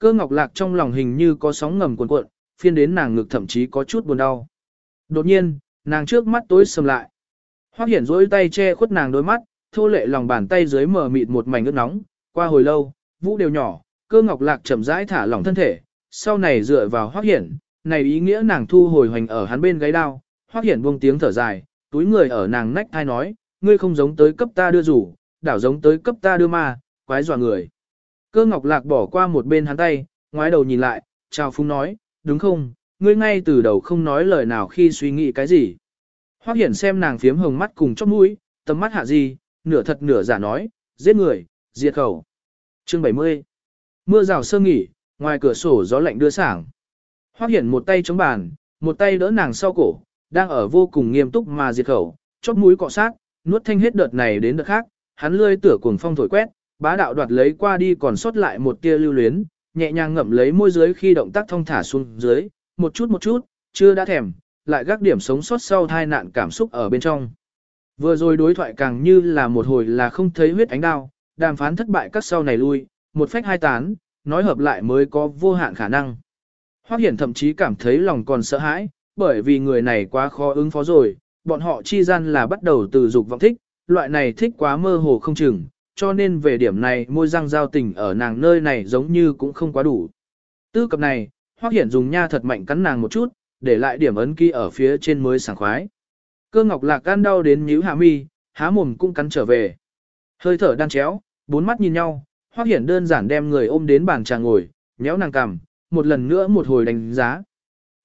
Cơ ngọc lạc trong lòng hình như có sóng ngầm cuộn cuộn, phiên đến nàng ngực thậm chí có chút buồn đau. Đột nhiên, nàng trước mắt tối sầm lại. Hoắc Hiển rỗi tay che khuất nàng đôi mắt, thô lệ lòng bàn tay dưới mở mịt một mảnh ướt nóng, qua hồi lâu, vũ đều nhỏ, cơ ngọc lạc chậm rãi thả lỏng thân thể, sau này dựa vào Hoắc Hiển, này ý nghĩa nàng thu hồi hoành ở hắn bên gáy đao, Hoắc Hiển buông tiếng thở dài, túi người ở nàng nách thai nói, ngươi không giống tới cấp ta đưa rủ, đảo giống tới cấp ta đưa ma, quái dọa người. Cơ ngọc lạc bỏ qua một bên hắn tay, ngoái đầu nhìn lại, chào phúng nói, đúng không, ngươi ngay từ đầu không nói lời nào khi suy nghĩ cái gì. Hoắc Hiển xem nàng phiếm hồng mắt cùng chóp mũi, tầm mắt hạ gì, nửa thật nửa giả nói, giết người, diệt khẩu. Chương 70 Mưa rào sơ nghỉ, ngoài cửa sổ gió lạnh đưa sảng. Hoắc Hiển một tay chống bàn, một tay đỡ nàng sau cổ, đang ở vô cùng nghiêm túc mà diệt khẩu, chóp mũi cọ sát, nuốt thanh hết đợt này đến đợt khác, hắn lươi tửa cuồng phong thổi quét, bá đạo đoạt lấy qua đi còn sót lại một tia lưu luyến, nhẹ nhàng ngậm lấy môi dưới khi động tác thông thả xuống dưới, một chút một chút, chưa đã thèm, lại gác điểm sống sót sau thai nạn cảm xúc ở bên trong. Vừa rồi đối thoại càng như là một hồi là không thấy huyết ánh đao, đàm phán thất bại các sau này lui, một phách hai tán, nói hợp lại mới có vô hạn khả năng. Hoắc Hiển thậm chí cảm thấy lòng còn sợ hãi, bởi vì người này quá khó ứng phó rồi, bọn họ chi gian là bắt đầu từ dục vọng thích, loại này thích quá mơ hồ không chừng, cho nên về điểm này môi răng giao tình ở nàng nơi này giống như cũng không quá đủ. Tư cập này, Hoắc Hiển dùng nha thật mạnh cắn nàng một chút, để lại điểm ấn ký ở phía trên mới sảng khoái. Cơ ngọc lạc gan đau đến nhíu hạ mi, há mồm cũng cắn trở về. Hơi thở đan chéo, bốn mắt nhìn nhau, Hoắc Hiển đơn giản đem người ôm đến bàn trà ngồi, nhéo nàng cằm, một lần nữa một hồi đánh giá.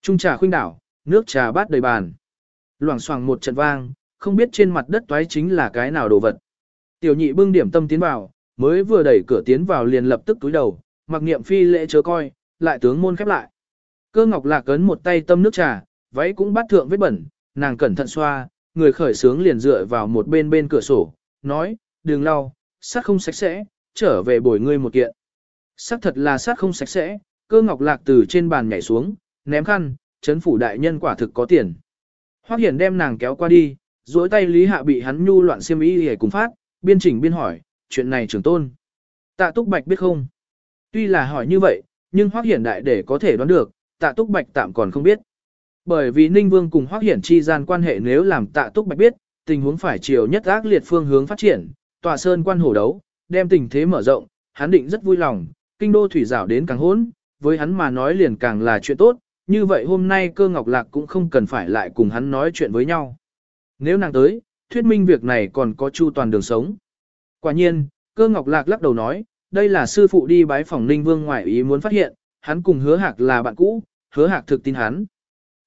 Trung trà khuynh đảo, nước trà bát đầy bàn. Loảng xoảng một trận vang, không biết trên mặt đất toái chính là cái nào đồ vật. Tiểu nhị bưng điểm tâm tiến vào, mới vừa đẩy cửa tiến vào liền lập tức túi đầu, mặc niệm phi lễ chớ coi, lại tướng môn khép lại. Cơ ngọc lạc cấn một tay tâm nước trà, váy cũng bắt thượng vết bẩn, nàng cẩn thận xoa, người khởi sướng liền dựa vào một bên bên cửa sổ, nói, đừng lau, sát không sạch sẽ, trở về bồi ngươi một kiện. Sát thật là sát không sạch sẽ, cơ ngọc lạc từ trên bàn nhảy xuống, ném khăn, chấn phủ đại nhân quả thực có tiền. Hoắc Hiển đem nàng kéo qua đi, duỗi tay Lý Hạ bị hắn nhu loạn xiêm y hề cùng phát, biên chỉnh biên hỏi, chuyện này trưởng tôn. Tạ Túc Bạch biết không? Tuy là hỏi như vậy, nhưng Hoắc Hiển đại để có thể đoán được, Tạ Túc Bạch tạm còn không biết. Bởi vì Ninh Vương cùng Hoắc Hiển chi gian quan hệ nếu làm Tạ Túc Bạch biết, tình huống phải chiều nhất ác liệt phương hướng phát triển, tòa sơn quan hổ đấu, đem tình thế mở rộng, hắn định rất vui lòng, kinh đô thủy rảo đến càng hỗn, với hắn mà nói liền càng là chuyện tốt, như vậy hôm nay cơ ngọc lạc cũng không cần phải lại cùng hắn nói chuyện với nhau. Nếu nàng tới, thuyết minh việc này còn có chu toàn đường sống. Quả nhiên, cơ ngọc lạc lắc đầu nói, đây là sư phụ đi bái phòng ninh vương ngoại ý muốn phát hiện, hắn cùng hứa hạc là bạn cũ, hứa hạc thực tin hắn.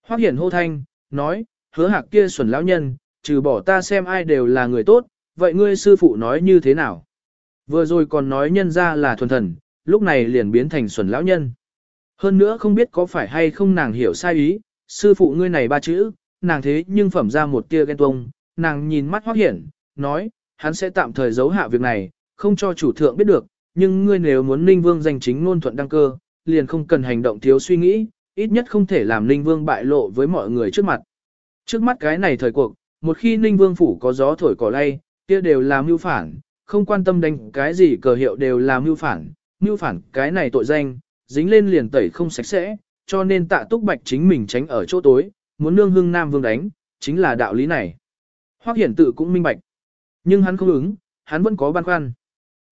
Hoác hiển hô thanh, nói, hứa hạc kia xuẩn lão nhân, trừ bỏ ta xem ai đều là người tốt, vậy ngươi sư phụ nói như thế nào? Vừa rồi còn nói nhân ra là thuần thần, lúc này liền biến thành xuẩn lão nhân. Hơn nữa không biết có phải hay không nàng hiểu sai ý, sư phụ ngươi này ba chữ, nàng thế nhưng phẩm ra một tia ghen tuông, nàng nhìn mắt hoác hiển, nói, hắn sẽ tạm thời giấu hạ việc này, không cho chủ thượng biết được, nhưng ngươi nếu muốn Ninh Vương giành chính ngôn thuận đăng cơ, liền không cần hành động thiếu suy nghĩ, ít nhất không thể làm Ninh Vương bại lộ với mọi người trước mặt. Trước mắt cái này thời cuộc, một khi Ninh Vương phủ có gió thổi cỏ lay, kia đều là mưu phản, không quan tâm đánh cái gì cờ hiệu đều là mưu phản, mưu phản cái này tội danh, dính lên liền tẩy không sạch sẽ, cho nên tạ túc bạch chính mình tránh ở chỗ tối, muốn nương hưng nam vương đánh, chính là đạo lý này. Hoắc hiển tự cũng minh bạch. Nhưng hắn không ứng, hắn vẫn có băn khoăn.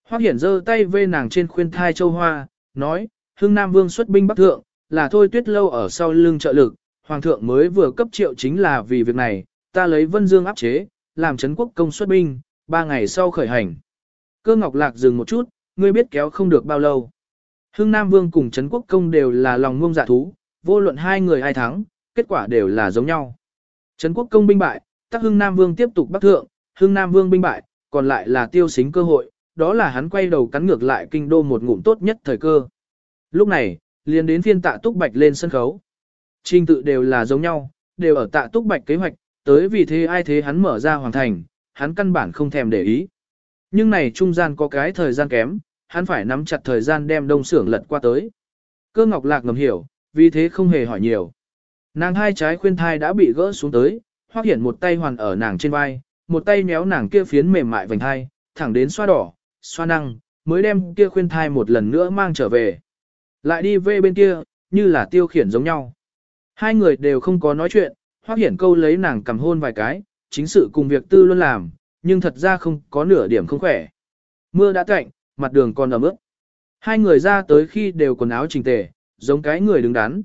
Hoắc hiển giơ tay vê nàng trên khuyên thai châu hoa, nói, hưng nam vương xuất binh bắc thượng, là thôi tuyết lâu ở sau lưng trợ lực, hoàng thượng mới vừa cấp triệu chính là vì việc này, ta lấy vân dương áp chế, làm Trấn quốc công xuất binh, ba ngày sau khởi hành. Cơ ngọc lạc dừng một chút, ngươi biết kéo không được bao lâu. Hưng Nam Vương cùng Trấn Quốc Công đều là lòng ngông dạ thú, vô luận hai người ai thắng, kết quả đều là giống nhau. Trấn Quốc Công binh bại, tắc Hưng Nam Vương tiếp tục bắt thượng, Hưng Nam Vương binh bại, còn lại là tiêu xính cơ hội, đó là hắn quay đầu cắn ngược lại kinh đô một ngụm tốt nhất thời cơ. Lúc này, liền đến phiên tạ túc bạch lên sân khấu. Trình tự đều là giống nhau, đều ở tạ túc bạch kế hoạch, tới vì thế ai thế hắn mở ra hoàn thành, hắn căn bản không thèm để ý. Nhưng này trung gian có cái thời gian kém, hắn phải nắm chặt thời gian đem đông xưởng lật qua tới. Cơ ngọc lạc ngầm hiểu, vì thế không hề hỏi nhiều. Nàng hai trái khuyên thai đã bị gỡ xuống tới, Hoắc hiển một tay hoàn ở nàng trên vai, một tay méo nàng kia phiến mềm mại vành thai, thẳng đến xoa đỏ, xoa năng, mới đem kia khuyên thai một lần nữa mang trở về. Lại đi về bên kia, như là tiêu khiển giống nhau. Hai người đều không có nói chuyện, Hoắc Hiển câu lấy nàng cầm hôn vài cái, chính sự cùng việc tư luôn làm, nhưng thật ra không có nửa điểm không khỏe. Mưa đã cạnh, mặt đường còn ẩm ướt. Hai người ra tới khi đều quần áo chỉnh tề, giống cái người đứng đắn.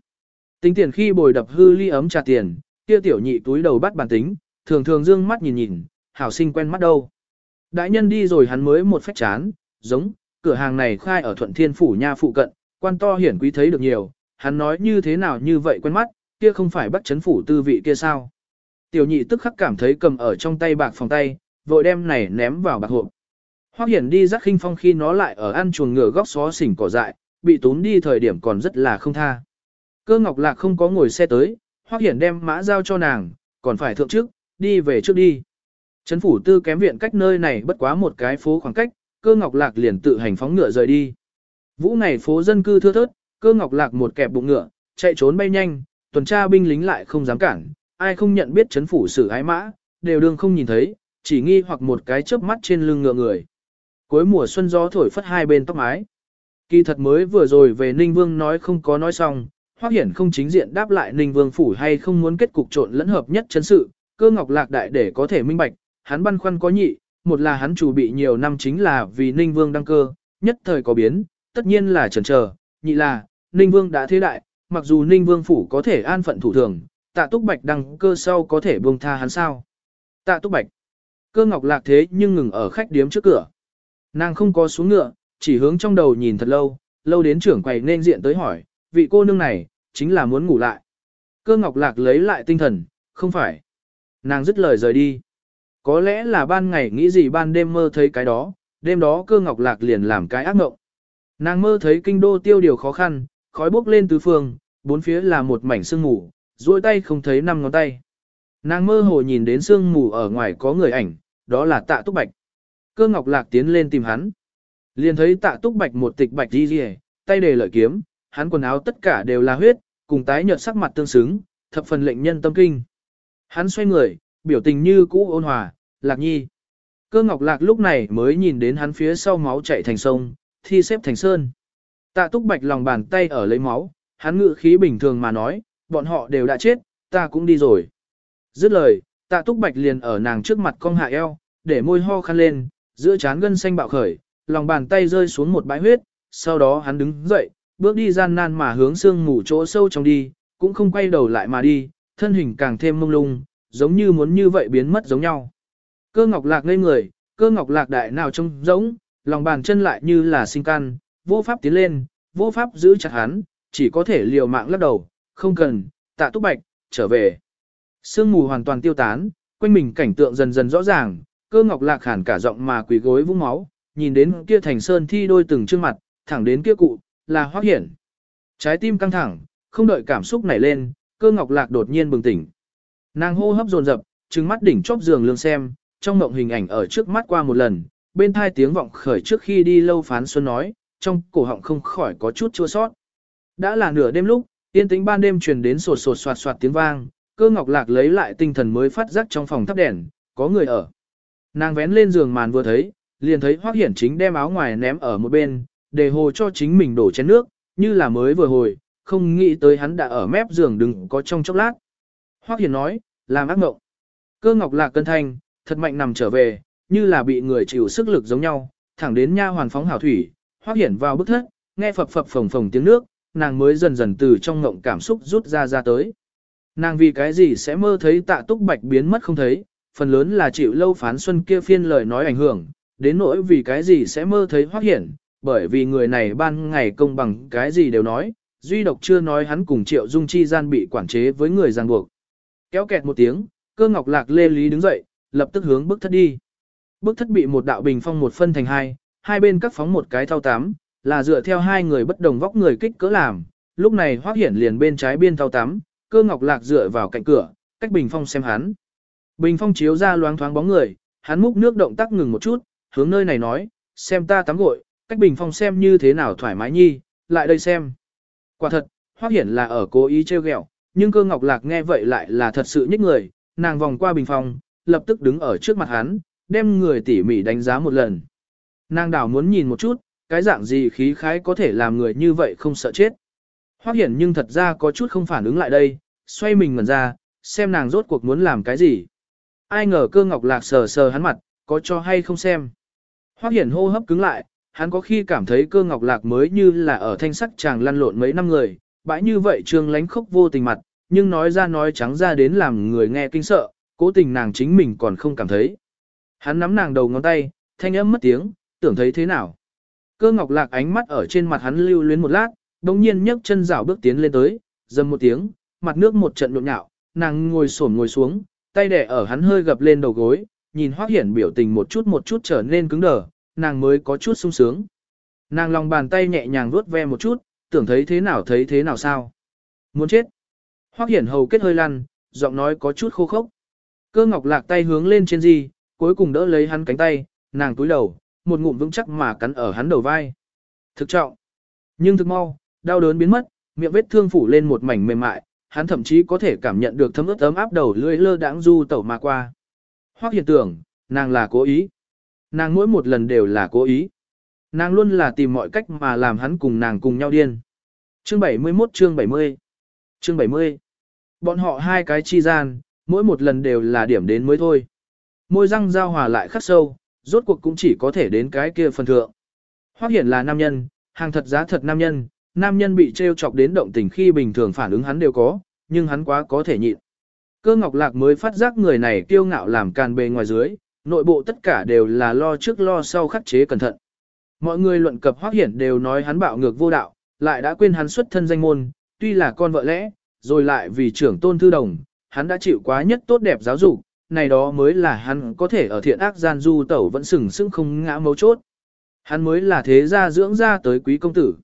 Tính tiền khi bồi đập hư ly ấm trà tiền, kia tiểu nhị túi đầu bắt bàn tính, thường thường dương mắt nhìn nhìn, hảo sinh quen mắt đâu. Đại nhân đi rồi hắn mới một phách chán, giống, cửa hàng này khai ở thuận thiên phủ nha phụ cận, quan to hiển quý thấy được nhiều, hắn nói như thế nào như vậy quen mắt, kia không phải bắt chấn phủ tư vị kia sao. Tiểu nhị tức khắc cảm thấy cầm ở trong tay bạc phòng tay, vội đem này ném vào bạc hộp. Hoắc Hiển đi rắc khinh phong khi nó lại ở ăn chuồng ngựa góc xó xỉnh cỏ dại, bị tốn đi thời điểm còn rất là không tha. Cơ Ngọc Lạc không có ngồi xe tới, Hoắc Hiển đem mã giao cho nàng, còn phải thượng trước, đi về trước đi. Trấn phủ tư kém viện cách nơi này bất quá một cái phố khoảng cách, cơ Ngọc Lạc liền tự hành phóng ngựa rời đi. Vũ ngày phố dân cư thưa thớt, cơ Ngọc Lạc một kẹp bụng ngựa, chạy trốn bay nhanh, tuần tra binh lính lại không dám cản, ai không nhận biết trấn phủ xử ái mã, đều đương không nhìn thấy, chỉ nghi hoặc một cái chớp mắt trên lưng ngựa người. Cuối mùa xuân gió thổi phất hai bên tóc mái. Kỳ thật mới vừa rồi về Ninh Vương nói không có nói xong, Hoắc Hiển không chính diện đáp lại Ninh Vương phủ hay không muốn kết cục trộn lẫn hợp nhất chân sự, cơ ngọc lạc đại để có thể minh bạch, hắn băn khoăn có nhị, một là hắn chủ bị nhiều năm chính là vì Ninh Vương đăng cơ, nhất thời có biến, tất nhiên là chần chờ, nhị là, Ninh Vương đã thế đại, mặc dù Ninh Vương phủ có thể an phận thủ thường, tạ túc bạch đăng cơ sau có thể buông tha hắn sao. Tạ túc bạch, cơ ngọc lạc thế nhưng ngừng ở khách điếm trước cửa. Nàng không có xuống ngựa, chỉ hướng trong đầu nhìn thật lâu, lâu đến trưởng quầy nên diện tới hỏi, vị cô nương này, chính là muốn ngủ lại. Cơ ngọc lạc lấy lại tinh thần, không phải. Nàng dứt lời rời đi. Có lẽ là ban ngày nghĩ gì ban đêm mơ thấy cái đó, đêm đó cơ ngọc lạc liền làm cái ác mộng. Nàng mơ thấy kinh đô tiêu điều khó khăn, khói bốc lên tứ phương, bốn phía là một mảnh sương mù, duỗi tay không thấy năm ngón tay. Nàng mơ hồ nhìn đến sương mù ở ngoài có người ảnh, đó là tạ túc bạch. Cơ ngọc lạc tiến lên tìm hắn. Liền thấy tạ túc bạch một tịch bạch đi rìa, tay đề lợi kiếm, hắn quần áo tất cả đều là huyết, cùng tái nhợt sắc mặt tương xứng, thập phần lệnh nhân tâm kinh. Hắn xoay người, biểu tình như cũ ôn hòa, lạc nhi. Cơ ngọc lạc lúc này mới nhìn đến hắn phía sau máu chạy thành sông, thi xếp thành sơn. Tạ túc bạch lòng bàn tay ở lấy máu, hắn ngự khí bình thường mà nói, bọn họ đều đã chết, ta cũng đi rồi. Dứt lời, tạ túc bạch liền ở nàng trước mặt cong hạ eo, để môi ho khăn lên, giữa trán gân xanh bạo khởi, lòng bàn tay rơi xuống một bãi huyết, sau đó hắn đứng dậy, bước đi gian nan mà hướng xương mù chỗ sâu trong đi, cũng không quay đầu lại mà đi, thân hình càng thêm mông lung, giống như muốn như vậy biến mất giống nhau. Cơ ngọc lạc ngây người, cơ ngọc lạc đại nào trông giống, lòng bàn chân lại như là sinh căn, vô pháp tiến lên, vô pháp giữ chặt hắn, chỉ có thể liều mạng lắc đầu, không cần, tạ túc bạch, trở về. Sương mù hoàn toàn tiêu tán, quanh mình cảnh tượng dần dần rõ ràng, cơ ngọc lạc khản cả giọng mà quỳ gối vũng máu, nhìn đến kia thành sơn thi đôi từng trước mặt, thẳng đến kia cụ, là Hoắc hiển. Trái tim căng thẳng, không đợi cảm xúc nảy lên, cơ ngọc lạc đột nhiên bừng tỉnh. Nàng hô hấp dồn dập, trừng mắt đỉnh chóp giường lương xem, trong mộng hình ảnh ở trước mắt qua một lần, bên thai tiếng vọng khởi trước khi đi lâu phán xuân nói, trong cổ họng không khỏi có chút chua sót. Đã là nửa đêm lúc, yên tĩnh ban đêm truyền đến sột sột soạt soạt tiếng vang, cơ ngọc lạc lấy lại tinh thần mới phát giác trong phòng thắp đèn, có người ở. Nàng vén lên giường màn vừa thấy, liền thấy Hoắc Hiển chính đem áo ngoài ném ở một bên, để hồ cho chính mình đổ chén nước, như là mới vừa hồi, không nghĩ tới hắn đã ở mép giường đừng có trong chốc lát. Hoắc Hiển nói, làm ác mộng. Cơ ngọc lạc cân thanh, thật mạnh nằm trở về, như là bị người chịu sức lực giống nhau, thẳng đến nha hoàn phóng hảo thủy, Hoắc Hiển vào bức thất, nghe phập phập phồng phồng tiếng nước, nàng mới dần dần từ trong ngộng cảm xúc rút ra ra tới. Nàng vì cái gì sẽ mơ thấy tạ túc bạch biến mất không thấy, phần lớn là chịu lâu phán xuân kia phiên lời nói ảnh hưởng, đến nỗi vì cái gì sẽ mơ thấy Hoắc hiển, bởi vì người này ban ngày công bằng cái gì đều nói, duy độc chưa nói hắn cùng triệu dung chi gian bị quản chế với người giang buộc. Kéo kẹt một tiếng, cơ ngọc lạc lê lý đứng dậy, lập tức hướng bức thất đi. Bức thất bị một đạo bình phong một phân thành hai, hai bên cắt phóng một cái thao tám là dựa theo hai người bất đồng vóc người kích cỡ làm, lúc này hoác hiển liền bên trái biên thao tám cơ ngọc lạc dựa vào cạnh cửa, cách bình phong xem hắn. Bình phong chiếu ra loáng thoáng bóng người, hắn múc nước động tác ngừng một chút, hướng nơi này nói, xem ta tắm gội, cách bình phong xem như thế nào thoải mái nhi, lại đây xem. Quả thật, hoác hiển là ở cố ý trêu ghẹo, nhưng cơ ngọc lạc nghe vậy lại là thật sự nhích người, nàng vòng qua bình phong, lập tức đứng ở trước mặt hắn, đem người tỉ mỉ đánh giá một lần. Nàng đảo muốn nhìn một chút, cái dạng gì khí khái có thể làm người như vậy không sợ chết. Hoắc Hiển nhưng thật ra có chút không phản ứng lại đây, xoay mình ngẩn ra, xem nàng rốt cuộc muốn làm cái gì. Ai ngờ cơ ngọc lạc sờ sờ hắn mặt, có cho hay không xem. Hoắc Hiển hô hấp cứng lại, hắn có khi cảm thấy cơ ngọc lạc mới như là ở thanh sắc chàng lăn lộn mấy năm người, bãi như vậy trương lánh khốc vô tình mặt, nhưng nói ra nói trắng ra đến làm người nghe kinh sợ, cố tình nàng chính mình còn không cảm thấy. Hắn nắm nàng đầu ngón tay, thanh âm mất tiếng, tưởng thấy thế nào. Cơ ngọc lạc ánh mắt ở trên mặt hắn lưu luyến một lát, đồng nhiên nhấc chân rảo bước tiến lên tới, dầm một tiếng, mặt nước một trận nhộn nhạo, nàng ngồi xổm ngồi xuống, tay đẻ ở hắn hơi gập lên đầu gối, nhìn hoác Hiển biểu tình một chút một chút trở nên cứng đờ, nàng mới có chút sung sướng. Nàng lòng bàn tay nhẹ nhàng vuốt ve một chút, tưởng thấy thế nào thấy thế nào sao. Muốn chết. Hoắc Hiển hầu kết hơi lăn, giọng nói có chút khô khốc. Cơ ngọc lạc tay hướng lên trên gì, cuối cùng đỡ lấy hắn cánh tay, nàng túi đầu, một ngụm vững chắc mà cắn ở hắn đầu vai. Thực trọng. Nhưng thực mau, đau đớn biến mất, miệng vết thương phủ lên một mảnh mềm mại, hắn thậm chí có thể cảm nhận được thấm ướt ấm áp đầu lưỡi lơ đãng du tẩu mà qua. Hoắc Hiển tưởng, nàng là cố ý. Nàng mỗi một lần đều là cố ý. Nàng luôn là tìm mọi cách mà làm hắn cùng nàng cùng nhau điên. Chương 71 chương 70 Chương 70 Bọn họ hai cái chi gian, mỗi một lần đều là điểm đến mới thôi. Môi răng giao hòa lại khắc sâu, rốt cuộc cũng chỉ có thể đến cái kia phần thượng. Hoác hiển là nam nhân, hàng thật giá thật nam nhân, nam nhân bị trêu chọc đến động tình khi bình thường phản ứng hắn đều có, nhưng hắn quá có thể nhịn. Cơ ngọc lạc mới phát giác người này kiêu ngạo làm càn bề ngoài dưới, nội bộ tất cả đều là lo trước lo sau khắc chế cẩn thận. Mọi người luận cập hoác hiển đều nói hắn bạo ngược vô đạo, lại đã quên hắn xuất thân danh môn, tuy là con vợ lẽ, rồi lại vì trưởng tôn thư đồng, hắn đã chịu quá nhất tốt đẹp giáo dục, này đó mới là hắn có thể ở thiện ác gian du tẩu vẫn sừng sững không ngã mấu chốt. Hắn mới là thế gia dưỡng ra tới quý công tử.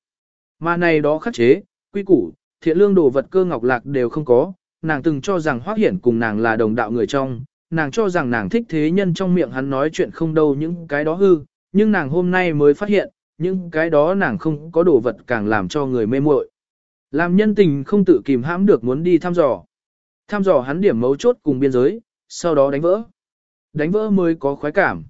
Mà này đó khắc chế, quy củ, thiện lương đồ vật cơ ngọc lạc đều không có, nàng từng cho rằng hoác Hiển cùng nàng là đồng đạo người trong, nàng cho rằng nàng thích thế nhân trong miệng hắn nói chuyện không đâu những cái đó hư, nhưng nàng hôm nay mới phát hiện, những cái đó nàng không có đồ vật càng làm cho người mê muội. Làm nhân tình không tự kìm hãm được muốn đi thăm dò. Thăm dò hắn điểm mấu chốt cùng biên giới, sau đó đánh vỡ. Đánh vỡ mới có khoái cảm.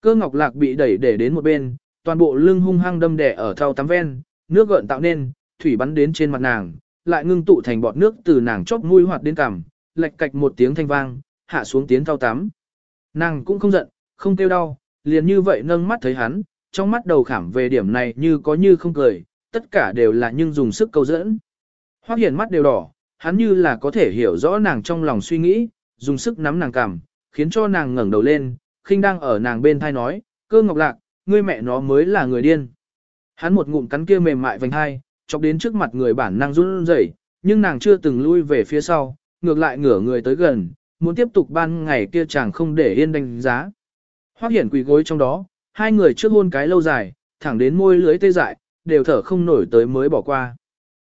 Cơ ngọc lạc bị đẩy để đến một bên, toàn bộ lưng hung hăng đâm đẻ ở thau tắm ven, nước gợn tạo nên, thủy bắn đến trên mặt nàng, lại ngưng tụ thành bọt nước từ nàng chóp mũi hoạt đến cằm, lệch cạch một tiếng thanh vang, hạ xuống tiến thao tắm. Nàng cũng không giận, không kêu đau, liền như vậy nâng mắt thấy hắn, trong mắt đầu khảm về điểm này như có như không cười, tất cả đều là nhưng dùng sức câu dẫn. Hoắc Hiển mắt đều đỏ, hắn như là có thể hiểu rõ nàng trong lòng suy nghĩ, dùng sức nắm nàng cằm, khiến cho nàng ngẩng đầu lên, khinh đang ở nàng bên thai nói, cơ ngọc lạc, ngươi mẹ nó mới là người điên. Hắn một ngụm cắn kia mềm mại vành hai, chọc đến trước mặt người bản năng run rẩy, nhưng nàng chưa từng lui về phía sau, ngược lại ngửa người tới gần, muốn tiếp tục ban ngày kia chàng không để yên đánh giá. Hoác hiển quỳ gối trong đó, hai người trước hôn cái lâu dài, thẳng đến môi lưới tê dại, đều thở không nổi tới mới bỏ qua.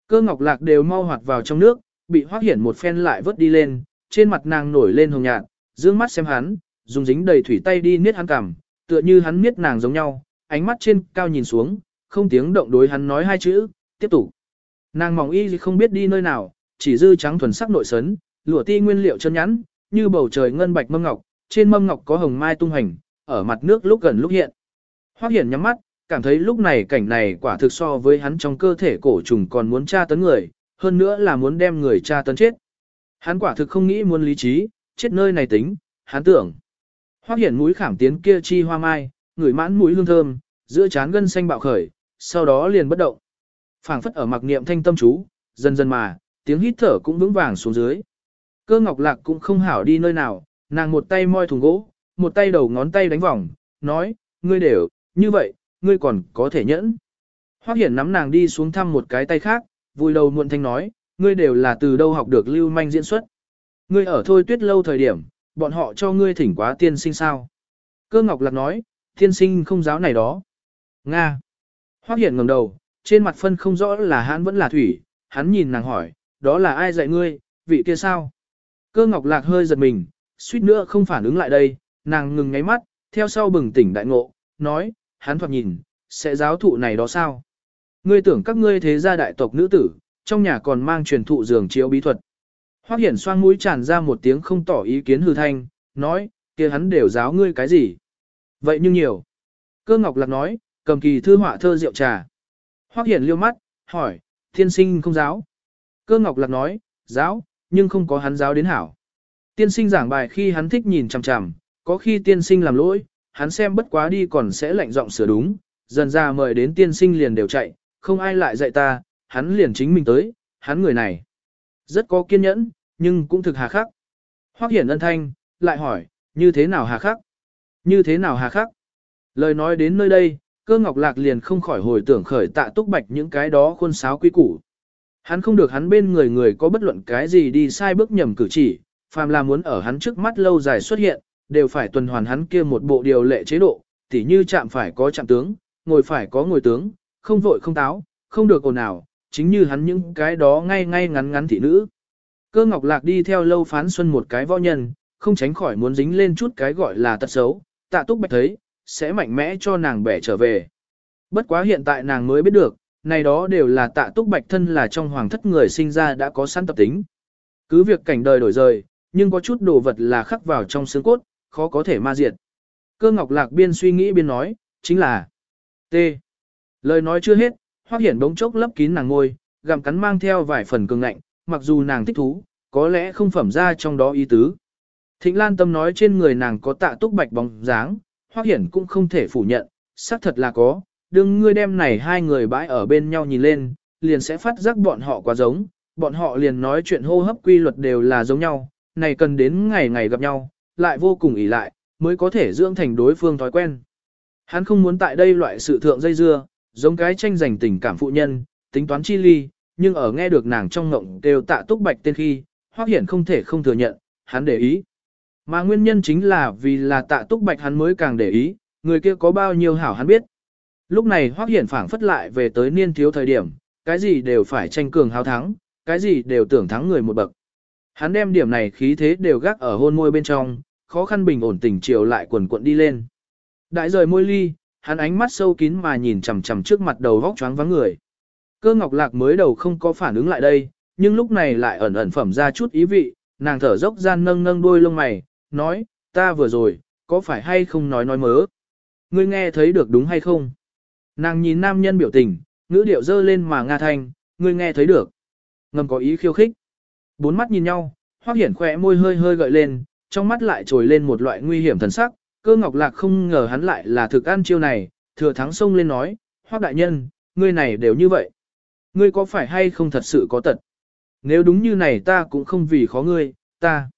Cơ ngọc lạc đều mau hoạt vào trong nước, bị hoác hiển một phen lại vớt đi lên, trên mặt nàng nổi lên hồng nhạt, dương mắt xem hắn, dùng dính đầy thủy tay đi niết hắn cằm, tựa như hắn niết nàng giống nhau, ánh mắt trên cao nhìn xuống, không tiếng động đối hắn nói hai chữ, tiếp tục. Nàng mỏng y không biết đi nơi nào, chỉ dư trắng thuần sắc nội sấn, lụa ti nguyên liệu chân nhắn, như bầu trời ngân bạch mâm ngọc, trên mâm ngọc có hồng mai tung hành, ở mặt nước lúc gần lúc hiện. Hoắc Hiển nhắm mắt, cảm thấy lúc này cảnh này quả thực so với hắn trong cơ thể cổ trùng còn muốn tra tấn người, hơn nữa là muốn đem người tra tấn chết. Hắn quả thực không nghĩ muốn lý trí, chết nơi này tính, hắn tưởng. Hoắc Hiển mũi khảm tiến kia chi hoa mai, ngửi mãn mũi hương thơm, giữa trán gân xanh bạo khởi, sau đó liền bất động. Phảng phất ở mặc niệm thanh tâm chú, dần dần mà, tiếng hít thở cũng vững vàng xuống dưới. Cơ ngọc lạc cũng không hảo đi nơi nào, nàng một tay moi thùng gỗ, một tay đầu ngón tay đánh vòng, nói, ngươi đều, như vậy, ngươi còn có thể nhẫn. Hoắc hiển nắm nàng đi xuống thăm một cái tay khác, vui đầu muộn thanh nói, ngươi đều là từ đâu học được lưu manh diễn xuất. Ngươi ở thôi tuyết lâu thời điểm, bọn họ cho ngươi thỉnh quá tiên sinh sao. Cơ ngọc lạc nói, tiên sinh không giáo này đó. Nga. Hoắc hiển ngẩng đầu, trên mặt phân không rõ là hắn vẫn là thủy, hắn nhìn nàng hỏi, đó là ai dạy ngươi, vị kia sao? Cơ ngọc lạc hơi giật mình, suýt nữa không phản ứng lại đây, nàng ngừng ngáy mắt, theo sau bừng tỉnh đại ngộ, nói, hắn thoạt nhìn, sẽ giáo thụ này đó sao? Ngươi tưởng các ngươi thế gia đại tộc nữ tử, trong nhà còn mang truyền thụ giường chiếu bí thuật. Hoắc hiển xoang mũi tràn ra một tiếng không tỏ ý kiến hư thanh, nói, kia hắn đều giáo ngươi cái gì? Vậy nhưng nhiều. Cơ ngọc lạc nói, cầm kỳ thư họa thơ rượu trà. Hoắc Hiển liêu mắt, hỏi, Thiên sinh không giáo. Cơ Ngọc Lạc nói, giáo, nhưng không có hắn giáo đến hảo. Tiên sinh giảng bài khi hắn thích nhìn chằm chằm, có khi tiên sinh làm lỗi, hắn xem bất quá đi còn sẽ lạnh giọng sửa đúng, dần ra mời đến tiên sinh liền đều chạy, không ai lại dạy ta, hắn liền chính mình tới, hắn người này. Rất có kiên nhẫn, nhưng cũng thực hà khắc. Hoắc Hiển ân thanh, lại hỏi, như thế nào hà khắc? Như thế nào hà khắc? Lời nói đến nơi đây, cơ ngọc lạc liền không khỏi hồi tưởng khởi tạ túc bạch những cái đó khuôn sáo quý củ. Hắn không được hắn bên người người có bất luận cái gì đi sai bước nhầm cử chỉ, phàm là muốn ở hắn trước mắt lâu dài xuất hiện, đều phải tuần hoàn hắn kia một bộ điều lệ chế độ, tỉ như chạm phải có chạm tướng, ngồi phải có ngồi tướng, không vội không táo, không được ồn ào, chính như hắn những cái đó ngay ngay ngắn ngắn thị nữ. Cơ ngọc lạc đi theo lâu phán xuân một cái võ nhân, không tránh khỏi muốn dính lên chút cái gọi là tật xấu, tạ túc bạch thấy, sẽ mạnh mẽ cho nàng bẻ trở về. Bất quá hiện tại nàng mới biết được, này đó đều là tạ túc bạch thân là trong hoàng thất người sinh ra đã có sẵn tập tính. Cứ việc cảnh đời đổi rời, nhưng có chút đồ vật là khắc vào trong xương cốt, khó có thể ma diệt. Cơ ngọc lạc biên suy nghĩ biên nói, chính là T. Lời nói chưa hết, hoác hiển bỗng chốc lấp kín nàng ngôi, gặm cắn mang theo vài phần cường ngạnh, mặc dù nàng thích thú, có lẽ không phẩm ra trong đó ý tứ. Thịnh Lan Tâm nói trên người nàng có tạ túc bạch bóng dáng, Hoắc Hiển cũng không thể phủ nhận, xác thật là có, đừng ngươi đem này hai người bãi ở bên nhau nhìn lên, liền sẽ phát giác bọn họ quá giống, bọn họ liền nói chuyện hô hấp quy luật đều là giống nhau, này cần đến ngày ngày gặp nhau, lại vô cùng ỷ lại, mới có thể dưỡng thành đối phương thói quen. Hắn không muốn tại đây loại sự thượng dây dưa, giống cái tranh giành tình cảm phụ nhân, tính toán chi ly, nhưng ở nghe được nàng trong ngộng đều tạ túc bạch tên khi, hoác Hiển không thể không thừa nhận, hắn để ý. Mà nguyên nhân chính là vì là tạ túc bạch hắn mới càng để ý, người kia có bao nhiêu hảo hắn biết. Lúc này Hoắc Hiển phảng phất lại về tới niên thiếu thời điểm, cái gì đều phải tranh cường hào thắng, cái gì đều tưởng thắng người một bậc. Hắn đem điểm này khí thế đều gác ở hôn môi bên trong, khó khăn bình ổn tình chiều lại quần cuộn đi lên. Đại rời môi ly, hắn ánh mắt sâu kín mà nhìn chằm chằm trước mặt đầu vóc choáng vắng người. Cơ ngọc lạc mới đầu không có phản ứng lại đây, nhưng lúc này lại ẩn ẩn phẩm ra chút ý vị, nàng thở dốc gian nâng nâng đuôi lông mày, nói, ta vừa rồi, có phải hay không nói nói mớ? Ngươi nghe thấy được đúng hay không? Nàng nhìn nam nhân biểu tình, ngữ điệu dơ lên mà nga thanh, ngươi nghe thấy được. Ngầm có ý khiêu khích. Bốn mắt nhìn nhau, hoác hiển khỏe môi hơi hơi gợi lên, trong mắt lại trồi lên một loại nguy hiểm thần sắc. Cơ ngọc lạc không ngờ hắn lại là thực ăn chiêu này, thừa thắng sông lên nói, hoác đại nhân, ngươi này đều như vậy. Ngươi có phải hay không thật sự có tật? Nếu đúng như này ta cũng không vì khó ngươi, ta.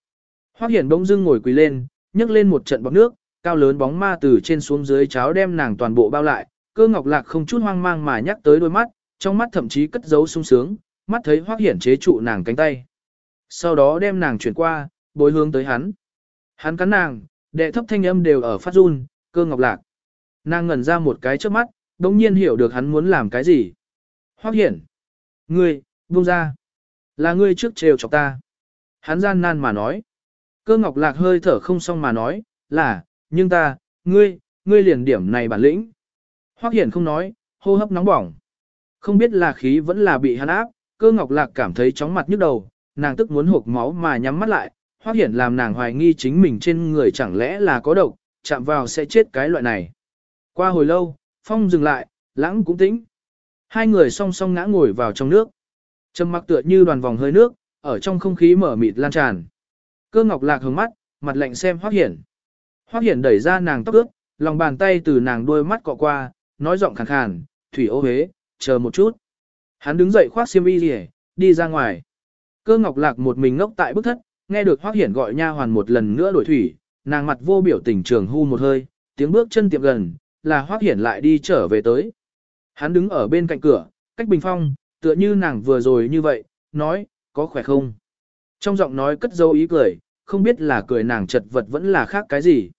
Hoắc Hiển bỗng dưng ngồi quỳ lên, nhấc lên một trận bọt nước, cao lớn bóng ma từ trên xuống dưới cháo đem nàng toàn bộ bao lại, cơ ngọc lạc không chút hoang mang mà nhắc tới đôi mắt, trong mắt thậm chí cất giấu sung sướng, mắt thấy Hoắc Hiển chế trụ nàng cánh tay. Sau đó đem nàng chuyển qua, bối hướng tới hắn. Hắn cắn nàng, đệ thấp thanh âm đều ở phát run, cơ ngọc lạc. Nàng ngẩn ra một cái trước mắt, đồng nhiên hiểu được hắn muốn làm cái gì. Hoắc Hiển. Ngươi, buông ra. Là ngươi trước trêu chọc ta. Hắn gian nan mà nói. Cơ ngọc lạc hơi thở không xong mà nói, là, nhưng ta, ngươi, ngươi liền điểm này bản lĩnh. Hoắc Hiển không nói, hô hấp nóng bỏng. Không biết là khí vẫn là bị hắn áp, cơ ngọc lạc cảm thấy chóng mặt nhức đầu, nàng tức muốn hộp máu mà nhắm mắt lại. Hoắc Hiển làm nàng hoài nghi chính mình trên người chẳng lẽ là có độc, chạm vào sẽ chết cái loại này. Qua hồi lâu, phong dừng lại, lãng cũng tĩnh. Hai người song song ngã ngồi vào trong nước. Trầm mặc tựa như đoàn vòng hơi nước, ở trong không khí mở mịt lan tràn. Cơ ngọc lạc hướng mắt, mặt lạnh xem Hoắc Hiển. Hoắc Hiển đẩy ra nàng tóc ướt, lòng bàn tay từ nàng đuôi mắt cọ qua, nói giọng khàn khàn, "Thủy ô hế, chờ một chút." Hắn đứng dậy khoác xiêm y rìa, đi ra ngoài. Cơ ngọc lạc một mình ngốc tại bức thất, nghe được Hoắc Hiển gọi nha hoàn một lần nữa đổi thủy, nàng mặt vô biểu tình trường hư một hơi, tiếng bước chân tiệm gần, là Hoắc Hiển lại đi trở về tới. Hắn đứng ở bên cạnh cửa, cách bình phong, tựa như nàng vừa rồi như vậy, nói, có khỏe không? Trong giọng nói cất dấu ý cười, không biết là cười nàng chật vật vẫn là khác cái gì.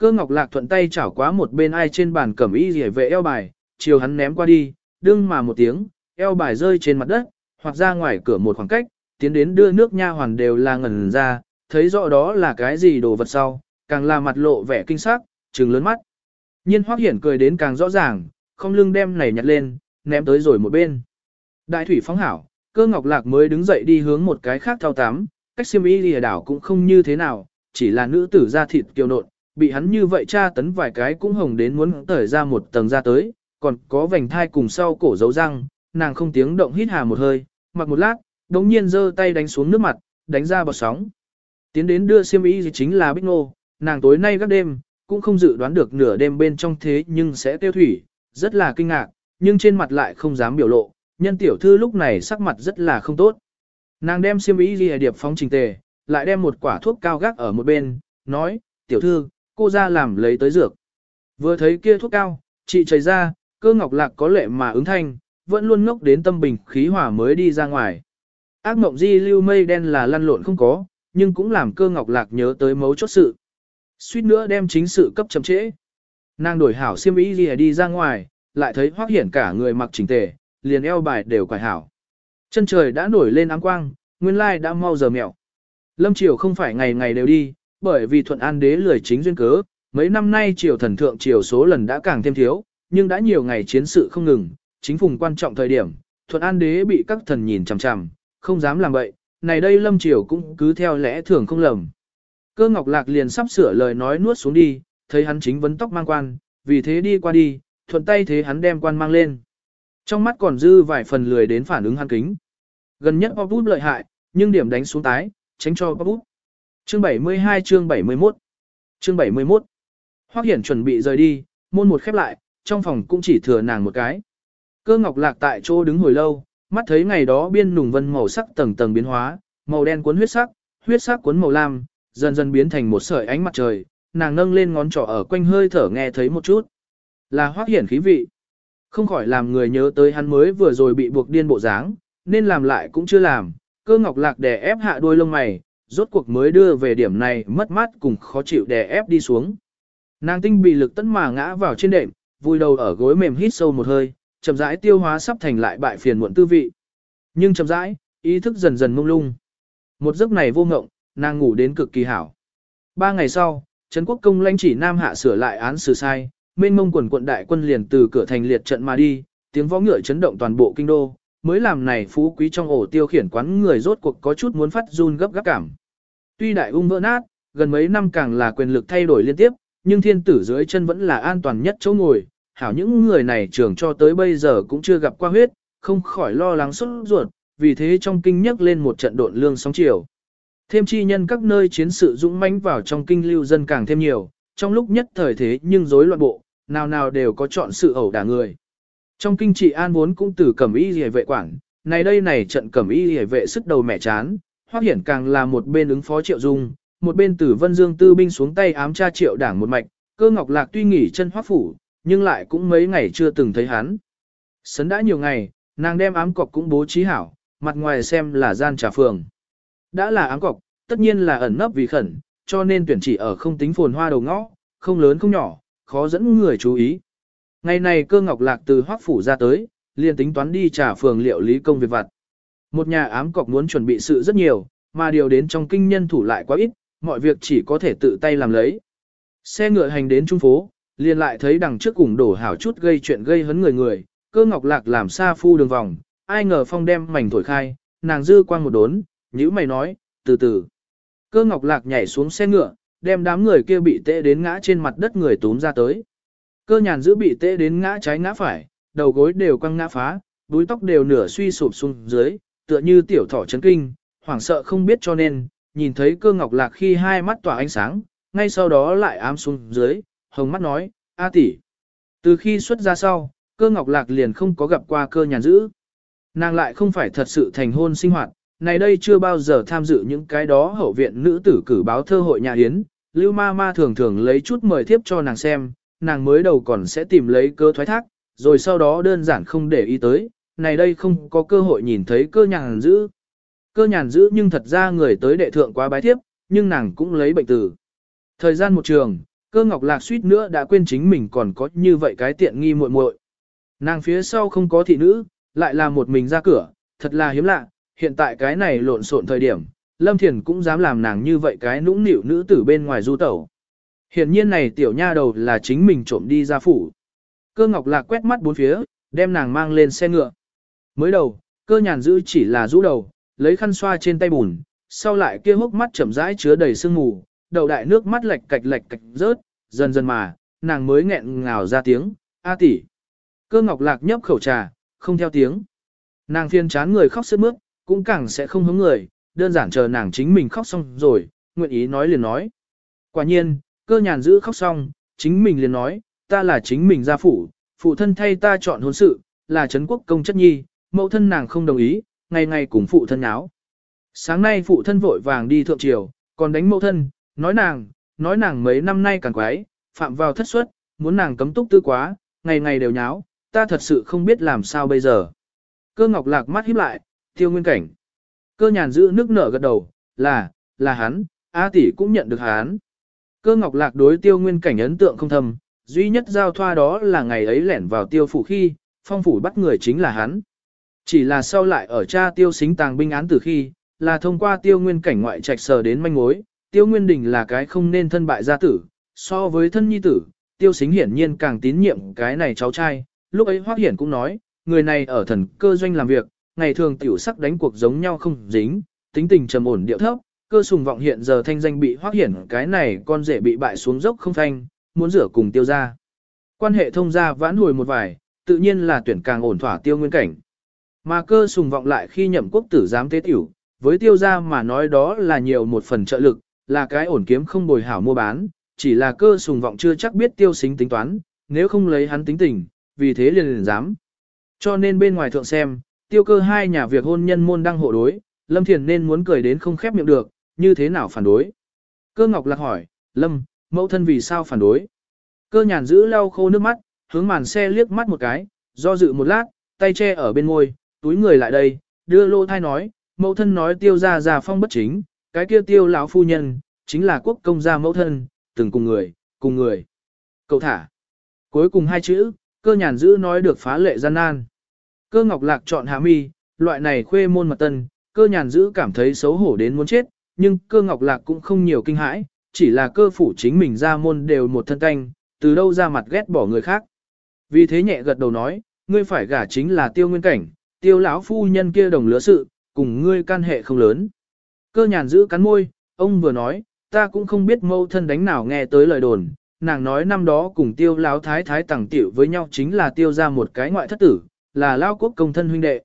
Cơ ngọc lạc thuận tay chảo quá một bên ai trên bàn cẩm y rỉa vệ eo bài, chiều hắn ném qua đi, đương mà một tiếng, eo bài rơi trên mặt đất, hoặc ra ngoài cửa một khoảng cách, tiến đến đưa nước nha hoàn đều là ngẩn ra, thấy rõ đó là cái gì đồ vật sau, càng là mặt lộ vẻ kinh sắc, trừng lớn mắt. Nhiên hoác hiển cười đến càng rõ ràng, không lưng đem này nhặt lên, ném tới rồi một bên. Đại thủy phóng hảo, cơ ngọc lạc mới đứng dậy đi hướng một cái khác thao tám, cách siêm y lìa đảo cũng không như thế nào, chỉ là nữ tử ra thịt kiều nộn, bị hắn như vậy tra tấn vài cái cũng hồng đến muốn tởi ra một tầng ra tới, còn có vành thai cùng sau cổ dấu răng, nàng không tiếng động hít hà một hơi, mặc một lát, đống nhiên giơ tay đánh xuống nước mặt, đánh ra bọt sóng. Tiến đến đưa xiêm y gì chính là Bích Nô, nàng tối nay các đêm, cũng không dự đoán được nửa đêm bên trong thế nhưng sẽ tiêu thủy, rất là kinh ngạc, nhưng trên mặt lại không dám biểu lộ, nhân tiểu thư lúc này sắc mặt rất là không tốt. Nàng đem xiêm y gì điệp phóng trình tề, lại đem một quả thuốc cao gác ở một bên, nói, tiểu thư, cô ra làm lấy tới dược. Vừa thấy kia thuốc cao, chị chảy ra, cơ ngọc lạc có lệ mà ứng thanh, vẫn luôn ngốc đến tâm bình khí hỏa mới đi ra ngoài. Ác mộng di lưu mây đen là lăn lộn không có, nhưng cũng làm cơ ngọc lạc nhớ tới mấu chốt sự. Suýt nữa đem chính sự cấp chậm trễ. Nàng đổi hảo xiêm y gì đi ra ngoài, lại thấy hoác hiển cả người mặc chỉnh tề, liền eo bài đều quải hảo. Chân trời đã nổi lên áng quang, nguyên lai đã mau giờ mẹo. Lâm Triều không phải ngày ngày đều đi, bởi vì thuận an đế lười chính duyên cớ, mấy năm nay triều thần thượng triều số lần đã càng thêm thiếu, nhưng đã nhiều ngày chiến sự không ngừng, chính phùng quan trọng thời điểm, thuận an đế bị các thần nhìn chằm chằm, không dám làm vậy, này đây lâm triều cũng cứ theo lẽ thường không lầm. Cơ ngọc lạc liền sắp sửa lời nói nuốt xuống đi, thấy hắn chính vấn tóc mang quan, vì thế đi qua đi, thuận tay thế hắn đem quan mang lên. Trong mắt còn dư vài phần lười đến phản ứng hắn kính. Gần nhất pop bút lợi hại, nhưng điểm đánh xuống tái, tránh cho pop bút. Chương 72 chương 71 Chương 71 Hoắc Hiển chuẩn bị rời đi, môn một khép lại, trong phòng cũng chỉ thừa nàng một cái. Cơ ngọc lạc tại chỗ đứng hồi lâu, mắt thấy ngày đó biên nùng vân màu sắc tầng tầng biến hóa, màu đen cuốn huyết sắc, huyết sắc cuốn màu lam, dần dần biến thành một sợi ánh mặt trời, nàng nâng lên ngón trỏ ở quanh hơi thở nghe thấy một chút. Là Hoắc Hiển khí vị. Không khỏi làm người nhớ tới hắn mới vừa rồi bị buộc điên bộ dáng, nên làm lại cũng chưa làm, cơ ngọc lạc đè ép hạ đuôi lông mày, rốt cuộc mới đưa về điểm này mất mát cùng khó chịu đè ép đi xuống. Nàng tinh bị lực tấn mà ngã vào trên đệm, vùi đầu ở gối mềm hít sâu một hơi, chậm rãi tiêu hóa sắp thành lại bại phiền muộn tư vị. Nhưng chậm rãi, ý thức dần dần mông lung. Một giấc này vô ngộng, nàng ngủ đến cực kỳ hảo. Ba ngày sau, Trấn Quốc công lãnh chỉ Nam Hạ sửa lại án xử sai, mênh mông quần quận đại quân liền từ cửa thành liệt trận mà đi, tiếng võ ngựa chấn động toàn bộ kinh đô, mới làm này phú quý trong ổ tiêu khiển quán người rốt cuộc có chút muốn phát run gấp gáp cảm. Tuy đại ung vỡ nát, gần mấy năm càng là quyền lực thay đổi liên tiếp, nhưng thiên tử dưới chân vẫn là an toàn nhất chỗ ngồi, hảo những người này trưởng cho tới bây giờ cũng chưa gặp qua huyết, không khỏi lo lắng xuất ruột, vì thế trong kinh nhắc lên một trận độn lương sóng chiều. Thêm chi nhân các nơi chiến sự dũng mãnh vào trong kinh lưu dân càng thêm nhiều, trong lúc nhất thời thế nhưng rối loạn bộ, nào nào đều có chọn sự ẩu đả người. Trong kinh trị an vốn cũng từ cẩm y rìa vệ quản, này đây này trận cẩm y rìa vệ sức đầu mẹ chán, Hoắc hiển càng là một bên ứng phó triệu dung, một bên tử vân dương tư binh xuống tay ám tra triệu đảng một mạch, cơ ngọc lạc tuy nghỉ chân Hoắc phủ, nhưng lại cũng mấy ngày chưa từng thấy hắn. Sấn đã nhiều ngày, nàng đem ám cọc cũng bố trí hảo, mặt ngoài xem là gian trà phường. Đã là ám cọc, tất nhiên là ẩn nấp vì khẩn, cho nên tuyển chỉ ở không tính phồn hoa đầu ngõ, không lớn không nhỏ, khó dẫn người chú ý. Ngày này cơ ngọc lạc từ hoác phủ ra tới, liền tính toán đi trả phường liệu lý công việc vặt. Một nhà ám cọc muốn chuẩn bị sự rất nhiều, mà điều đến trong kinh nhân thủ lại quá ít, mọi việc chỉ có thể tự tay làm lấy. Xe ngựa hành đến trung phố, liền lại thấy đằng trước cùng đổ hảo chút gây chuyện gây hấn người người, cơ ngọc lạc làm xa phu đường vòng, ai ngờ phong đem mảnh thổi khai, nàng dư quang một đốn, nhữ mày nói, từ từ. Cơ ngọc lạc nhảy xuống xe ngựa, đem đám người kia bị tệ đến ngã trên mặt đất người túm ra tới. Cơ nhàn giữ bị tệ đến ngã trái ngã phải, đầu gối đều quăng ngã phá, đuôi tóc đều nửa suy sụp xuống dưới, tựa như tiểu thỏ chấn kinh, hoảng sợ không biết cho nên, nhìn thấy cơ ngọc lạc khi hai mắt tỏa ánh sáng, ngay sau đó lại ám xuống dưới, hồng mắt nói, A tỷ. Từ khi xuất ra sau, cơ ngọc lạc liền không có gặp qua cơ nhàn dữ. Nàng lại không phải thật sự thành hôn sinh hoạt, này đây chưa bao giờ tham dự những cái đó hậu viện nữ tử cử báo thơ hội nhà yến, lưu ma ma thường thường lấy chút mời thiếp cho nàng xem, nàng mới đầu còn sẽ tìm lấy cơ thoái thác, rồi sau đó đơn giản không để ý tới, này đây không có cơ hội nhìn thấy cơ nhàn giữ. Cơ nhàn giữ nhưng thật ra người tới đệ thượng quá bái thiếp, nhưng nàng cũng lấy bệnh tử. Thời gian một trường, cơ ngọc lạc suýt nữa đã quên chính mình còn có như vậy cái tiện nghi muội muội. Nàng phía sau không có thị nữ, lại là một mình ra cửa, thật là hiếm lạ, hiện tại cái này lộn xộn thời điểm, Lâm Thiền cũng dám làm nàng như vậy cái nũng nịu nữ tử bên ngoài du tẩu. hiển nhiên này tiểu nha đầu là chính mình trộm đi ra phủ. Cơ ngọc lạc quét mắt bốn phía, đem nàng mang lên xe ngựa. Mới đầu, cơ nhàn giữ chỉ là rũ đầu, lấy khăn xoa trên tay bùn, sau lại kia hốc mắt chậm rãi chứa đầy sương mù, đầu đại nước mắt lệch cạch lệch cạch rớt, dần dần mà, nàng mới nghẹn ngào ra tiếng, A tỷ. Cơ ngọc lạc nhấp khẩu trà, không theo tiếng. Nàng phiên chán người khóc sướt mướt, cũng càng sẽ không hướng người, đơn giản chờ nàng chính mình khóc xong rồi, nguyện ý nói liền nói. Quả nhiên, cơ nhàn giữ khóc xong, chính mình liền nói, ta là chính mình gia phụ, phụ thân thay ta chọn hôn sự, là Trấn quốc công chất nhi, mẫu thân nàng không đồng ý, ngày ngày cùng phụ thân áo. Sáng nay phụ thân vội vàng đi thượng triều, còn đánh mẫu thân, nói nàng, nói nàng mấy năm nay càng quái, phạm vào thất suất, muốn nàng cấm túc tư quá, ngày ngày đều nháo, ta thật sự không biết làm sao bây giờ. Cơ ngọc lạc mắt híp lại, tiêu nguyên cảnh. Cơ nhàn giữ nước nở gật đầu, là, là hắn, A tỷ cũng nhận được hắn. Cơ ngọc lạc đối tiêu nguyên cảnh ấn tượng không thầm, duy nhất giao thoa đó là ngày ấy lẻn vào tiêu phủ khi, phong phủ bắt người chính là hắn. Chỉ là sau lại ở cha tiêu xính tàng binh án từ khi, là thông qua tiêu nguyên cảnh ngoại trạch sờ đến manh mối, tiêu nguyên đình là cái không nên thân bại gia tử, so với thân nhi tử, tiêu xính hiển nhiên càng tín nhiệm cái này cháu trai, lúc ấy hoác hiển cũng nói, người này ở thần cơ doanh làm việc, ngày thường tiểu sắc đánh cuộc giống nhau không dính, tính tình trầm ổn điệu thấp, cơ sùng vọng hiện giờ thanh danh bị hoác hiển cái này con rể bị bại xuống dốc không thanh, muốn rửa cùng tiêu ra. Quan hệ thông gia vãn hồi một vài, tự nhiên là tuyển càng ổn thỏa tiêu nguyên cảnh. Mà cơ sùng vọng lại khi nhậm quốc tử giám tế tiểu, với tiêu gia mà nói đó là nhiều một phần trợ lực, là cái ổn kiếm không bồi hảo mua bán, chỉ là cơ sùng vọng chưa chắc biết tiêu xính tính toán, nếu không lấy hắn tính tình, vì thế liền liền dám. Cho nên bên ngoài thượng xem, tiêu cơ hai nhà việc hôn nhân môn đang hộ đối, Lâm Thiền nên muốn cười đến không khép miệng được, như thế nào phản đối. Cơ Ngọc Lạc hỏi, Lâm, mẫu thân vì sao phản đối? Cơ nhàn giữ lau khô nước mắt, hướng màn xe liếc mắt một cái, do dự một lát, tay che ở bên môi, túi người lại đây, đưa lô thai nói, mẫu thân nói tiêu ra già phong bất chính, cái kia tiêu lão phu nhân, chính là quốc công gia mẫu thân, từng cùng người, cùng người. Cậu thả. Cuối cùng hai chữ, cơ nhàn giữ nói được phá lệ gian nan. Cơ ngọc lạc chọn hạ mi, loại này khuê môn mật tân, cơ nhàn giữ cảm thấy xấu hổ đến muốn chết, nhưng cơ ngọc lạc cũng không nhiều kinh hãi, chỉ là cơ phủ chính mình ra môn đều một thân canh, từ đâu ra mặt ghét bỏ người khác. Vì thế nhẹ gật đầu nói, ngươi phải gả chính là tiêu nguyên cảnh, tiêu lão phu nhân kia đồng lứa sự, cùng ngươi can hệ không lớn. Cơ nhàn giữ cắn môi, ông vừa nói, ta cũng không biết mâu thân đánh nào nghe tới lời đồn, nàng nói năm đó cùng tiêu lão thái thái tẳng tiểu với nhau chính là tiêu ra một cái ngoại thất tử, là lao quốc công thân huynh đệ.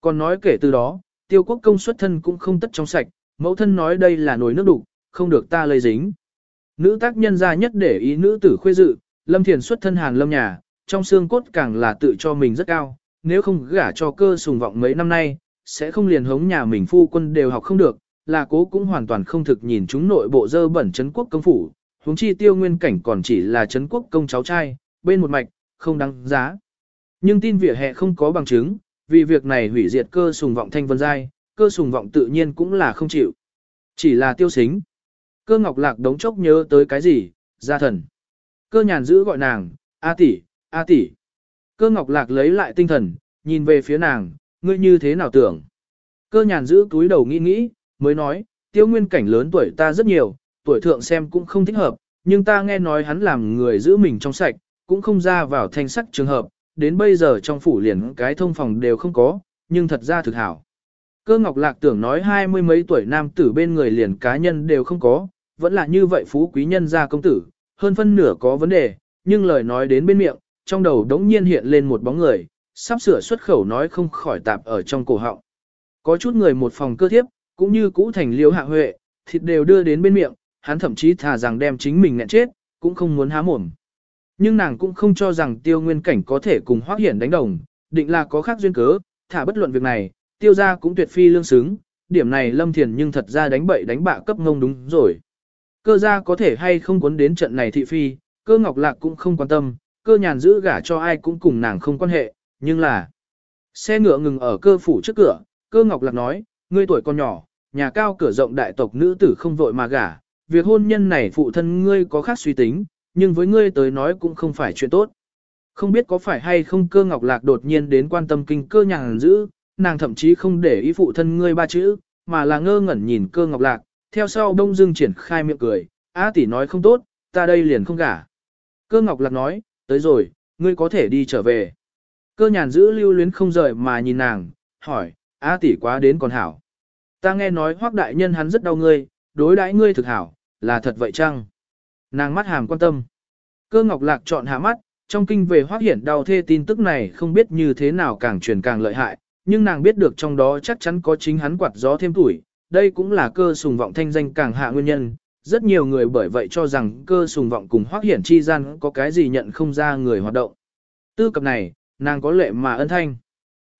Còn nói kể từ đó, tiêu quốc công xuất thân cũng không tất trong sạch, mẫu thân nói đây là nồi nước đục, không được ta lây dính. Nữ tác nhân ra nhất để ý nữ tử khuê dự, lâm thiền xuất thân hàn lâm nhà, trong xương cốt càng là tự cho mình rất cao, nếu không gả cho cơ sùng vọng mấy năm nay, sẽ không liền hống nhà mình phu quân đều học không được, là cố cũng hoàn toàn không thực nhìn chúng nội bộ dơ bẩn chấn quốc công phủ, huống chi tiêu nguyên cảnh còn chỉ là chấn quốc công cháu trai, bên một mạch, không đáng giá. Nhưng tin vỉa hè không có bằng chứng, vì việc này hủy diệt cơ sùng vọng thanh vân giai, cơ sùng vọng tự nhiên cũng là không chịu. Chỉ là tiêu xính. Cơ ngọc lạc đống chốc nhớ tới cái gì, gia thần. Cơ nhàn giữ gọi nàng, A tỷ, A tỷ. Cơ ngọc lạc lấy lại tinh thần, nhìn về phía nàng, ngươi như thế nào tưởng. Cơ nhàn giữ túi đầu nghĩ nghĩ, mới nói, tiêu nguyên cảnh lớn tuổi ta rất nhiều, tuổi thượng xem cũng không thích hợp, nhưng ta nghe nói hắn làm người giữ mình trong sạch, cũng không ra vào thanh sắc trường hợp, đến bây giờ trong phủ liền cái thông phòng đều không có, nhưng thật ra thực hảo. Cơ ngọc lạc tưởng nói hai mươi mấy tuổi nam tử bên người liền cá nhân đều không có, vẫn là như vậy phú quý nhân gia công tử, hơn phân nửa có vấn đề, nhưng lời nói đến bên miệng, trong đầu đống nhiên hiện lên một bóng người, sắp sửa xuất khẩu nói không khỏi tạp ở trong cổ họng. Có chút người một phòng cơ thiếp, cũng như cũ thành liễu hạ huệ, thịt đều đưa đến bên miệng, hắn thậm chí thà rằng đem chính mình nghẹn chết, cũng không muốn há mồm. Nhưng nàng cũng không cho rằng tiêu nguyên cảnh có thể cùng hoác hiển đánh đồng, định là có khác duyên cớ, thả bất luận việc này, tiêu ra cũng tuyệt phi lương xứng, điểm này lâm thiền nhưng thật ra đánh bậy đánh bạ cấp ngông đúng rồi. Cơ gia có thể hay không cuốn đến trận này thị phi, cơ ngọc lạc cũng không quan tâm, cơ nhàn giữ gả cho ai cũng cùng nàng không quan hệ, nhưng là... Xe ngựa ngừng ở cơ phủ trước cửa, cơ ngọc lạc nói, ngươi tuổi còn nhỏ, nhà cao cửa rộng đại tộc nữ tử không vội mà gả, việc hôn nhân này phụ thân ngươi có khác suy tính, nhưng với ngươi tới nói cũng không phải chuyện tốt. Không biết có phải hay không cơ ngọc lạc đột nhiên đến quan tâm kinh cơ nhàn giữ, nàng thậm chí không để ý phụ thân ngươi ba chữ, mà là ngơ ngẩn nhìn cơ ngọc lạc, theo sau đông dương triển khai miệng cười, á tỷ nói không tốt, ta đây liền không gả. Cơ ngọc lạc nói, tới rồi, ngươi có thể đi trở về. Cơ nhàn giữ lưu luyến không rời mà nhìn nàng, hỏi, á tỷ quá đến còn hảo. Ta nghe nói hoác đại nhân hắn rất đau ngươi, đối đãi ngươi thực hảo, là thật vậy chăng? Nàng mắt hàm quan tâm. Cơ ngọc lạc chọn hạ mắt, trong kinh về Hoắc Hiển đau thê tin tức này không biết như thế nào càng truyền càng lợi hại, nhưng nàng biết được trong đó chắc chắn có chính hắn quạt gió thêm tuổi, đây cũng là cơ sùng vọng thanh danh càng hạ nguyên nhân. Rất nhiều người bởi vậy cho rằng cơ sùng vọng cùng hoác Hiển chi gian có cái gì nhận không ra người hoạt động. Tư cập này, nàng có lệ mà ân thanh.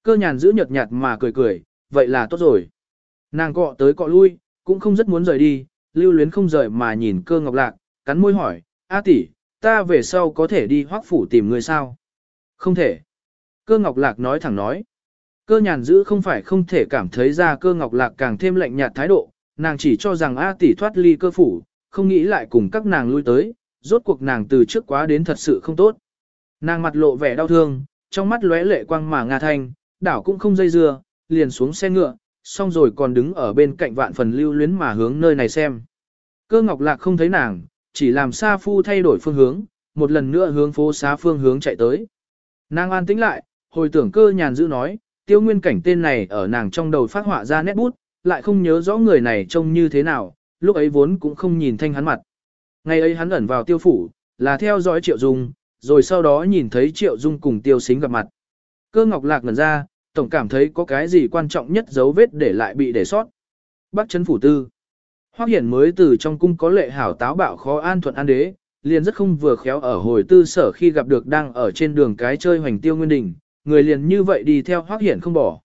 Cơ nhàn giữ nhợt nhạt mà cười cười, vậy là tốt rồi. Nàng cọ tới cọ lui, cũng không rất muốn rời đi, lưu luyến không rời mà nhìn cơ ngọc lạc, cắn môi hỏi, A tỷ, ta về sau có thể đi hoác phủ tìm người sao? Không thể. Cơ ngọc lạc nói thẳng nói. Cơ nhàn giữ không phải không thể cảm thấy ra cơ ngọc lạc càng thêm lạnh nhạt thái độ, nàng chỉ cho rằng A tỷ thoát ly cơ phủ, không nghĩ lại cùng các nàng lui tới, rốt cuộc nàng từ trước quá đến thật sự không tốt. Nàng mặt lộ vẻ đau thương, trong mắt lóe lệ quang mà nga thanh, đảo cũng không dây dưa, liền xuống xe ngựa, xong rồi còn đứng ở bên cạnh vạn phần lưu luyến mà hướng nơi này xem. Cơ ngọc lạc không thấy nàng, chỉ làm xa Phu thay đổi phương hướng, một lần nữa hướng phố xá phương hướng chạy tới. Nàng an tĩnh lại, hồi tưởng cơ nhàn giữ nói, tiêu nguyên cảnh tên này ở nàng trong đầu phát họa ra nét bút, lại không nhớ rõ người này trông như thế nào, lúc ấy vốn cũng không nhìn thanh hắn mặt. Ngày ấy hắn ẩn vào tiêu phủ, là theo dõi triệu dung, rồi sau đó nhìn thấy triệu dung cùng tiêu xính gặp mặt. Cơ ngọc lạc ngần ra, tổng cảm thấy có cái gì quan trọng nhất dấu vết để lại bị để sót. Bắc chấn phủ tư. Hoắc Hiển mới từ trong cung có lệ hảo táo bạo khó an thuận an đế, liền rất không vừa khéo ở hồi tư sở khi gặp được đang ở trên đường cái chơi hoành tiêu nguyên đình, người liền như vậy đi theo Hoắc Hiển không bỏ.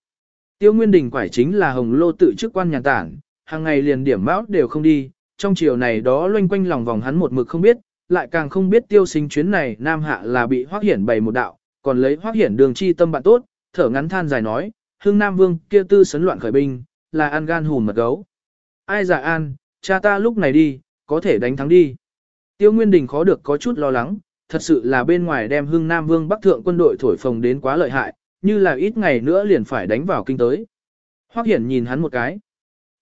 Tiêu Nguyên Đình quải chính là hồng lô tự chức quan nhà tản, hàng ngày liền điểm mão đều không đi, trong chiều này đó loanh quanh lòng vòng hắn một mực không biết, lại càng không biết tiêu sinh chuyến này Nam Hạ là bị Hoắc Hiển bày một đạo, còn lấy Hoắc Hiển đường chi tâm bạn tốt, thở ngắn than dài nói, hương Nam Vương kia tư sấn loạn khởi binh, là an gan hùn mật gấu. Ai giả an, cha ta lúc này đi, có thể đánh thắng đi. Tiêu Nguyên Đình khó được có chút lo lắng, thật sự là bên ngoài đem hưng Nam Vương Bắc Thượng quân đội thổi phồng đến quá lợi hại, như là ít ngày nữa liền phải đánh vào kinh tới. Hoắc Hiển nhìn hắn một cái.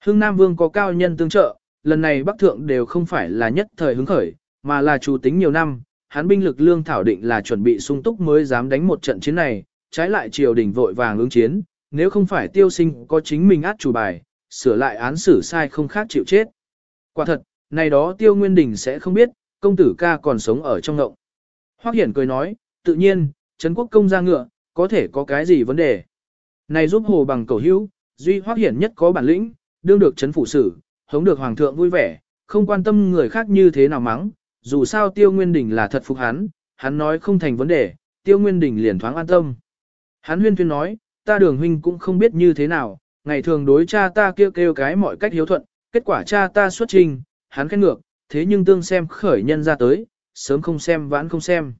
Hưng Nam Vương có cao nhân tương trợ, lần này Bắc Thượng đều không phải là nhất thời hứng khởi, mà là chủ tính nhiều năm, hắn binh lực lương thảo định là chuẩn bị sung túc mới dám đánh một trận chiến này, trái lại triều đình vội vàng ứng chiến, nếu không phải tiêu sinh có chính mình át chủ bài, sửa lại án xử sai không khác chịu chết. Quả thật, này đó tiêu nguyên đình sẽ không biết, công tử ca còn sống ở trong ngộng. Hoắc Hiển cười nói, tự nhiên, Trấn Quốc công ra ngựa, có thể có cái gì vấn đề. Này giúp hồ bằng cầu hữu, duy hoác Hiển nhất có bản lĩnh, đương được Trấn Phủ Sử, hống được Hoàng thượng vui vẻ, không quan tâm người khác như thế nào mắng, dù sao Tiêu Nguyên Đình là thật phục hắn, hắn nói không thành vấn đề, Tiêu Nguyên Đình liền thoáng an tâm. Hắn huyên thuyên nói, ta đường huynh cũng không biết như thế nào, ngày thường đối cha ta kêu kêu cái mọi cách hiếu thuận, kết quả cha ta xuất trình, hắn khen ngược, thế nhưng tương xem khởi nhân ra tới, sớm không xem vãn không xem.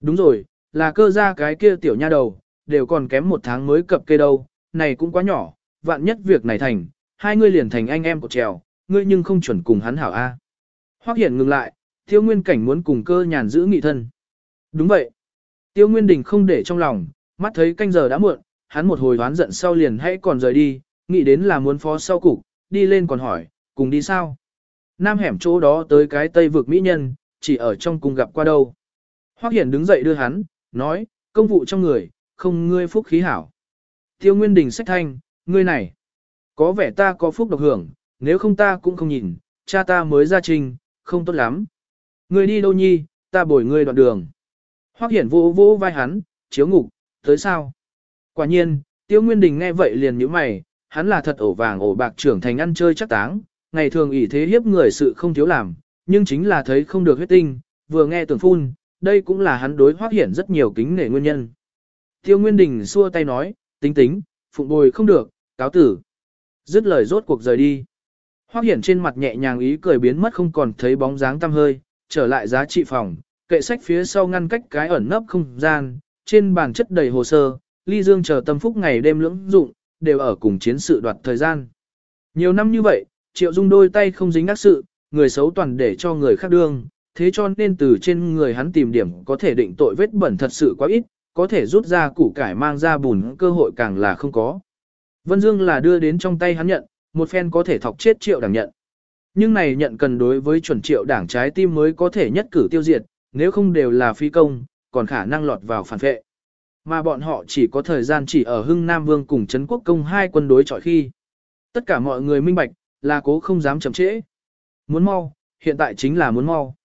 Đúng rồi, là cơ ra cái kia tiểu nha đầu, đều còn kém một tháng mới cập kê đâu, này cũng quá nhỏ, vạn nhất việc này thành, hai ngươi liền thành anh em của trèo, ngươi nhưng không chuẩn cùng hắn hảo A. Hoắc Hiển ngừng lại, Tiêu Nguyên Cảnh muốn cùng cơ nhàn giữ nghị thân. Đúng vậy. Tiêu Nguyên Đình không để trong lòng, mắt thấy canh giờ đã muộn, hắn một hồi đoán giận sau liền hãy còn rời đi, nghĩ đến là muốn phó sau cục, đi lên còn hỏi, cùng đi sao? Nam hẻm chỗ đó tới cái tây vực mỹ nhân, chỉ ở trong cung gặp qua đâu. Hoắc Hiển đứng dậy đưa hắn, nói, công vụ trong người, không ngươi phúc khí hảo. Tiêu Nguyên Đình sách thanh, ngươi này, có vẻ ta có phúc độc hưởng, nếu không ta cũng không nhìn, cha ta mới ra trình, không tốt lắm. Ngươi đi đâu nhi, ta bồi ngươi đoạn đường. Hoắc Hiển vô vô vai hắn, chiếu ngục, tới sao? Quả nhiên, Tiêu Nguyên Đình nghe vậy liền nhíu mày, hắn là thật ổ vàng ổ bạc trưởng thành ăn chơi chắc táng, ngày thường ỷ thế hiếp người sự không thiếu làm, nhưng chính là thấy không được huyết tinh, vừa nghe tưởng phun, đây cũng là hắn đối hoác hiển rất nhiều kính nể nguyên nhân. Tiêu Nguyên Đình xua tay nói, tính tính, phụng bồi không được, cáo tử. Dứt lời rốt cuộc rời đi. Hoác hiển trên mặt nhẹ nhàng ý cười biến mất không còn thấy bóng dáng tăm hơi, trở lại giá trị phòng, kệ sách phía sau ngăn cách cái ẩn nấp không gian, trên bàn chất đầy hồ sơ, ly dương chờ tâm phúc ngày đêm lưỡng dụng, đều ở cùng chiến sự đoạt thời gian. Nhiều năm như vậy, triệu dung đôi tay không dính ác sự, người xấu toàn để cho người khác đương, thế cho nên từ trên người hắn tìm điểm có thể định tội vết bẩn thật sự quá ít, có thể rút ra củ cải mang ra bùn cơ hội càng là không có. Vân Dương là đưa đến trong tay hắn nhận, một phen có thể thọc chết triệu đảng nhận. Nhưng này nhận cần đối với chuẩn triệu đảng trái tim mới có thể nhất cử tiêu diệt, nếu không đều là phi công, còn khả năng lọt vào phản vệ. Mà bọn họ chỉ có thời gian chỉ ở Hưng Nam Vương cùng Trấn Quốc Công hai quân đối chọi khi. Tất cả mọi người minh bạch, là cố không dám chậm trễ. Muốn mau, hiện tại chính là muốn mau.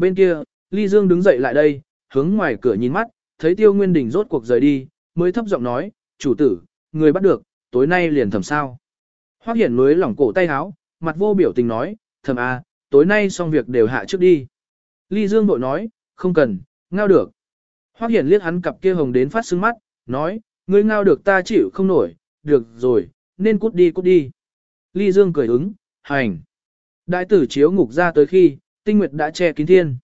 Bên kia, Ly Dương đứng dậy lại đây, hướng ngoài cửa nhìn mắt, thấy Tiêu Nguyên Đình rốt cuộc rời đi, mới thấp giọng nói, chủ tử, người bắt được, tối nay liền thẩm sao. Hoác Hiển mới lỏng cổ tay áo, mặt vô biểu tình nói, thẩm a, à, tối nay xong việc đều hạ trước đi. Ly Dương bội nói, không cần, ngao được. Hoác Hiển liếc hắn cặp kia hồng đến phát sưng mắt, nói, ngươi ngao được ta chịu không nổi, được rồi, nên cút đi cút đi. Ly Dương cười ứng, hành. Đại tử chiếu ngục ra tới khi, tinh nguyệt đã che kín thiên.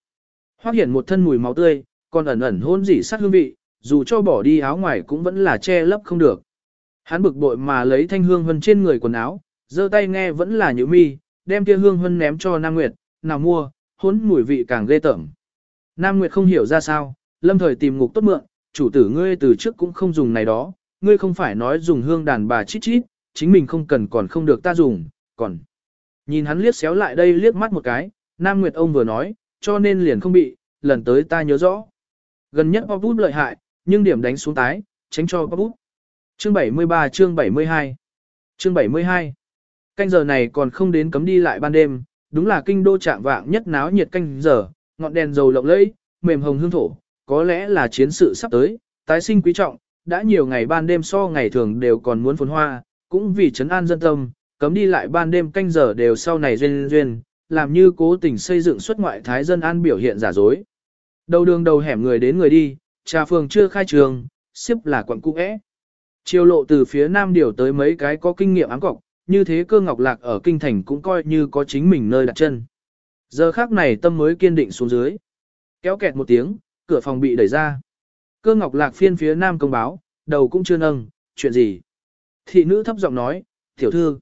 Hoác Hiển một thân mùi máu tươi, còn ẩn ẩn hôn dị sát hương vị, dù cho bỏ đi áo ngoài cũng vẫn là che lấp không được. Hắn bực bội mà lấy thanh hương hân trên người quần áo, giơ tay nghe vẫn là nhữ mi, đem kia hương hân ném cho Nam Nguyệt, nào mua, hốn mùi vị càng ghê tởm. Nam Nguyệt không hiểu ra sao, lâm thời tìm ngục tốt mượn, chủ tử ngươi từ trước cũng không dùng này đó, ngươi không phải nói dùng hương đàn bà chít chít, chính mình không cần còn không được ta dùng, còn. Nhìn hắn liếc xéo lại đây liếc mắt một cái, Nam Nguyệt ông vừa nói, cho nên liền không bị, lần tới ta nhớ rõ. Gần nhất pop lợi hại, nhưng điểm đánh xuống tái, tránh cho pop. Chương 73 chương 72 Chương 72 Canh giờ này còn không đến cấm đi lại ban đêm, đúng là kinh đô trạng vạng nhất náo nhiệt canh giờ, ngọn đèn dầu lộng lẫy, mềm hồng hương thổ, có lẽ là chiến sự sắp tới, tái sinh quý trọng, đã nhiều ngày ban đêm so ngày thường đều còn muốn phồn hoa, cũng vì trấn an dân tâm, cấm đi lại ban đêm canh giờ đều sau này duyên duyên, làm như cố tình xây dựng xuất ngoại thái dân an biểu hiện giả dối. Đầu đường đầu hẻm người đến người đi, trà phường chưa khai trường, xếp là quận cũ é. Chiều lộ từ phía nam điều tới mấy cái có kinh nghiệm ám cọc, như thế cơ ngọc lạc ở kinh thành cũng coi như có chính mình nơi đặt chân. Giờ khác này tâm mới kiên định xuống dưới. Kéo kẹt một tiếng, cửa phòng bị đẩy ra. Cơ ngọc lạc phiên phía nam công báo, đầu cũng chưa nâng, chuyện gì? Thị nữ thấp giọng nói, tiểu thư.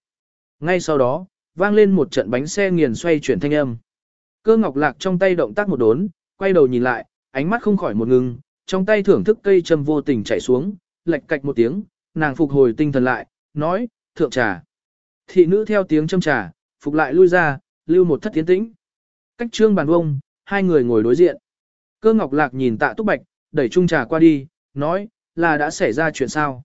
Ngay sau đó, vang lên một trận bánh xe nghiền xoay chuyển thanh âm. Cơ ngọc lạc trong tay động tác một đốn, quay đầu nhìn lại, ánh mắt không khỏi một ngừng, trong tay thưởng thức cây châm vô tình chảy xuống, lệch cạch một tiếng, nàng phục hồi tinh thần lại, nói, thượng trà. Thị nữ theo tiếng châm trà, phục lại lui ra, lưu một thất tiến tĩnh. Cách trương bàn vông, hai người ngồi đối diện. Cơ ngọc lạc nhìn tạ túc bạch, đẩy chung trà qua đi, nói, là đã xảy ra chuyện sao.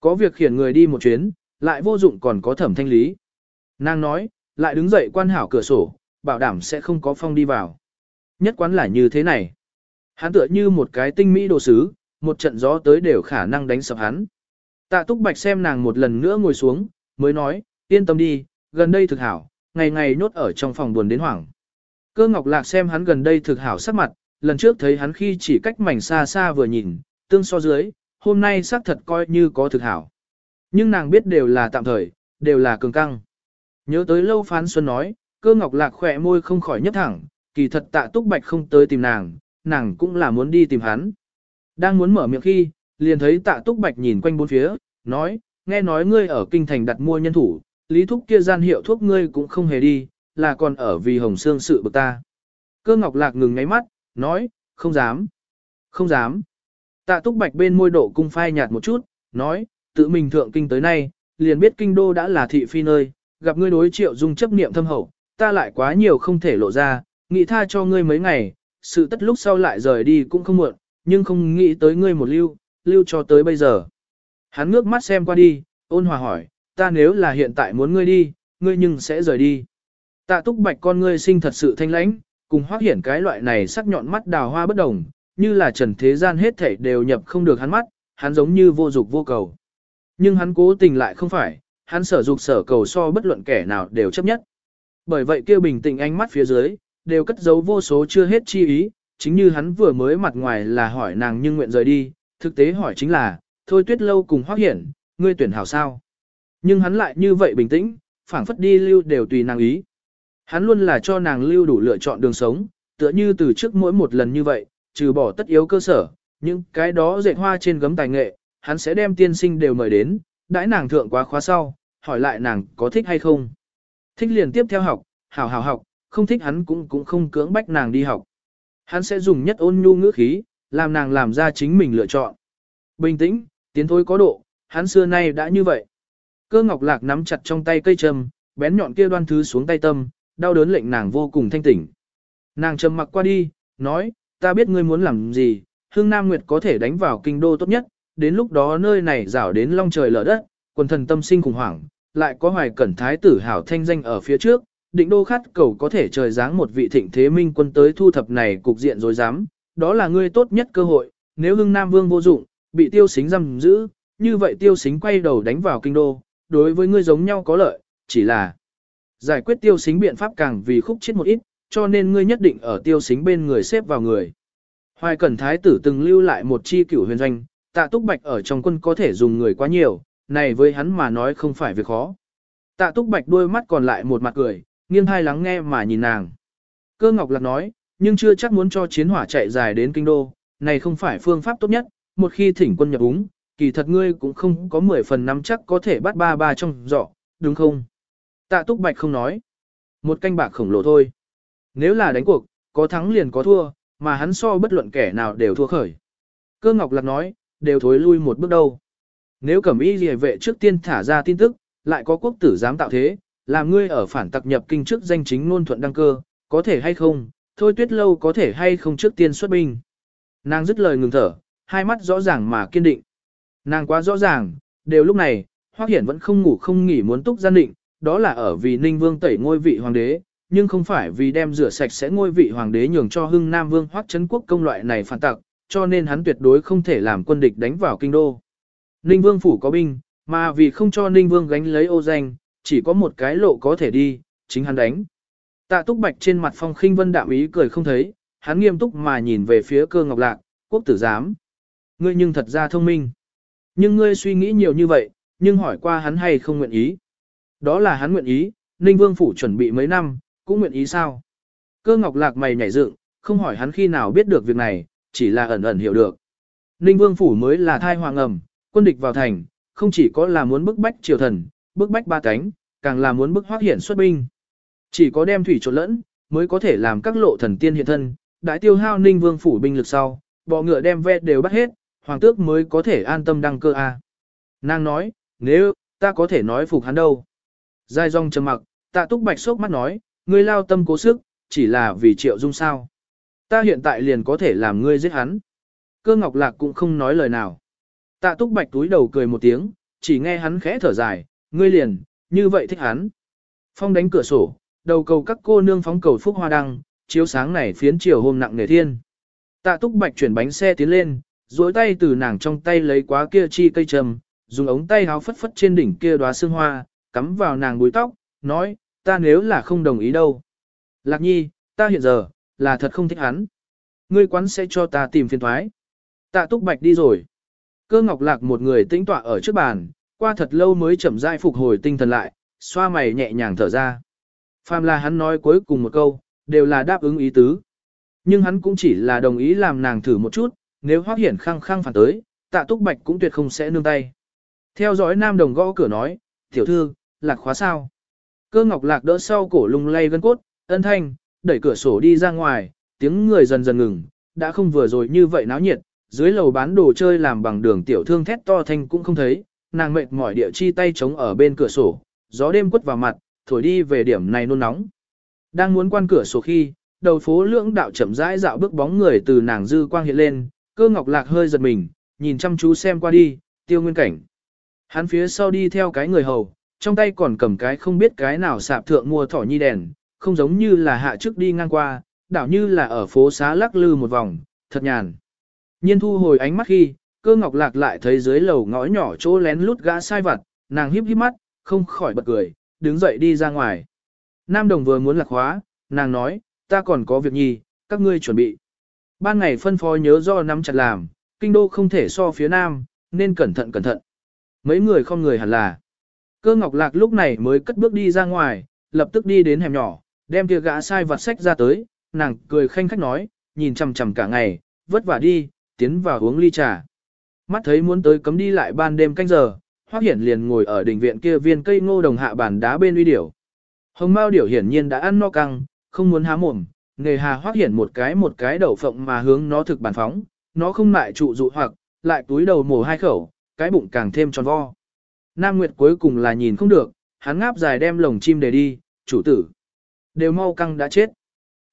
Có việc khiển người đi một chuyến, lại vô dụng còn có thẩm thanh lý. Nàng nói, lại đứng dậy quan hảo cửa sổ, bảo đảm sẽ không có phong đi vào. Nhất quán là như thế này. Hắn tựa như một cái tinh mỹ đồ sứ, một trận gió tới đều khả năng đánh sập hắn. Tạ túc bạch xem nàng một lần nữa ngồi xuống, mới nói, yên tâm đi, gần đây thực hảo, ngày ngày nhốt ở trong phòng buồn đến hoảng. Cơ ngọc lạc xem hắn gần đây thực hảo sắc mặt, lần trước thấy hắn khi chỉ cách mảnh xa xa vừa nhìn, tương so dưới, hôm nay xác thật coi như có thực hảo. Nhưng nàng biết đều là tạm thời, đều là cường căng. Nhớ tới lâu phán xuân nói, cơ ngọc lạc khỏe môi không khỏi nhấp thẳng, kỳ thật tạ túc bạch không tới tìm nàng, nàng cũng là muốn đi tìm hắn. Đang muốn mở miệng khi, liền thấy tạ túc bạch nhìn quanh bốn phía, nói, nghe nói ngươi ở kinh thành đặt mua nhân thủ, lý thúc kia gian hiệu thuốc ngươi cũng không hề đi, là còn ở vì hồng xương sự bực ta. Cơ ngọc lạc ngừng ngáy mắt, nói, không dám, không dám. Tạ túc bạch bên môi độ cung phai nhạt một chút, nói, tự mình thượng kinh tới nay, liền biết kinh đô đã là thị phi nơi, gặp ngươi đối triệu dung chấp niệm thâm hậu, ta lại quá nhiều không thể lộ ra, nghĩ tha cho ngươi mấy ngày, sự tất lúc sau lại rời đi cũng không muộn, nhưng không nghĩ tới ngươi một lưu, lưu cho tới bây giờ. Hắn ngước mắt xem qua đi, ôn hòa hỏi, ta nếu là hiện tại muốn ngươi đi, ngươi nhưng sẽ rời đi. Tạ túc bạch con ngươi sinh thật sự thanh lãnh, cùng hoác hiển cái loại này sắc nhọn mắt đào hoa bất đồng, như là trần thế gian hết thảy đều nhập không được hắn mắt, hắn giống như vô dục vô cầu. Nhưng hắn cố tình lại không phải, hắn sở dục sở cầu so bất luận kẻ nào đều chấp nhất. Bởi vậy kia bình tĩnh ánh mắt phía dưới, đều cất giấu vô số chưa hết chi ý, chính như hắn vừa mới mặt ngoài là hỏi nàng nhưng nguyện rời đi, thực tế hỏi chính là, thôi tuyết lâu cùng hoác hiển, ngươi tuyển hảo sao. Nhưng hắn lại như vậy bình tĩnh, phảng phất đi lưu đều tùy nàng ý. Hắn luôn là cho nàng lưu đủ lựa chọn đường sống, tựa như từ trước mỗi một lần như vậy, trừ bỏ tất yếu cơ sở, những cái đó dệt hoa trên gấm tài nghệ, hắn sẽ đem tiên sinh đều mời đến, đãi nàng thượng quá khóa sau, hỏi lại nàng có thích hay không. Thích liền tiếp theo học, hảo hảo học, không thích hắn cũng cũng không cưỡng bách nàng đi học. Hắn sẽ dùng nhất ôn nhu ngữ khí, làm nàng làm ra chính mình lựa chọn. Bình tĩnh, tiến thôi có độ, hắn xưa nay đã như vậy. Cơ ngọc lạc nắm chặt trong tay cây châm, bén nhọn kia đoan thứ xuống tay tâm, đau đớn lệnh nàng vô cùng thanh tỉnh. Nàng trầm mặc qua đi, nói, ta biết ngươi muốn làm gì, Hương Nam Nguyệt có thể đánh vào kinh đô tốt nhất, đến lúc đó nơi này rảo đến long trời lở đất, quần thần tâm sinh khủng hoảng, lại có hoài cẩn thái tử hảo thanh danh ở phía trước, định đô khát cầu có thể trời giáng một vị thịnh thế minh quân tới thu thập này cục diện rồi dám, đó là ngươi tốt nhất cơ hội, nếu hưng Nam Vương vô dụng, bị tiêu xính giam giữ, như vậy tiêu xính quay đầu đánh vào kinh đô, đối với ngươi giống nhau có lợi, chỉ là giải quyết tiêu xính biện pháp càng vì khúc chết một ít, cho nên ngươi nhất định ở tiêu xính bên người xếp vào người. Hoài Cẩn Thái tử từng lưu lại một chi cửu huyền doanh, tạ túc bạch ở trong quân có thể dùng người quá nhiều, này với hắn mà nói không phải việc khó. Tạ túc bạch đôi mắt còn lại một mặt cười, nghiêng hai lắng nghe mà nhìn nàng. Cơ ngọc lạc nói, nhưng chưa chắc muốn cho chiến hỏa chạy dài đến kinh đô, này không phải phương pháp tốt nhất, một khi thỉnh quân nhập úng, kỳ thật ngươi cũng không có 10 phần năm chắc có thể bắt ba ba trong giỏ, đúng không? Tạ túc bạch không nói. Một canh bạc khổng lồ thôi. Nếu là đánh cuộc, có thắng liền có thua, mà hắn so bất luận kẻ nào đều thua khởi. Cơ ngọc lạc nói, đều thối lui một bước đâu. Nếu cẩm y lìa vệ trước tiên thả ra tin tức, lại có quốc tử dám tạo thế, làm ngươi ở phản tặc nhập kinh trước danh chính ngôn thuận đăng cơ, có thể hay không, thôi tuyết lâu có thể hay không trước tiên xuất binh. Nàng dứt lời ngừng thở, hai mắt rõ ràng mà kiên định. Nàng quá rõ ràng, đều lúc này, Hoắc Hiển vẫn không ngủ không nghỉ muốn túc gian định, đó là ở vì Ninh Vương tẩy ngôi vị hoàng đế, nhưng không phải vì đem rửa sạch sẽ ngôi vị hoàng đế nhường cho Hưng Nam Vương Hoắc Trấn Quốc công loại này phản tặc, cho nên hắn tuyệt đối không thể làm quân địch đánh vào kinh đô. Ninh Vương phủ có binh, mà vì không cho Ninh Vương gánh lấy ô danh, chỉ có một cái lộ có thể đi, chính hắn đánh. Tạ Túc Bạch trên mặt Phong Khinh Vân đạm ý cười không thấy, hắn nghiêm túc mà nhìn về phía Cơ Ngọc Lạc, quốc tử giám. Ngươi nhưng thật ra thông minh. Nhưng ngươi suy nghĩ nhiều như vậy, nhưng hỏi qua hắn hay không nguyện ý. Đó là hắn nguyện ý, Ninh Vương phủ chuẩn bị mấy năm, cũng nguyện ý sao. Cơ Ngọc Lạc mày nhảy dựng, không hỏi hắn khi nào biết được việc này, chỉ là ẩn ẩn hiểu được. Ninh Vương phủ mới là thai hoàng ẩm, quân địch vào thành, không chỉ có là muốn bức bách triều thần, bức bách ba cánh, càng là muốn bức hoác hiển xuất binh. Chỉ có đem thủy trộn lẫn, mới có thể làm các lộ thần tiên hiện thân, đại tiêu hao Ninh Vương phủ binh lực sau, bọ ngựa đem ve đều bắt hết, hoàng tước mới có thể an tâm đăng cơ a. Nàng nói, nếu, ta có thể nói phục hắn đâu. Giai rong trầm mặc, tạ túc bạch sốc mắt nói, ngươi lao tâm cố sức, chỉ là vì triệu dung sao. Ta hiện tại liền có thể làm ngươi giết hắn. Cơ ngọc lạc cũng không nói lời nào. Tạ túc bạch túi đầu cười một tiếng, chỉ nghe hắn khẽ thở dài, ngươi liền, như vậy thích hắn. Phong đánh cửa sổ, đầu cầu các cô nương phóng cầu phúc hoa đăng, chiếu sáng này phiến chiều hôm nặng nề thiên. Tạ túc bạch chuyển bánh xe tiến lên, duỗi tay từ nàng trong tay lấy quá kia chi cây trầm, dùng ống tay háo phất phất trên đỉnh kia đóa sương hoa, cắm vào nàng búi tóc, nói, ta nếu là không đồng ý đâu. Lạc nhi, ta hiện giờ, là thật không thích hắn. Ngươi quán sẽ cho ta tìm phiền thoái. Tạ túc bạch đi rồi. Cơ ngọc lạc một người tĩnh tọa ở trước bàn, qua thật lâu mới chậm rãi phục hồi tinh thần lại, xoa mày nhẹ nhàng thở ra. Phàm là hắn nói cuối cùng một câu, đều là đáp ứng ý tứ. Nhưng hắn cũng chỉ là đồng ý làm nàng thử một chút, nếu hoác hiển khăng khăng phản tới, tạ túc bạch cũng tuyệt không sẽ nương tay. Theo dõi nam đồng gõ cửa nói, tiểu thư, lạc khóa sao. Cơ ngọc lạc đỡ sau cổ lung lay gân cốt, ân thanh, đẩy cửa sổ đi ra ngoài, tiếng người dần dần ngừng, đã không vừa rồi như vậy náo nhiệt, dưới lầu bán đồ chơi làm bằng đường tiểu thương thét to thanh cũng không thấy, nàng mệt mỏi địa chi tay chống ở bên cửa sổ, gió đêm quất vào mặt, thổi đi về điểm này nôn nóng. Đang muốn quan cửa sổ khi, đầu phố lưỡng đạo chậm rãi dạo bước bóng người từ nàng dư quang hiện lên, cơ ngọc lạc hơi giật mình, nhìn chăm chú xem qua đi, tiêu nguyên cảnh. Hắn phía sau đi theo cái người hầu, trong tay còn cầm cái không biết cái nào sạp thượng mua thỏ nhi đèn, không giống như là hạ trước đi ngang qua, đảo như là ở phố xá lắc lư một vòng, thật nhàn. Nhiên thu hồi ánh mắt khi, cơ ngọc lạc lại thấy dưới lầu ngõ nhỏ chỗ lén lút gã sai vặt, nàng híp híp mắt, không khỏi bật cười, đứng dậy đi ra ngoài. Nam đồng vừa muốn lạc hóa, nàng nói, ta còn có việc nhi, các ngươi chuẩn bị. Ban ngày phân phó nhớ do nắm chặt làm, kinh đô không thể so phía nam, nên cẩn thận cẩn thận. Mấy người không người hẳn là. Cơ ngọc lạc lúc này mới cất bước đi ra ngoài, lập tức đi đến hẻm nhỏ, đem kia gã sai vặt sách ra tới, nàng cười khanh khách nói, nhìn chằm chằm cả ngày, vất vả đi, tiến vào uống ly trà. Mắt thấy muốn tới cấm đi lại ban đêm canh giờ, Hoắc Hiển liền ngồi ở đỉnh viện kia viên cây ngô đồng hạ bàn đá bên uy điểu. Hồng Mao điểu hiển nhiên đã ăn no căng, không muốn há mồm, nghề hà Hoắc Hiển một cái một cái đầu phộng mà hướng nó thực bàn phóng, nó không lại trụ dụ hoặc, lại túi đầu mổ hai khẩu, cái bụng càng thêm tròn vo. Nam Nguyệt cuối cùng là nhìn không được, hắn ngáp dài đem lồng chim để đi, chủ tử. Đều mau căng đã chết.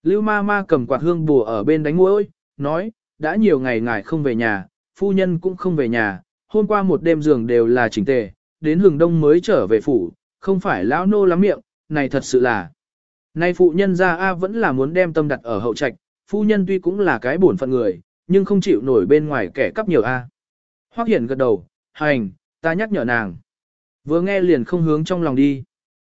Lưu ma ma cầm quạt hương bùa ở bên đánh môi, nói, đã nhiều ngày ngài không về nhà, phu nhân cũng không về nhà, hôm qua một đêm giường đều là chỉnh tề, đến hừng đông mới trở về phủ, không phải lão nô lắm miệng, này thật sự là. Nay phụ nhân ra A vẫn là muốn đem tâm đặt ở hậu trạch, phu nhân tuy cũng là cái bổn phận người, nhưng không chịu nổi bên ngoài kẻ cắp nhiều a. Hoác Hiển gật đầu, hành, ta nhắc nhở nàng. Vừa nghe liền không hướng trong lòng đi.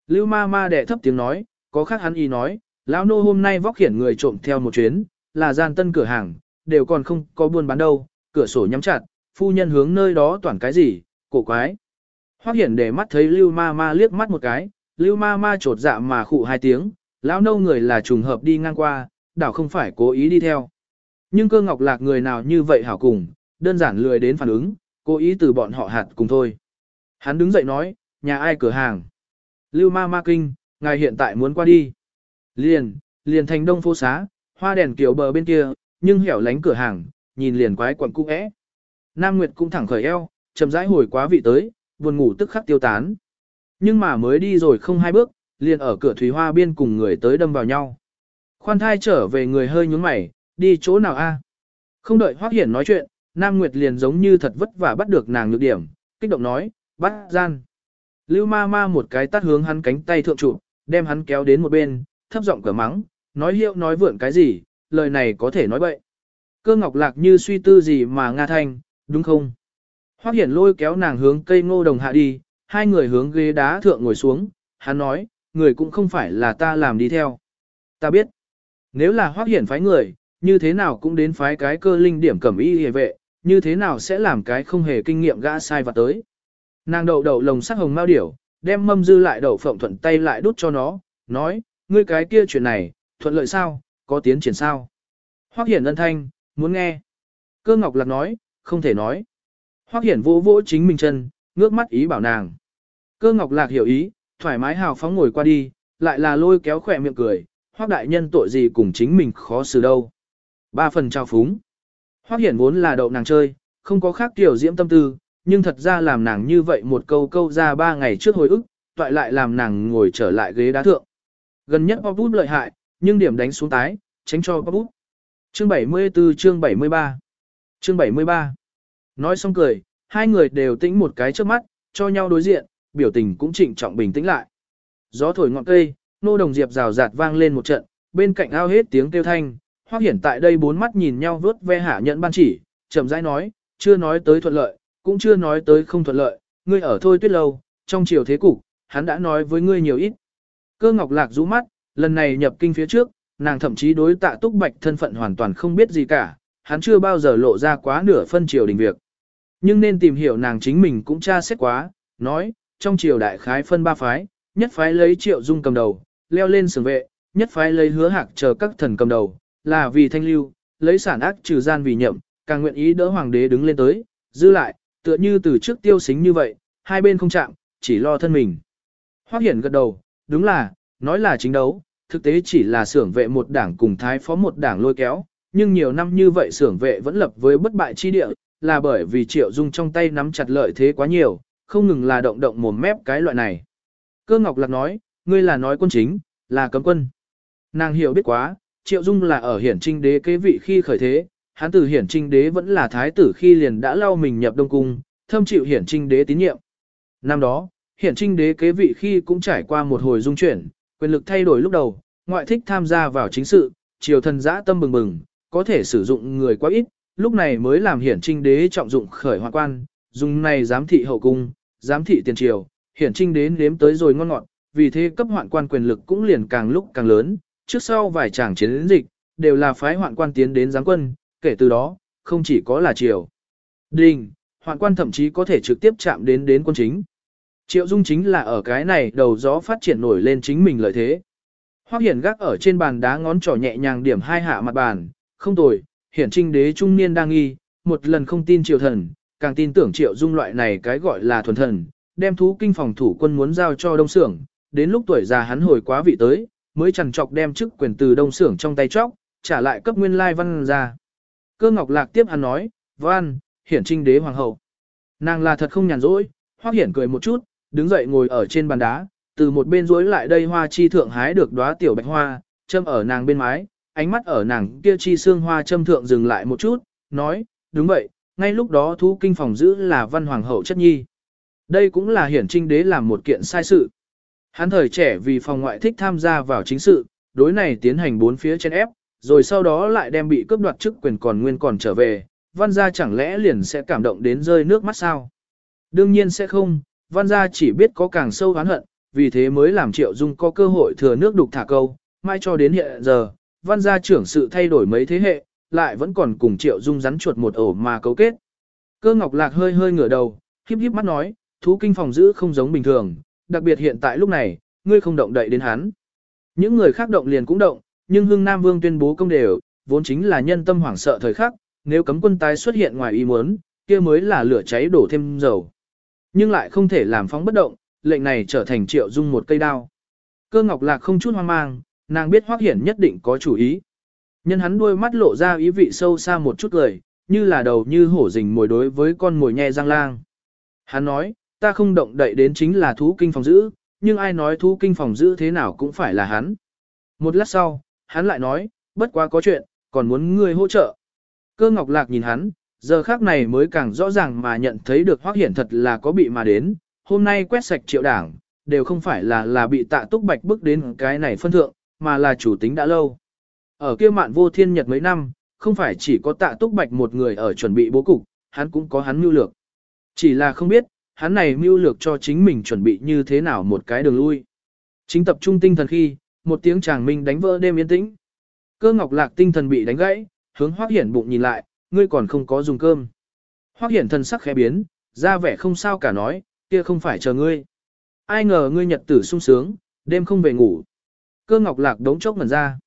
Lưu ma ma đệ thấp tiếng nói, có khác hắn y nói, lão nô hôm nay vóc hiển người trộm theo một chuyến, là gian tân cửa hàng, đều còn không có buôn bán đâu, cửa sổ nhắm chặt, phu nhân hướng nơi đó toàn cái gì, cổ quái. Hoắc hiển để mắt thấy Lưu ma ma liếc mắt một cái, Lưu ma ma trột dạ mà khụ hai tiếng, lão nô người là trùng hợp đi ngang qua, đảo không phải cố ý đi theo. Nhưng cơ ngọc lạc người nào như vậy hảo cùng, đơn giản lười đến phản ứng, cố ý từ bọn họ hạt cùng thôi. Hắn đứng dậy nói, nhà ai cửa hàng. Lưu ma ma kinh, ngài hiện tại muốn qua đi. Liền, liền thành đông phố xá, hoa đèn kiểu bờ bên kia, nhưng hẻo lánh cửa hàng, nhìn liền quái quẩn cung ẽ. Nam Nguyệt cũng thẳng khởi eo, chậm rãi hồi quá vị tới, buồn ngủ tức khắc tiêu tán. Nhưng mà mới đi rồi không hai bước, liền ở cửa thủy hoa biên cùng người tới đâm vào nhau. Khoan thai trở về người hơi nhướng mày, đi chỗ nào a? Không đợi Hoắc Hiển nói chuyện, Nam Nguyệt liền giống như thật vất vả bắt được nàng nhược điểm, kích động nói, bắt gian. Lưu ma ma một cái tắt hướng hắn cánh tay thượng trụ, đem hắn kéo đến một bên, thấp giọng cửa mắng, nói hiệu nói vượn cái gì, lời này có thể nói bậy. Cơ ngọc lạc như suy tư gì mà nga thanh, đúng không? Hoắc hiển lôi kéo nàng hướng cây ngô đồng hạ đi, hai người hướng ghế đá thượng ngồi xuống, hắn nói, người cũng không phải là ta làm đi theo. Ta biết, nếu là Hoắc hiển phái người, như thế nào cũng đến phái cái cơ linh điểm cẩm y hề vệ, như thế nào sẽ làm cái không hề kinh nghiệm gã sai và tới. Nàng đậu đậu lồng sắc hồng mao điểu, đem mâm dư lại đậu phộng thuận tay lại đút cho nó, nói, ngươi cái kia chuyện này, thuận lợi sao, có tiến triển sao. Hoắc hiển ân thanh, muốn nghe. Cơ ngọc lạc nói, không thể nói. Hoắc hiển vô vỗ chính mình chân, ngước mắt ý bảo nàng. Cơ ngọc lạc hiểu ý, thoải mái hào phóng ngồi qua đi, lại là lôi kéo khỏe miệng cười, Hoắc đại nhân tội gì cùng chính mình khó xử đâu. Ba phần trao phúng. Hoắc hiển vốn là đậu nàng chơi, không có khác tiểu diễm tâm tư, nhưng thật ra làm nàng như vậy một câu câu ra ba ngày trước hồi ức, toại lại làm nàng ngồi trở lại ghế đá thượng. Gần nhất pop lợi hại, nhưng điểm đánh xuống tái, tránh cho bắp bút. Chương 74 chương 73 Chương 73 Nói xong cười, hai người đều tĩnh một cái trước mắt, cho nhau đối diện, biểu tình cũng trịnh trọng bình tĩnh lại. Gió thổi ngọn cây, nô đồng diệp rào rạt vang lên một trận, bên cạnh ao hết tiếng kêu thanh, hoác hiển tại đây bốn mắt nhìn nhau vớt ve hạ nhận ban chỉ, chậm rãi nói, chưa nói tới thuận lợi, cũng chưa nói tới không thuận lợi, ngươi ở thôi tuyết lâu, trong chiều thế cục, hắn đã nói với ngươi nhiều ít. Cơ ngọc lạc rũ mắt, lần này nhập kinh phía trước, nàng thậm chí đối tạ túc bạch thân phận hoàn toàn không biết gì cả, hắn chưa bao giờ lộ ra quá nửa phân triều đình việc. Nhưng nên tìm hiểu nàng chính mình cũng tra xét quá, nói, trong triều đại khái phân ba phái, nhất phái lấy triệu dung cầm đầu, leo lên sừng vệ, nhất phái lấy hứa hạc chờ các thần cầm đầu, là vì thanh lưu, lấy sản ác trừ gian vì nhậm, càng nguyện ý đỡ hoàng đế đứng lên tới, giữ lại, tựa như từ trước tiêu xính như vậy, hai bên không chạm, chỉ lo thân mình. Hoắc Hiển gật đầu, đúng là, nói là chính đấu, thực tế chỉ là xưởng vệ một đảng cùng thái phó một đảng lôi kéo, nhưng nhiều năm như vậy xưởng vệ vẫn lập với bất bại chi địa, là bởi vì Triệu Dung trong tay nắm chặt lợi thế quá nhiều, không ngừng là động động mồm mép cái loại này. Cơ Ngọc Lạc nói, ngươi là nói quân chính, là cấm quân. Nàng hiểu biết quá, Triệu Dung là ở hiển trinh đế kế vị khi khởi thế, hắn từ hiển trinh đế vẫn là thái tử khi liền đã lau mình nhập đông cung, thâm chịu hiển trinh đế tín nhiệm. Năm đó, hiển trinh đế kế vị khi cũng trải qua một hồi dung chuyển, quyền lực thay đổi lúc đầu, ngoại thích tham gia vào chính sự, triều thần giã tâm bừng bừng, có thể sử dụng người quá ít, lúc này mới làm hiển trinh đế trọng dụng khởi hoạn quan, dùng này giám thị hậu cung, giám thị tiền triều, hiển trinh đế nếm tới rồi ngon ngọt, vì thế cấp hoạn quan quyền lực cũng liền càng lúc càng lớn, trước sau vài tràng chiến dịch, đều là phái hoạn quan tiến đến giáng quân, kể từ đó, không chỉ có là triều. Đình, hoạn quan thậm chí có thể trực tiếp chạm đến đến quân chính. Triệu Dung chính là ở cái này đầu gió phát triển nổi lên chính mình lợi thế. Hoắc Hiển gác ở trên bàn đá ngón trỏ nhẹ nhàng điểm hai hạ mặt bàn, không tồi, hiển trinh đế trung niên đang nghi, một lần không tin triều thần, càng tin tưởng Triệu Dung loại này cái gọi là thuần thần, đem thú kinh phòng thủ quân muốn giao cho Đông Sưởng, đến lúc tuổi già hắn hồi quá vị tới, mới chằn chọc đem chức quyền từ Đông Sưởng trong tay chóc, trả lại cấp nguyên lai văn ra. Cơ Ngọc Lạc tiếp hắn nói, văn, hiển trinh đế hoàng hậu. Nàng là thật không nhàn rỗi, hoác Hiển cười một chút, đứng dậy ngồi ở trên bàn đá, từ một bên rối lại đây hoa chi thượng hái được đóa tiểu bạch hoa, châm ở nàng bên mái, ánh mắt ở nàng kia chi xương hoa châm thượng dừng lại một chút, nói, đúng vậy, ngay lúc đó thú kinh phòng giữ là văn hoàng hậu chất nhi. Đây cũng là hiển trinh đế làm một kiện sai sự. Hắn thời trẻ vì phòng ngoại thích tham gia vào chính sự, đối này tiến hành bốn phía trên ép, rồi sau đó lại đem bị cướp đoạt chức quyền còn nguyên còn trở về, văn gia chẳng lẽ liền sẽ cảm động đến rơi nước mắt sao? Đương nhiên sẽ không, văn gia chỉ biết có càng sâu oán hận, vì thế mới làm triệu dung có cơ hội thừa nước đục thả câu, mai cho đến hiện giờ, văn gia trưởng sự thay đổi mấy thế hệ, lại vẫn còn cùng triệu dung rắn chuột một ổ mà cấu kết. Cơ ngọc lạc hơi hơi ngửa đầu, híp híp mắt nói, thú kinh phòng giữ không giống bình thường, đặc biệt hiện tại lúc này, ngươi không động đậy đến hắn. Những người khác động liền cũng động, nhưng Hưng Nam Vương tuyên bố công đều, vốn chính là nhân tâm hoảng sợ thời khắc, nếu cấm quân tái xuất hiện ngoài ý muốn, kia mới là lửa cháy đổ thêm dầu. Nhưng lại không thể làm phóng bất động, lệnh này trở thành triệu dung một cây đao. Cơ ngọc lạc không chút hoang mang, nàng biết hoác hiển nhất định có chủ ý. Nhân hắn đuôi mắt lộ ra ý vị sâu xa một chút lời, như là đầu như hổ rình mồi đối với con mồi nhe răng lang. Hắn nói, ta không động đậy đến chính là thú kinh phòng giữ, nhưng ai nói thú kinh phòng giữ thế nào cũng phải là hắn. Một lát sau, hắn lại nói, bất quá có chuyện, còn muốn ngươi hỗ trợ. Cơ ngọc lạc nhìn hắn, giờ khác này mới càng rõ ràng mà nhận thấy được hoác hiển thật là có bị mà đến, hôm nay quét sạch triệu đảng, đều không phải là là bị tạ túc bạch bước đến cái này phân thượng, mà là chủ tính đã lâu. Ở kia mạn vô thiên nhật mấy năm, không phải chỉ có tạ túc bạch một người ở chuẩn bị bố cục, hắn cũng có hắn mưu lược. Chỉ là không biết, hắn này mưu lược cho chính mình chuẩn bị như thế nào một cái đường lui. Chính tập trung tinh thần khi, một tiếng chàng minh đánh vỡ đêm yên tĩnh. Cơ ngọc lạc tinh thần bị đánh gãy, hướng hoác hiển bụng nhìn lại, ngươi còn không có dùng cơm. Hoác hiển thần sắc khẽ biến, ra vẻ không sao cả nói, kia không phải chờ ngươi. Ai ngờ ngươi nhật tử sung sướng, đêm không về ngủ. Cơ ngọc lạc đống chốc ngần ra.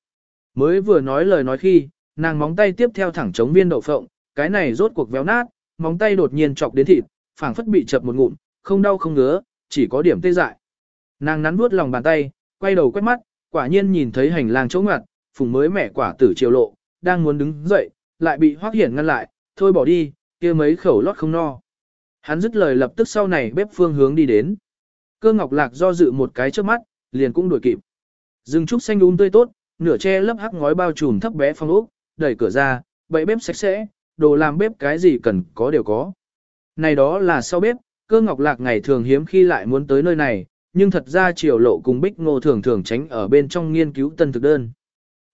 Mới vừa nói lời nói khi, nàng móng tay tiếp theo thẳng chống viên đậu phộng, cái này rốt cuộc véo nát, móng tay đột nhiên chọc đến thịt, phảng phất bị chập một ngụm, không đau không ngứa, chỉ có điểm tê dại. Nàng nắn vuốt lòng bàn tay, quay đầu quét mắt, quả nhiên nhìn thấy hành lang chỗ ngặt, phùng mới mẹ quả tử chiều lộ, đang muốn đứng dậy, lại bị Hoắc Hiển ngăn lại, thôi bỏ đi, kia mấy khẩu lót không no. Hắn dứt lời lập tức sau này bếp phương hướng đi đến. Cơ ngọc lạc do dự một cái trước mắt, liền cũng đuổi kịp. Rừng trúc xanh um tươi tốt, nửa che lấp hắc ngói bao trùm thấp bé phong ốc, đẩy cửa ra, bậy bếp sạch sẽ, đồ làm bếp cái gì cần có đều có. Này đó là sau bếp, cơ ngọc lạc ngày thường hiếm khi lại muốn tới nơi này, nhưng thật ra triều lộ cùng bích ngô thường thường tránh ở bên trong nghiên cứu tân thực đơn.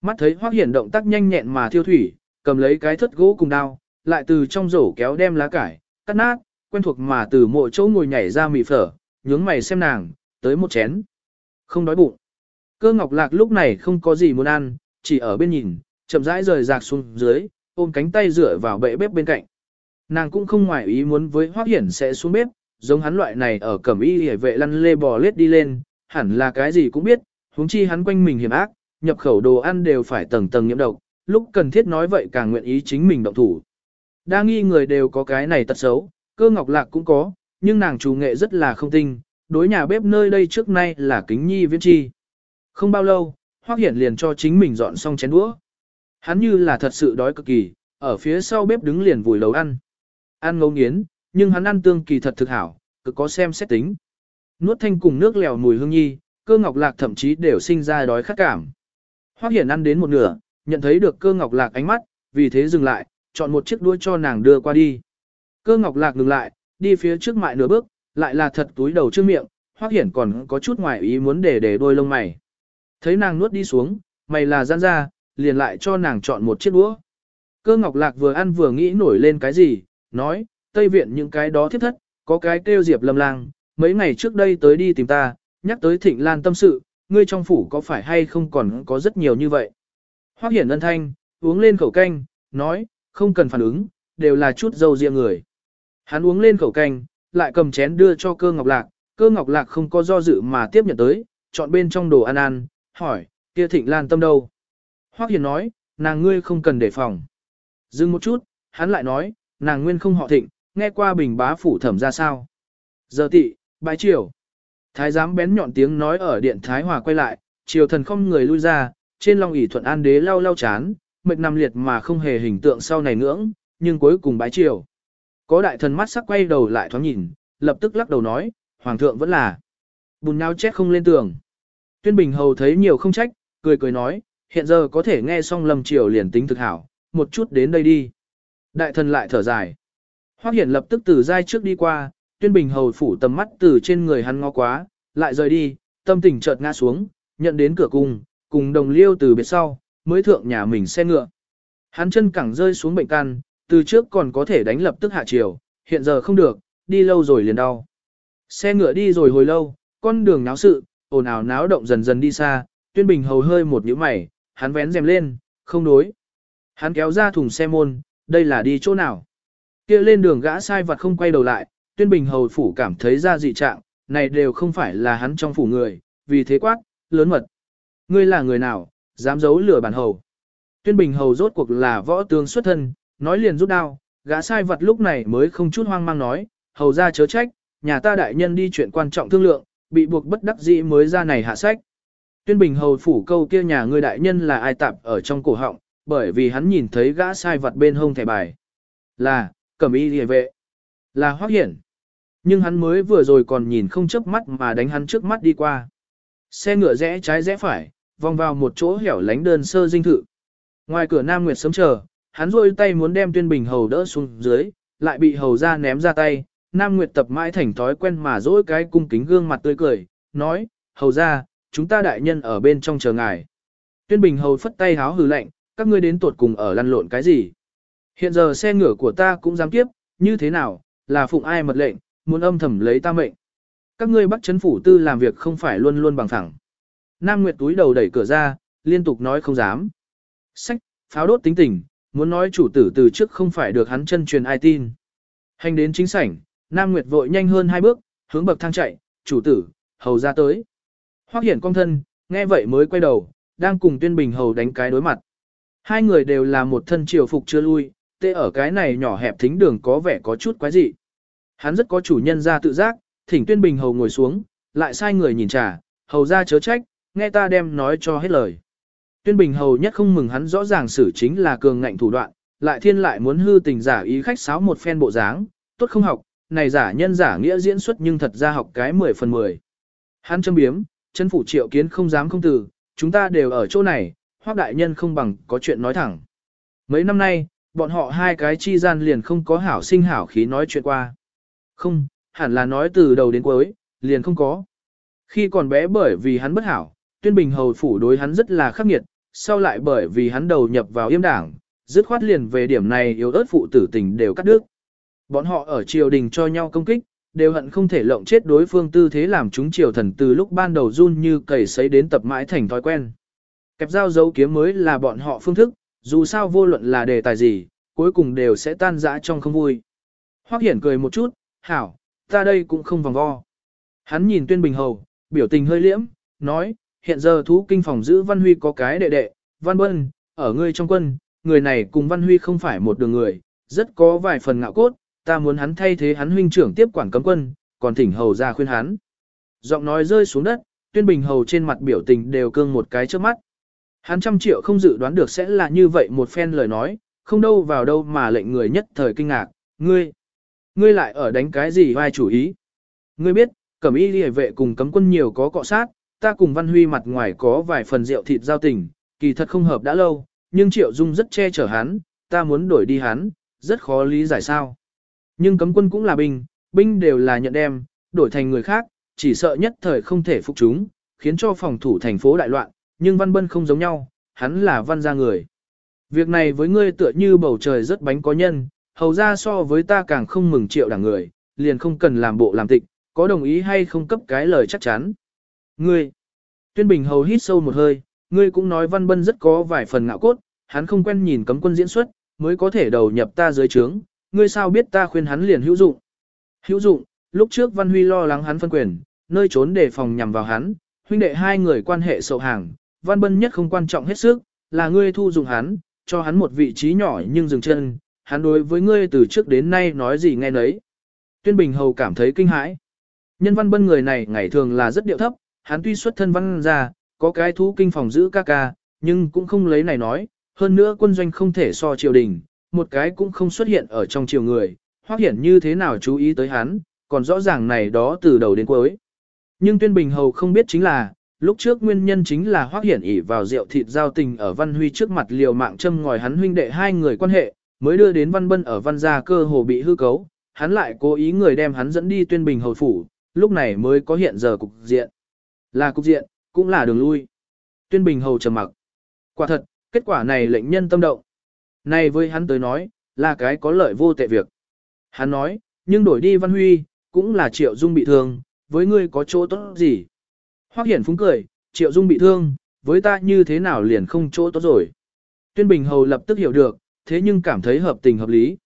Mắt thấy hoác hiển động tác nhanh nhẹn mà thiêu thủy, cầm lấy cái thất gỗ cùng đao, lại từ trong rổ kéo đem lá cải, cắt nát, quen thuộc mà từ mộ chỗ ngồi nhảy ra mì phở, nhướng mày xem nàng, tới một chén. Không đói bụng. Cơ ngọc lạc lúc này không có gì muốn ăn, chỉ ở bên nhìn, chậm rãi rời rạc xuống dưới, ôm cánh tay dựa vào bệ bếp bên cạnh. Nàng cũng không ngoài ý muốn với Hoắc Hiển sẽ xuống bếp, giống hắn loại này ở cẩm y hề vệ lăn lê bò lết đi lên, hẳn là cái gì cũng biết, huống chi hắn quanh mình hiểm ác, nhập khẩu đồ ăn đều phải tầng tầng nhiễm độc, lúc cần thiết nói vậy càng nguyện ý chính mình động thủ. Đa nghi người đều có cái này tật xấu, cơ ngọc lạc cũng có, nhưng nàng chủ nghệ rất là không tinh, đối nhà bếp nơi đây trước nay là kính nhi viễn chi. Không bao lâu, Hoắc Hiển liền cho chính mình dọn xong chén đũa. Hắn như là thật sự đói cực kỳ, ở phía sau bếp đứng liền vùi lầu ăn. Ăn ngấu nghiến, nhưng hắn ăn tương kỳ thật thực hảo, cực có xem xét tính. Nuốt thanh cùng nước lèo mùi hương nhi, cơ ngọc lạc thậm chí đều sinh ra đói khát cảm. Hoắc Hiển ăn đến một nửa, nhận thấy được cơ ngọc lạc ánh mắt, vì thế dừng lại, chọn một chiếc đuôi cho nàng đưa qua đi. Cơ ngọc lạc ngừng lại, đi phía trước mại nửa bước, lại là thật túi đầu trước miệng, Hoắc Hiển còn có chút ngoài ý muốn để để đôi lông mày. Thấy nàng nuốt đi xuống, mày là gian ra, liền lại cho nàng chọn một chiếc đũa. Cơ ngọc lạc vừa ăn vừa nghĩ nổi lên cái gì, nói, Tây Viện những cái đó thiết thất, có cái kêu Diệp Lâm Lang, mấy ngày trước đây tới đi tìm ta, nhắc tới Thịnh Lan tâm sự, ngươi trong phủ có phải hay không còn có rất nhiều như vậy. Hoắc Hiển ân thanh, uống lên khẩu canh, nói, không cần phản ứng, đều là chút dâu riêng người. Hắn uống lên khẩu canh, lại cầm chén đưa cho cơ ngọc lạc, cơ ngọc lạc không có do dự mà tiếp nhận tới, chọn bên trong đồ ăn ăn, hỏi, kia Thịnh Lan tâm đâu? Hoắc Hiển nói, nàng ngươi không cần đề phòng. Dừng một chút, hắn lại nói, nàng nguyên không họ Thịnh, nghe qua bình bá phủ thẩm ra sao. Giờ tị, bái triều. Thái giám bén nhọn tiếng nói ở điện Thái Hòa quay lại, triều thần không người lui ra, trên long ỷ thuận an đế lau lau chán, mệt nằm liệt mà không hề hình tượng sau này ngưỡng, nhưng cuối cùng bái triều. Có đại thần mắt sắc quay đầu lại thoáng nhìn, lập tức lắc đầu nói, hoàng thượng vẫn là bùn nhau chết không lên tường. Tuyên Bình Hầu thấy nhiều không trách, cười cười nói, hiện giờ có thể nghe xong lâm triều liền tính thực hảo, một chút đến đây đi. Đại thần lại thở dài. Hoắc Hiển lập tức từ giai trước đi qua, Tuyên Bình hầu phủ tầm mắt từ trên người hắn ngó quá, lại rời đi, tâm tình chợt ngã xuống, nhận đến cửa cung, cùng đồng liêu từ biệt sau, mới thượng nhà mình xe ngựa. Hắn chân cẳng rơi xuống bệnh căn, từ trước còn có thể đánh lập tức hạ chiều, hiện giờ không được, đi lâu rồi liền đau. Xe ngựa đi rồi hồi lâu, con đường náo sự, ồn ào náo động dần dần đi xa, tuyên bình hầu hơi một nhíu mày, hắn vén rèm lên, không đối. Hắn kéo ra thùng xe môn, đây là đi chỗ nào? kia lên đường gã sai vật không quay đầu lại, tuyên bình hầu phủ cảm thấy ra dị trạng, này đều không phải là hắn trong phủ người, vì thế quát, lớn mật. Ngươi là người nào, dám giấu lửa bản hầu. Tuyên bình hầu rốt cuộc là võ tướng xuất thân, nói liền rút đao, gã sai vật lúc này mới không chút hoang mang nói, hầu ra chớ trách, nhà ta đại nhân đi chuyện quan trọng thương lượng, bị buộc bất đắc dĩ mới ra này hạ sách. Tuyên bình hầu phủ câu kia nhà ngươi đại nhân là ai tạp ở trong cổ họng, bởi vì hắn nhìn thấy gã sai vật bên hông thẻ bài. Là, cẩm y địa vệ. Là hoác hiển. Nhưng hắn mới vừa rồi còn nhìn không chớp mắt mà đánh hắn trước mắt đi qua. Xe ngựa rẽ trái rẽ phải, vòng vào một chỗ hẻo lánh đơn sơ dinh thự. Ngoài cửa Nam Nguyệt sớm chờ, hắn rôi tay muốn đem tuyên bình hầu đỡ xuống dưới, lại bị hầu ra ném ra tay. Nam Nguyệt tập mãi thành thói quen mà dỗi cái cung kính gương mặt tươi cười, nói, hầu ra, chúng ta đại nhân ở bên trong chờ ngài. Tuyên bình hầu phất tay háo hừ lạnh, các ngươi đến tuột cùng ở lăn lộn cái gì? Hiện giờ xe ngựa của ta cũng dám tiếp, như thế nào, là phụng ai mật lệnh, muốn âm thầm lấy ta mệnh. Các ngươi bắt chấn phủ tư làm việc không phải luôn luôn bằng thẳng. Nam Nguyệt túi đầu đẩy cửa ra, liên tục nói không dám. Sách, pháo đốt tính tình, muốn nói chủ tử từ trước không phải được hắn chân truyền ai tin. Hành đến chính sảnh, Nam Nguyệt vội nhanh hơn hai bước, hướng bậc thang chạy, chủ tử, hầu ra tới. Hoác hiển công thân, nghe vậy mới quay đầu, đang cùng tuyên bình hầu đánh cái đối mặt. Hai người đều là một thân triều phục chưa lui, tê ở cái này nhỏ hẹp thính đường có vẻ có chút quái dị. Hắn rất có chủ nhân ra tự giác, thỉnh tuyên bình hầu ngồi xuống, lại sai người nhìn trà, hầu ra chớ trách, nghe ta đem nói cho hết lời. Tuyên bình hầu nhất không mừng hắn rõ ràng xử chính là cường ngạnh thủ đoạn, lại thiên lại muốn hư tình giả ý khách sáo một phen bộ dáng, tốt không học, này giả nhân giả nghĩa diễn xuất nhưng thật ra học cái 10 phần 10. Hắn châm biếm, chân phủ triệu kiến không dám không từ, chúng ta đều ở chỗ này, hoác đại nhân không bằng có chuyện nói thẳng. Mấy năm nay, bọn họ hai cái chi gian liền không có hảo sinh hảo khí nói chuyện qua. Không, hẳn là nói từ đầu đến cuối, liền không có. Khi còn bé bởi vì hắn bất hảo, tuyên bình hầu phủ đối hắn rất là khắc nghiệt, sau lại bởi vì hắn đầu nhập vào yêm đảng, dứt khoát liền về điểm này yếu ớt phụ tử tình đều cắt đứt. Bọn họ ở triều đình cho nhau công kích, đều hận không thể lộng chết đối phương tư thế làm chúng triều thần từ lúc ban đầu run như cầy sấy đến tập mãi thành thói quen. Kẹp dao dấu kiếm mới là bọn họ phương thức, dù sao vô luận là đề tài gì, cuối cùng đều sẽ tan rã trong không vui. Hoắc Hiển cười một chút, hảo, ta đây cũng không vòng vo. Hắn nhìn tuyên bình hầu, biểu tình hơi liễm, nói, hiện giờ thú kinh phòng giữ Văn Huy có cái đệ đệ, Văn Bân, ở ngươi trong quân, người này cùng Văn Huy không phải một đường người, rất có vài phần ngạo cốt, ta muốn hắn thay thế hắn huynh trưởng tiếp quản cấm quân, còn thỉnh hầu ra khuyên hắn. Giọng nói rơi xuống đất, tuyên bình hầu trên mặt biểu tình đều cương một cái trước mắt. Hắn trăm triệu không dự đoán được sẽ là như vậy một phen lời nói, không đâu vào đâu mà lệnh người nhất thời kinh ngạc, ngươi, ngươi lại ở đánh cái gì vai chủ ý. Ngươi biết, cẩm y liề vệ cùng cấm quân nhiều có cọ sát, ta cùng Văn Huy mặt ngoài có vài phần rượu thịt giao tình, kỳ thật không hợp đã lâu, nhưng Triệu Dung rất che chở hắn, ta muốn đổi đi hắn, rất khó lý giải sao. Nhưng cấm quân cũng là binh, binh đều là nhận đem, đổi thành người khác, chỉ sợ nhất thời không thể phục chúng, khiến cho phòng thủ thành phố đại loạn, nhưng Văn Bân không giống nhau, hắn là văn gia người. Việc này với ngươi tựa như bầu trời rất bánh có nhân, hầu ra so với ta càng không mừng triệu đảng người, liền không cần làm bộ làm tịch, có đồng ý hay không cấp cái lời chắc chắn. Ngươi, tuyên bình hầu hít sâu một hơi, ngươi cũng nói văn bân rất có vài phần ngạo cốt, hắn không quen nhìn cấm quân diễn xuất, mới có thể đầu nhập ta dưới trướng, ngươi sao biết ta khuyên hắn liền hữu dụng. Hữu dụng, lúc trước văn huy lo lắng hắn phân quyền, nơi trốn để phòng nhằm vào hắn, huynh đệ hai người quan hệ sầu hàng, văn bân nhất không quan trọng hết sức, là ngươi thu dụng hắn, cho hắn một vị trí nhỏ nhưng dừng chân, hắn đối với ngươi từ trước đến nay nói gì nghe nấy. Tuyên Bình Hầu cảm thấy kinh hãi. Nhân văn bân người này ngày thường là rất điệu thấp, hắn tuy xuất thân văn ra, có cái thú kinh phòng giữ ca ca, nhưng cũng không lấy này nói, hơn nữa quân doanh không thể so triều đình, một cái cũng không xuất hiện ở trong triều người, hoác hiển như thế nào chú ý tới hắn, còn rõ ràng này đó từ đầu đến cuối. Nhưng Tuyên Bình Hầu không biết chính là, lúc trước nguyên nhân chính là hoác Hiển ỉ vào rượu thịt giao tình ở Văn Huy trước mặt liều mạng châm ngòi hắn huynh đệ hai người quan hệ, mới đưa đến Văn Bân ở Văn gia cơ hồ bị hư cấu, hắn lại cố ý người đem hắn dẫn đi tuyên bình hầu phủ, lúc này mới có hiện giờ cục diện. Là cục diện, cũng là đường lui. Tuyên bình hầu trầm mặc. Quả thật, kết quả này lệnh nhân tâm động. Này với hắn tới nói, là cái có lợi vô tệ việc. Hắn nói, nhưng đổi đi Văn Huy, cũng là Triệu Dung bị thương, với ngươi có chỗ tốt gì? Hoắc Hiển phúng cười, Triệu Dung bị thương, với ta như thế nào liền không chỗ tốt rồi. Tuyên Bình Hầu lập tức hiểu được, thế nhưng cảm thấy hợp tình hợp lý.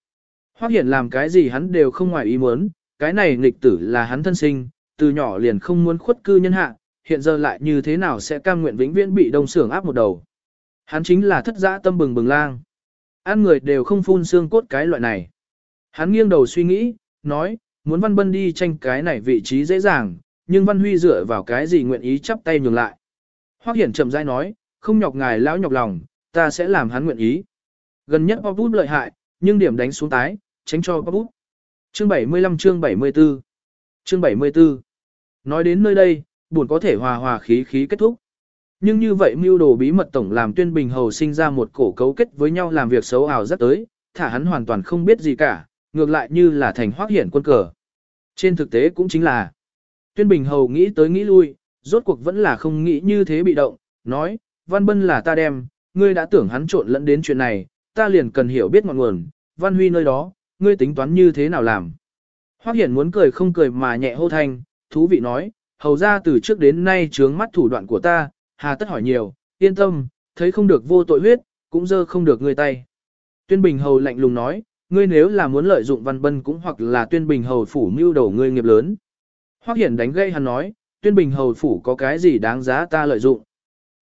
Hoắc Hiển làm cái gì hắn đều không ngoài ý muốn, cái này nghịch tử là hắn thân sinh, từ nhỏ liền không muốn khuất cư nhân hạ, hiện giờ lại như thế nào sẽ cam nguyện vĩnh viễn bị đông sưởng áp một đầu. Hắn chính là thất giã tâm bừng bừng lang. Ăn người đều không phun xương cốt cái loại này. Hắn nghiêng đầu suy nghĩ, nói, muốn Văn Bân đi tranh cái này vị trí dễ dàng, nhưng Văn Huy dựa vào cái gì nguyện ý chắp tay nhường lại. Hoắc Hiển chậm rãi nói, không nhọc ngài lão nhọc lòng, ta sẽ làm hắn nguyện ý. Gần nhất Pop lợi hại, nhưng điểm đánh xuống tái, tránh cho Pop Chương 75 chương 74 Chương 74 Nói đến nơi đây, buồn có thể hòa hòa khí khí kết thúc. Nhưng như vậy mưu đồ bí mật tổng làm tuyên bình hầu sinh ra một cổ cấu kết với nhau làm việc xấu ảo rất tới, thả hắn hoàn toàn không biết gì cả, ngược lại như là thành hoác hiển quân cờ. Trên thực tế cũng chính là, tuyên bình hầu nghĩ tới nghĩ lui, rốt cuộc vẫn là không nghĩ như thế bị động, nói, văn bân là ta đem, ngươi đã tưởng hắn trộn lẫn đến chuyện này, ta liền cần hiểu biết ngọn nguồn, văn huy nơi đó, ngươi tính toán như thế nào làm. Hoác hiển muốn cười không cười mà nhẹ hô thanh, thú vị nói, hầu ra từ trước đến nay trướng mắt thủ đoạn của ta, hà tất hỏi nhiều, yên tâm, thấy không được vô tội huyết, cũng dơ không được ngươi tay. Tuyên Bình Hầu lạnh lùng nói, ngươi nếu là muốn lợi dụng Văn Bân cũng hoặc là Tuyên Bình Hầu phủ mưu đầu ngươi nghiệp lớn. Hoắc Hiển đánh gây hắn nói, Tuyên Bình Hầu phủ có cái gì đáng giá ta lợi dụng.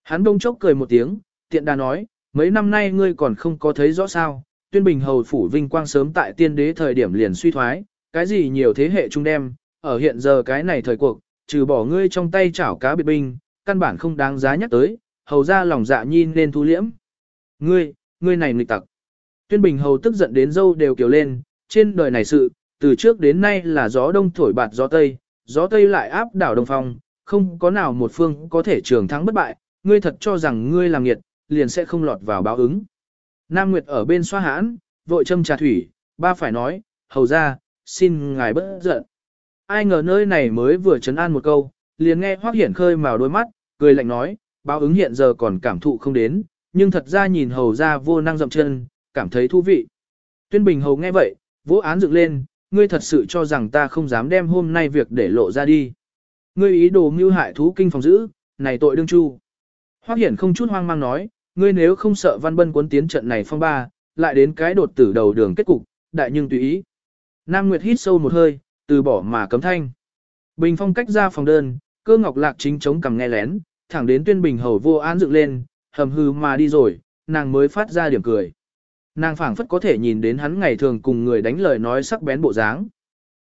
Hắn đông chốc cười một tiếng, tiện đà nói, mấy năm nay ngươi còn không có thấy rõ sao, Tuyên Bình Hầu phủ vinh quang sớm tại tiên đế thời điểm liền suy thoái, cái gì nhiều thế hệ trung đem, ở hiện giờ cái này thời cuộc, trừ bỏ ngươi trong tay chảo cá biệt binh, căn bản không đáng giá nhắc tới, hầu ra lòng dạ nhi nên thu liễm. Ngươi, ngươi này nghịch tặc. Tuyên Bình hầu tức giận đến dâu đều kiểu lên, trên đời này sự, từ trước đến nay là gió đông thổi bạt gió tây, gió tây lại áp đảo đông phong, không có nào một phương có thể trường thắng bất bại, ngươi thật cho rằng ngươi làm nghiệt, liền sẽ không lọt vào báo ứng. Nam Nguyệt ở bên xoa hãn, vội châm trà thủy, ba phải nói, hầu ra, xin ngài bớt giận. Ai ngờ nơi này mới vừa chấn an một câu, liền nghe Hoắc Hiển khơi màu đôi mắt, cười lạnh nói, báo ứng hiện giờ còn cảm thụ không đến, nhưng thật ra nhìn hầu ra vô năng dậm chân, cảm thấy thú vị. Tuyên Bình hầu nghe vậy, vỗ án dựng lên, ngươi thật sự cho rằng ta không dám đem hôm nay việc để lộ ra đi. Ngươi ý đồ mưu hại thú kinh phòng giữ, này tội đương chu. Hoắc Hiển không chút hoang mang nói, ngươi nếu không sợ Văn Bân cuốn tiến trận này phong ba, lại đến cái đột tử đầu đường kết cục, đại nhưng tùy ý. Nam Nguyệt hít sâu một hơi, từ bỏ mà cấm thanh. Bình phong cách ra phòng đơn, cơ ngọc lạc chính chống cằm nghe lén, thẳng đến tuyên bình hầu vô án dựng lên, hầm hư mà đi rồi, nàng mới phát ra điểm cười. Nàng phảng phất có thể nhìn đến hắn ngày thường cùng người đánh lời nói sắc bén bộ dáng.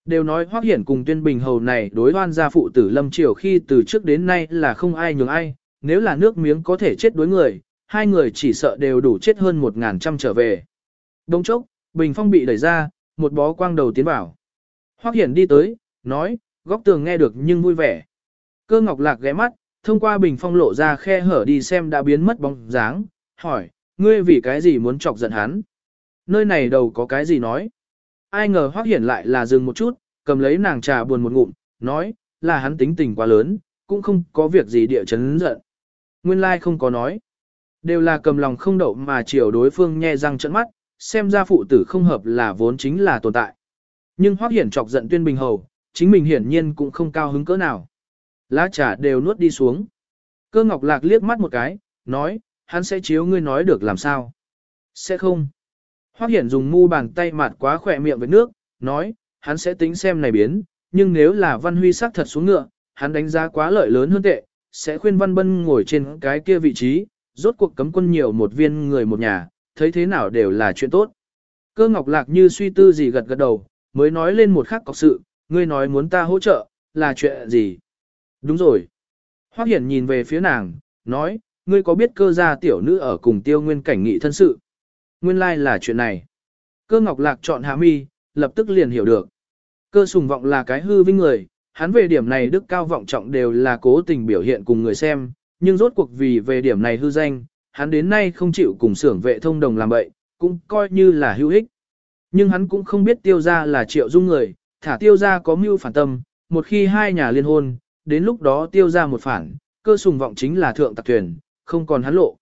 Đều nói hoác hiển cùng tuyên bình hầu này đối hoan gia phụ tử lâm triều khi từ trước đến nay là không ai nhường ai, nếu là nước miếng có thể chết đối người, hai người chỉ sợ đều đủ chết hơn một ngàn trăm trở về. Đông chốc, bình phong bị đẩy ra, một bó quang đầu tiến vào. Hoắc Hiển đi tới, nói, góc tường nghe được nhưng vui vẻ. Cơ ngọc lạc ghé mắt, thông qua bình phong lộ ra khe hở đi xem đã biến mất bóng dáng, hỏi, ngươi vì cái gì muốn chọc giận hắn? Nơi này đầu có cái gì nói? Ai ngờ Hoắc Hiển lại là dừng một chút, cầm lấy nàng trà buồn một ngụm, nói, là hắn tính tình quá lớn, cũng không có việc gì địa chấn giận. Nguyên lai like không có nói. Đều là cầm lòng không đậu mà chiều đối phương nhe răng trận mắt, xem ra phụ tử không hợp là vốn chính là tồn tại. Nhưng Hoắc Hiển chọc giận Tuyên Bình Hầu, chính mình hiển nhiên cũng không cao hứng cỡ nào. Lá trà đều nuốt đi xuống. Cơ Ngọc Lạc liếc mắt một cái, nói, hắn sẽ chiếu ngươi nói được làm sao. Sẽ không. Hoắc Hiển dùng mu bàn tay mạt quá khỏe miệng với nước, nói, hắn sẽ tính xem này biến, nhưng nếu là Văn Huy sắc thật xuống ngựa, hắn đánh giá quá lợi lớn hơn tệ, sẽ khuyên Văn Bân ngồi trên cái kia vị trí, rốt cuộc cấm quân nhiều một viên người một nhà, thấy thế nào đều là chuyện tốt. Cơ Ngọc Lạc như suy tư gì gật gật đầu, mới nói lên một khắc cọc sự, ngươi nói muốn ta hỗ trợ, là chuyện gì? Đúng rồi. Hoắc Hiển nhìn về phía nàng, nói, ngươi có biết cơ gia tiểu nữ ở cùng tiêu nguyên cảnh nghị thân sự? Nguyên lai like là chuyện này. Cơ Ngọc Lạc chọn hạ mi, lập tức liền hiểu được. Cơ sùng vọng là cái hư vinh người, hắn về điểm này đức cao vọng trọng đều là cố tình biểu hiện cùng người xem, nhưng rốt cuộc vì về điểm này hư danh, hắn đến nay không chịu cùng xưởng vệ thông đồng làm vậy, cũng coi như là hữu ích. Nhưng hắn cũng không biết tiêu gia là triệu dung người, thả tiêu gia có mưu phản tâm, một khi hai nhà liên hôn, đến lúc đó tiêu gia một phản, cơ sùng vọng chính là thượng tạc thuyền, không còn hắn lộ.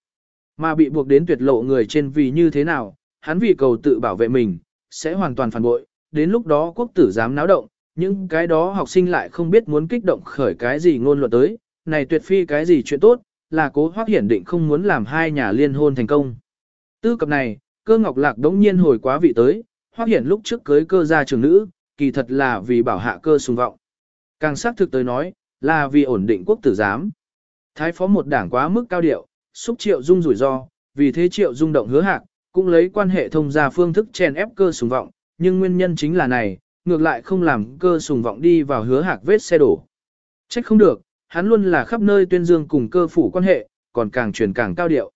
Mà bị buộc đến tuyệt lộ người trên vì như thế nào, hắn vì cầu tự bảo vệ mình, sẽ hoàn toàn phản bội, đến lúc đó quốc tử dám náo động, những cái đó học sinh lại không biết muốn kích động khởi cái gì ngôn luận tới, này tuyệt phi cái gì chuyện tốt, là cố hoác hiển định không muốn làm hai nhà liên hôn thành công. Tư cập này, cơ ngọc lạc đống nhiên hồi quá vị tới, hoác hiển lúc trước cưới cơ gia trường nữ, kỳ thật là vì bảo hạ cơ sùng vọng. Càng xác thực tới nói, là vì ổn định quốc tử giám. Thái phó một đảng quá mức cao điệu, xúc triệu dung rủi ro, vì thế triệu dung động hứa hạc, cũng lấy quan hệ thông gia phương thức chèn ép cơ sùng vọng, nhưng nguyên nhân chính là này, ngược lại không làm cơ sùng vọng đi vào hứa hạc vết xe đổ. Trách không được, hắn luôn là khắp nơi tuyên dương cùng cơ phủ quan hệ, còn càng truyền càng cao điệu.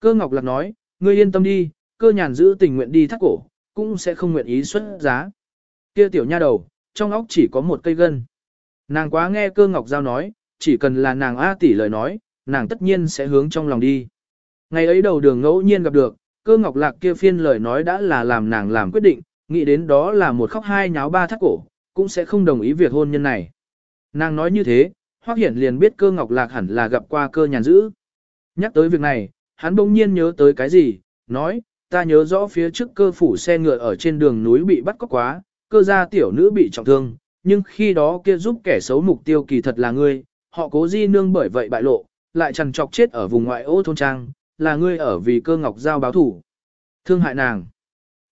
Cơ Ngọc Lạc nói, ngươi yên tâm đi, cơ nhàn giữ tình nguyện đi thắt cổ, cũng sẽ không nguyện ý xuất giá. Kia tiểu nha đầu, trong óc chỉ có một cây gân. Nàng quá nghe cơ Ngọc Giao nói, chỉ cần là nàng A tỷ lời nói, nàng tất nhiên sẽ hướng trong lòng đi. Ngày ấy đầu đường ngẫu nhiên gặp được, cơ Ngọc Lạc kia phiên lời nói đã là làm nàng làm quyết định, nghĩ đến đó là một khóc hai nháo ba thắt cổ, cũng sẽ không đồng ý việc hôn nhân này. Nàng nói như thế, Hoắc Hiển liền biết cơ ngọc lạc hẳn là gặp qua cơ nhàn dữ. Nhắc tới việc này, hắn bỗng nhiên nhớ tới cái gì, nói, ta nhớ rõ phía trước cơ phủ xe ngựa ở trên đường núi bị bắt cóc quá, cơ gia tiểu nữ bị trọng thương, nhưng khi đó kia giúp kẻ xấu mục tiêu kỳ thật là ngươi, họ cố di nương bởi vậy bại lộ, lại chằn chọc chết ở vùng ngoại ô thôn trang, là ngươi ở vì cơ ngọc giao báo thủ. Thương hại nàng.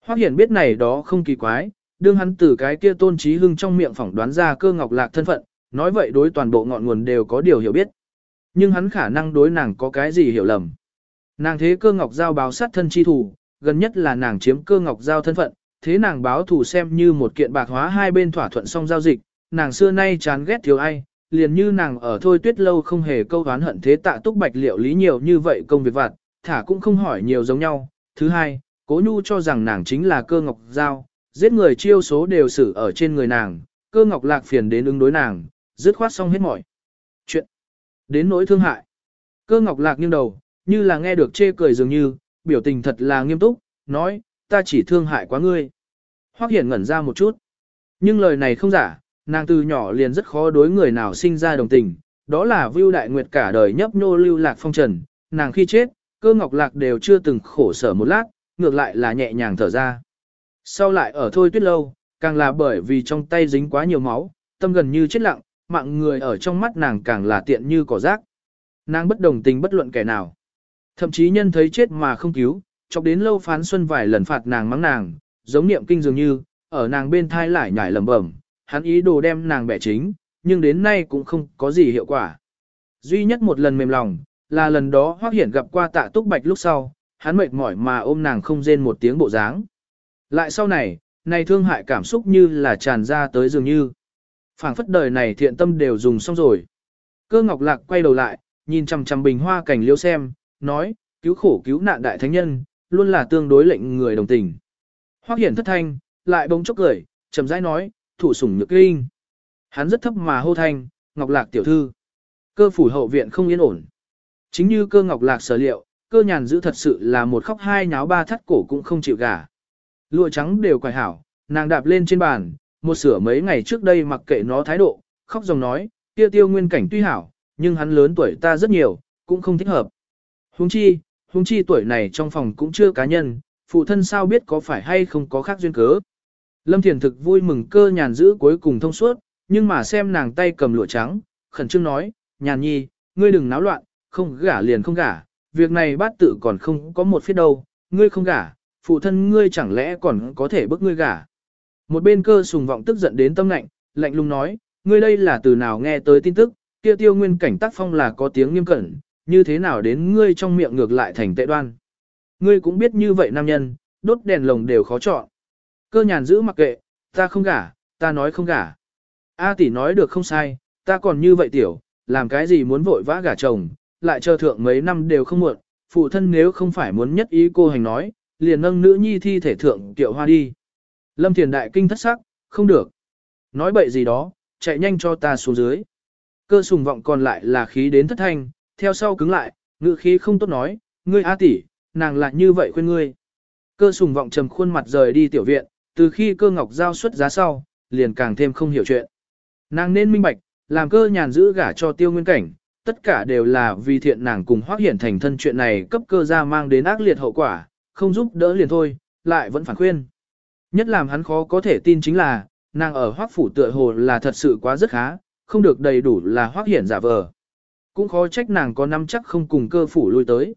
Hoắc Hiển biết này đó không kỳ quái, đương hắn từ cái kia tôn trí hưng trong miệng phỏng đoán ra cơ ngọc lạc thân phận, nói vậy đối toàn bộ ngọn nguồn đều có điều hiểu biết. Nhưng hắn khả năng đối nàng có cái gì hiểu lầm. Nàng thế cơ ngọc giao báo sát thân chi thủ, gần nhất là nàng chiếm cơ ngọc giao thân phận, thế nàng báo thù xem như một kiện bạc hóa hai bên thỏa thuận xong giao dịch, nàng xưa nay chán ghét thiếu ai, liền như nàng ở thôi tuyết lâu không hề câu oán hận thế tạ túc bạch liệu lý nhiều như vậy công việc vặt, thả cũng không hỏi nhiều giống nhau. Thứ hai, cố nhu cho rằng nàng chính là cơ ngọc giao, giết người chiêu số đều xử ở trên người nàng, cơ ngọc lạc phiền đến ứng đối nàng, dứt khoát xong hết mọi chuyện. Đến nỗi thương hại. Cơ ngọc lạc nghiêng đầu, như là nghe được chê cười dường như, biểu tình thật là nghiêm túc, nói, ta chỉ thương hại quá ngươi. Hoắc hiển ngẩn ra một chút. Nhưng lời này không giả, nàng từ nhỏ liền rất khó đối người nào sinh ra đồng tình, đó là Vưu Đại Nguyệt cả đời nhấp nhô lưu lạc phong trần, nàng khi chết, cơ ngọc lạc đều chưa từng khổ sở một lát, ngược lại là nhẹ nhàng thở ra. Sau lại ở thôi tuyết lâu, càng là bởi vì trong tay dính quá nhiều máu, tâm gần như chết lặng, mạng người ở trong mắt nàng càng là tiện như cỏ rác. Nàng bất đồng tình bất luận kẻ nào. Thậm chí nhân thấy chết mà không cứu, chọc đến lâu phán xuân vài lần phạt nàng mắng nàng, giống niệm kinh dường như, ở nàng bên thai lại nhảy lầm bẩm, hắn ý đồ đem nàng bẻ chính, nhưng đến nay cũng không có gì hiệu quả. Duy nhất một lần mềm lòng, là lần đó Hoắc Hiển gặp qua tạ túc bạch lúc sau, hắn mệt mỏi mà ôm nàng không rên một tiếng bộ dáng. Lại sau này, này thương hại cảm xúc như là tràn ra tới dường như phảng phất đời này thiện tâm đều dùng xong rồi. Cơ ngọc lạc quay đầu lại, nhìn chằm chằm bình hoa cảnh liễu xem, nói, cứu khổ cứu nạn đại thánh nhân, luôn là tương đối lệnh người đồng tình. Hoắc hiển thất thanh, lại bỗng chốc cười, chậm rãi nói, thủ sủng nhược kinh Hắn rất thấp mà hô thanh, ngọc lạc tiểu thư. Cơ phủ hậu viện không yên ổn. Chính như cơ ngọc lạc sở liệu, cơ nhàn giữ thật sự là một khóc hai nháo ba thắt cổ cũng không chịu gả. Lụa trắng đều quài hảo, nàng đạp lên trên bàn, một sửa mấy ngày trước đây mặc kệ nó thái độ, khóc dòng nói, kia tiêu nguyên cảnh tuy hảo, nhưng hắn lớn tuổi ta rất nhiều, cũng không thích hợp. Huống chi, huống chi tuổi này trong phòng cũng chưa cá nhân, phụ thân sao biết có phải hay không có khác duyên cớ. Lâm Thiền thực vui mừng cơ nhàn giữ cuối cùng thông suốt, nhưng mà xem nàng tay cầm lụa trắng, khẩn trương nói, nhàn nhi, ngươi đừng náo loạn, không gả liền không gả, việc này bát tự còn không có một phía đâu, ngươi không gả, phụ thân ngươi chẳng lẽ còn có thể bức ngươi gả. Một bên cơ sùng vọng tức giận đến tâm lạnh, lạnh lùng nói, ngươi đây là từ nào nghe tới tin tức, kia tiêu nguyên cảnh tác phong là có tiếng nghiêm cẩn, như thế nào đến ngươi trong miệng ngược lại thành tệ đoan. Ngươi cũng biết như vậy nam nhân, đốt đèn lồng đều khó chọn. Cơ nhàn giữ mặc kệ, ta không gả, ta nói không gả. A tỷ nói được không sai, ta còn như vậy tiểu, làm cái gì muốn vội vã gả chồng, lại chờ thượng mấy năm đều không muộn, phụ thân nếu không phải muốn nhất ý cô hành nói, liền nâng nữ nhi thi thể thượng tiệu hoa đi. Lâm Thiền đại kinh thất sắc, không được. Nói bậy gì đó, chạy nhanh cho ta xuống dưới. Cơ sùng vọng còn lại là khí đến thất thanh, theo sau cứng lại, ngữ khí không tốt nói, ngươi A tỷ, nàng lại như vậy khuyên ngươi. Cơ sùng vọng trầm khuôn mặt rời đi tiểu viện, từ khi cơ ngọc giao xuất giá sau, liền càng thêm không hiểu chuyện. Nàng nên minh bạch, làm cơ nhàn giữ gả cho tiêu nguyên cảnh, tất cả đều là vì thiện nàng cùng hoác Hiển thành thân chuyện này cấp cơ gia mang đến ác liệt hậu quả, không giúp đỡ liền thôi, lại vẫn phản khuyên. Nhất làm hắn khó có thể tin chính là, nàng ở hoác phủ tựa hồ là thật sự quá rất khá, không được đầy đủ là hoác Hiển giả vờ. Cũng khó trách nàng có năm chắc không cùng cơ phủ lui tới.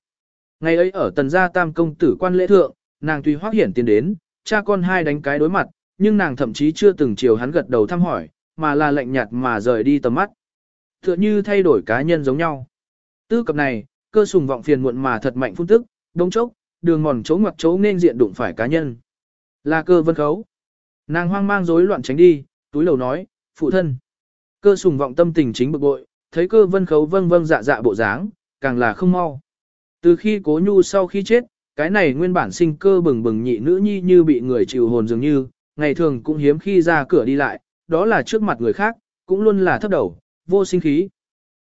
Ngày ấy ở tần gia tam công tử quan lễ thượng, nàng tùy hoác Hiển tiến đến, cha con hai đánh cái đối mặt, nhưng nàng thậm chí chưa từng chiều hắn gật đầu thăm hỏi, mà là lạnh nhạt mà rời đi tầm mắt. Tựa như thay đổi cá nhân giống nhau. Tư cập này, cơ sùng vọng phiền muộn mà thật mạnh phun tức, đông chốc, đường mòn chỗ ngoặc chỗ nên diện đụng phải cá nhân. Là cơ vân khấu. Nàng hoang mang rối loạn tránh đi, túi lầu nói, phụ thân. Cơ sùng vọng tâm tình chính bực bội, thấy cơ vân khấu vâng vâng dạ dạ bộ dáng, càng là không mau. Từ khi cố nhu sau khi chết, cái này nguyên bản sinh cơ bừng bừng nhị nữ nhi như bị người chịu hồn dường như, ngày thường cũng hiếm khi ra cửa đi lại, đó là trước mặt người khác, cũng luôn là thấp đầu, vô sinh khí.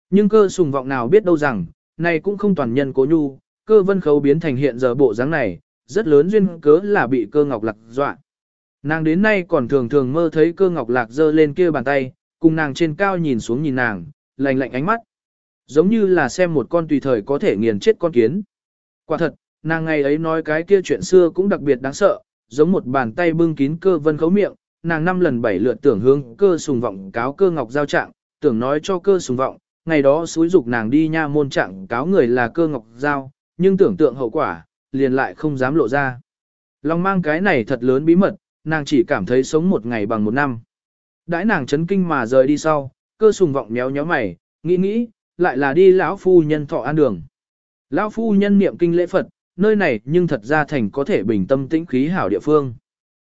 Nhưng cơ sùng vọng nào biết đâu rằng, này cũng không toàn nhân cố nhu, cơ vân khấu biến thành hiện giờ bộ dáng này, rất lớn duyên cớ là bị cơ ngọc lạc dọa. Nàng đến nay còn thường thường mơ thấy cơ ngọc lạc giơ lên kia bàn tay, cùng nàng trên cao nhìn xuống nhìn nàng, lạnh lạnh ánh mắt. Giống như là xem một con tùy thời có thể nghiền chết con kiến. Quả thật, nàng ngày ấy nói cái kia chuyện xưa cũng đặc biệt đáng sợ, giống một bàn tay bưng kín cơ vân khấu miệng, nàng năm lần bảy lượt tưởng hướng cơ sùng vọng cáo cơ ngọc giao trạng, tưởng nói cho cơ sùng vọng, ngày đó xúi dục nàng đi nha môn trạng cáo người là cơ ngọc giao, nhưng tưởng tượng hậu quả, liền lại không dám lộ ra. Long mang cái này thật lớn bí mật, nàng chỉ cảm thấy sống một ngày bằng một năm. Đãi nàng chấn kinh mà rời đi sau, cơ sùng vọng méo nhó mày, nghĩ nghĩ, lại là đi lão phu nhân thọ an đường. Lão phu nhân niệm kinh lễ Phật, nơi này nhưng thật ra thành có thể bình tâm tĩnh khí hảo địa phương.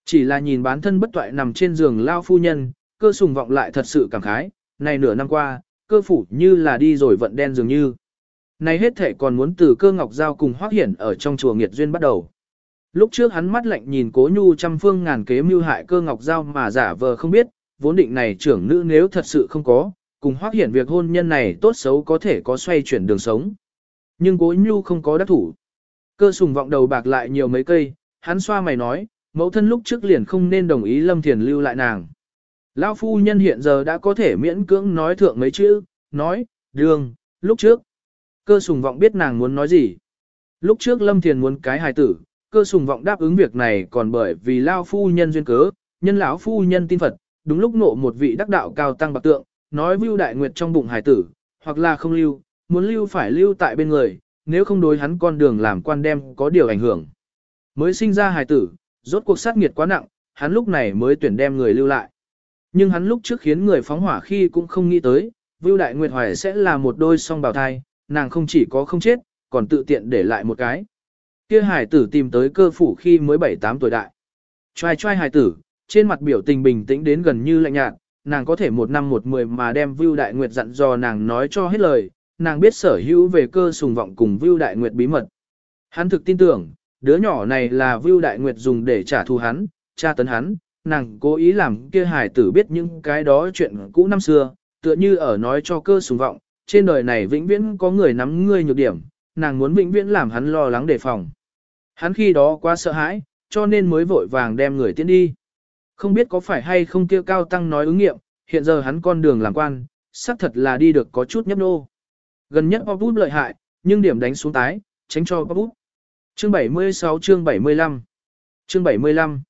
Chỉ là nhìn bán thân bất toại nằm trên giường lao phu nhân, cơ sùng vọng lại thật sự cảm khái, này nửa năm qua, cơ phủ như là đi rồi vận đen dường như. Này hết thể còn muốn từ cơ ngọc giao cùng hoác hiển ở trong chùa nghiệt duyên bắt đầu. Lúc trước hắn mắt lạnh nhìn cố nhu trăm phương ngàn kế mưu hại cơ ngọc giao mà giả vờ không biết, vốn định này trưởng nữ nếu thật sự không có, cùng hoác hiển việc hôn nhân này tốt xấu có thể có xoay chuyển đường sống. Nhưng cố nhu không có đắc thủ. Cơ sùng vọng đầu bạc lại nhiều mấy cây, hắn xoa mày nói, mẫu thân lúc trước liền không nên đồng ý Lâm Thiền lưu lại nàng. Lão phu nhân hiện giờ đã có thể miễn cưỡng nói thượng mấy chữ, nói, đường, lúc trước. Cơ sùng vọng biết nàng muốn nói gì. Lúc trước Lâm Thiền muốn cái hài tử, cơ sùng vọng đáp ứng việc này còn bởi vì Lao phu nhân duyên cớ, nhân lão phu nhân tin Phật, đúng lúc nộ một vị đắc đạo cao tăng bạc tượng, nói vưu đại nguyệt trong bụng hải tử, hoặc là không lưu, muốn lưu phải lưu tại bên người, nếu không đối hắn con đường làm quan đem có điều ảnh hưởng. Mới sinh ra hải tử, rốt cuộc sát nghiệt quá nặng, hắn lúc này mới tuyển đem người lưu lại. Nhưng hắn lúc trước khiến người phóng hỏa khi cũng không nghĩ tới, Vưu Đại Nguyệt Hoài sẽ là một đôi song bào thai, nàng không chỉ có không chết, còn tự tiện để lại một cái. Kia hải tử tìm tới cơ phủ khi mới 7-8 tuổi đại. Trai trai hải tử, trên mặt biểu tình bình tĩnh đến gần như lạnh nhạt, nàng có thể một năm một mười mà đem Vưu Đại Nguyệt dặn dò nàng nói cho hết lời, nàng biết sở hữu về cơ sùng vọng cùng Vưu Đại Nguyệt bí mật. Hắn thực tin tưởng, đứa nhỏ này là Vưu Đại Nguyệt dùng để trả thù hắn, tra tấn hắn, nàng cố ý làm kia hài tử biết những cái đó chuyện cũ năm xưa, tựa như ở nói cho cơ sùng vọng, trên đời này vĩnh viễn có người nắm ngươi nhược điểm, nàng muốn vĩnh viễn làm hắn lo lắng đề phòng. Hắn khi đó quá sợ hãi, cho nên mới vội vàng đem người tiến đi. Không biết có phải hay không kia cao tăng nói ứng nghiệm, hiện giờ hắn con đường làm quan, xác thật là đi được có chút nhấp nô. Gần nhất Bob Bút lợi hại, nhưng điểm đánh xuống tái, tránh cho Bob Bút. Chương 76 chương 75 Chương 75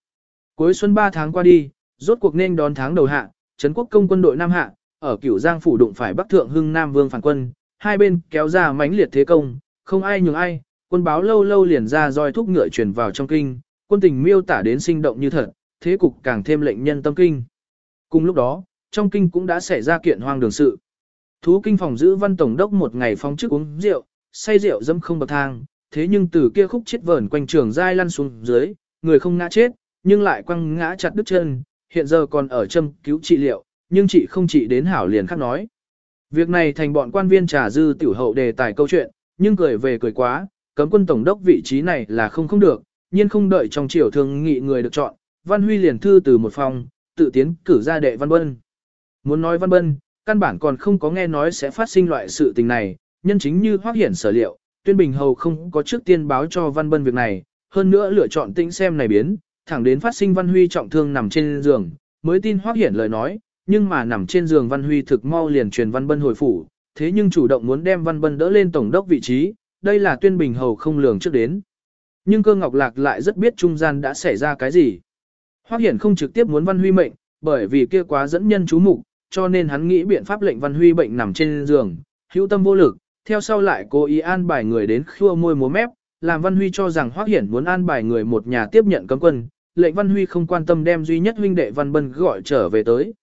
Cuối xuân 3 tháng qua đi, rốt cuộc nên đón tháng đầu hạ, Trấn quốc công quân đội Nam Hạ, ở cửu giang phủ đụng phải Bắc Thượng Hưng Nam Vương phản quân, hai bên kéo ra mãnh liệt thế công, không ai nhường ai, quân báo lâu lâu liền ra roi thúc ngựa truyền vào trong kinh, quân tình miêu tả đến sinh động như thật, thế cục càng thêm lệnh nhân tâm kinh. Cùng lúc đó, trong kinh cũng đã xảy ra kiện hoang đường sự. Thú kinh phòng giữ văn tổng đốc một ngày phóng chức uống rượu, say rượu dâm không bậc thang, thế nhưng từ kia khúc chết vờn quanh trường dai lăn xuống dưới, người không ngã chết, nhưng lại quăng ngã chặt đứt chân, hiện giờ còn ở châm cứu trị liệu, nhưng chị không trị đến hảo liền khác nói. Việc này thành bọn quan viên trà dư tiểu hậu đề tài câu chuyện, nhưng cười về cười quá, cấm quân tổng đốc vị trí này là không không được, nhiên không đợi trong triều thương nghị người được chọn, Văn Huy liền thư từ một phòng, tự tiến cử ra đệ Văn Bân. Muốn nói Văn Bân, căn bản còn không có nghe nói sẽ phát sinh loại sự tình này, nhân chính như hoác hiển sở liệu, tuyên bình hầu không có trước tiên báo cho Văn Bân việc này, hơn nữa lựa chọn tĩnh xem này biến, thẳng đến phát sinh Văn Huy trọng thương nằm trên giường, mới tin hoác hiển lời nói, nhưng mà nằm trên giường Văn Huy thực mau liền truyền Văn Bân hồi phủ, thế nhưng chủ động muốn đem Văn Bân đỡ lên tổng đốc vị trí, đây là tuyên bình hầu không lường trước đến. Nhưng cơ ngọc lạc lại rất biết trung gian đã xảy ra cái gì. Hoắc Hiển không trực tiếp muốn Văn Huy mệnh, bởi vì kia quá dẫn nhân chú mục, cho nên hắn nghĩ biện pháp lệnh Văn Huy bệnh nằm trên giường, hữu tâm vô lực, theo sau lại cố ý an bài người đến khua môi múa mép, làm Văn Huy cho rằng Hoắc Hiển muốn an bài người một nhà tiếp nhận cấm quân, lệnh Văn Huy không quan tâm đem duy nhất huynh đệ Văn Bân gọi trở về tới.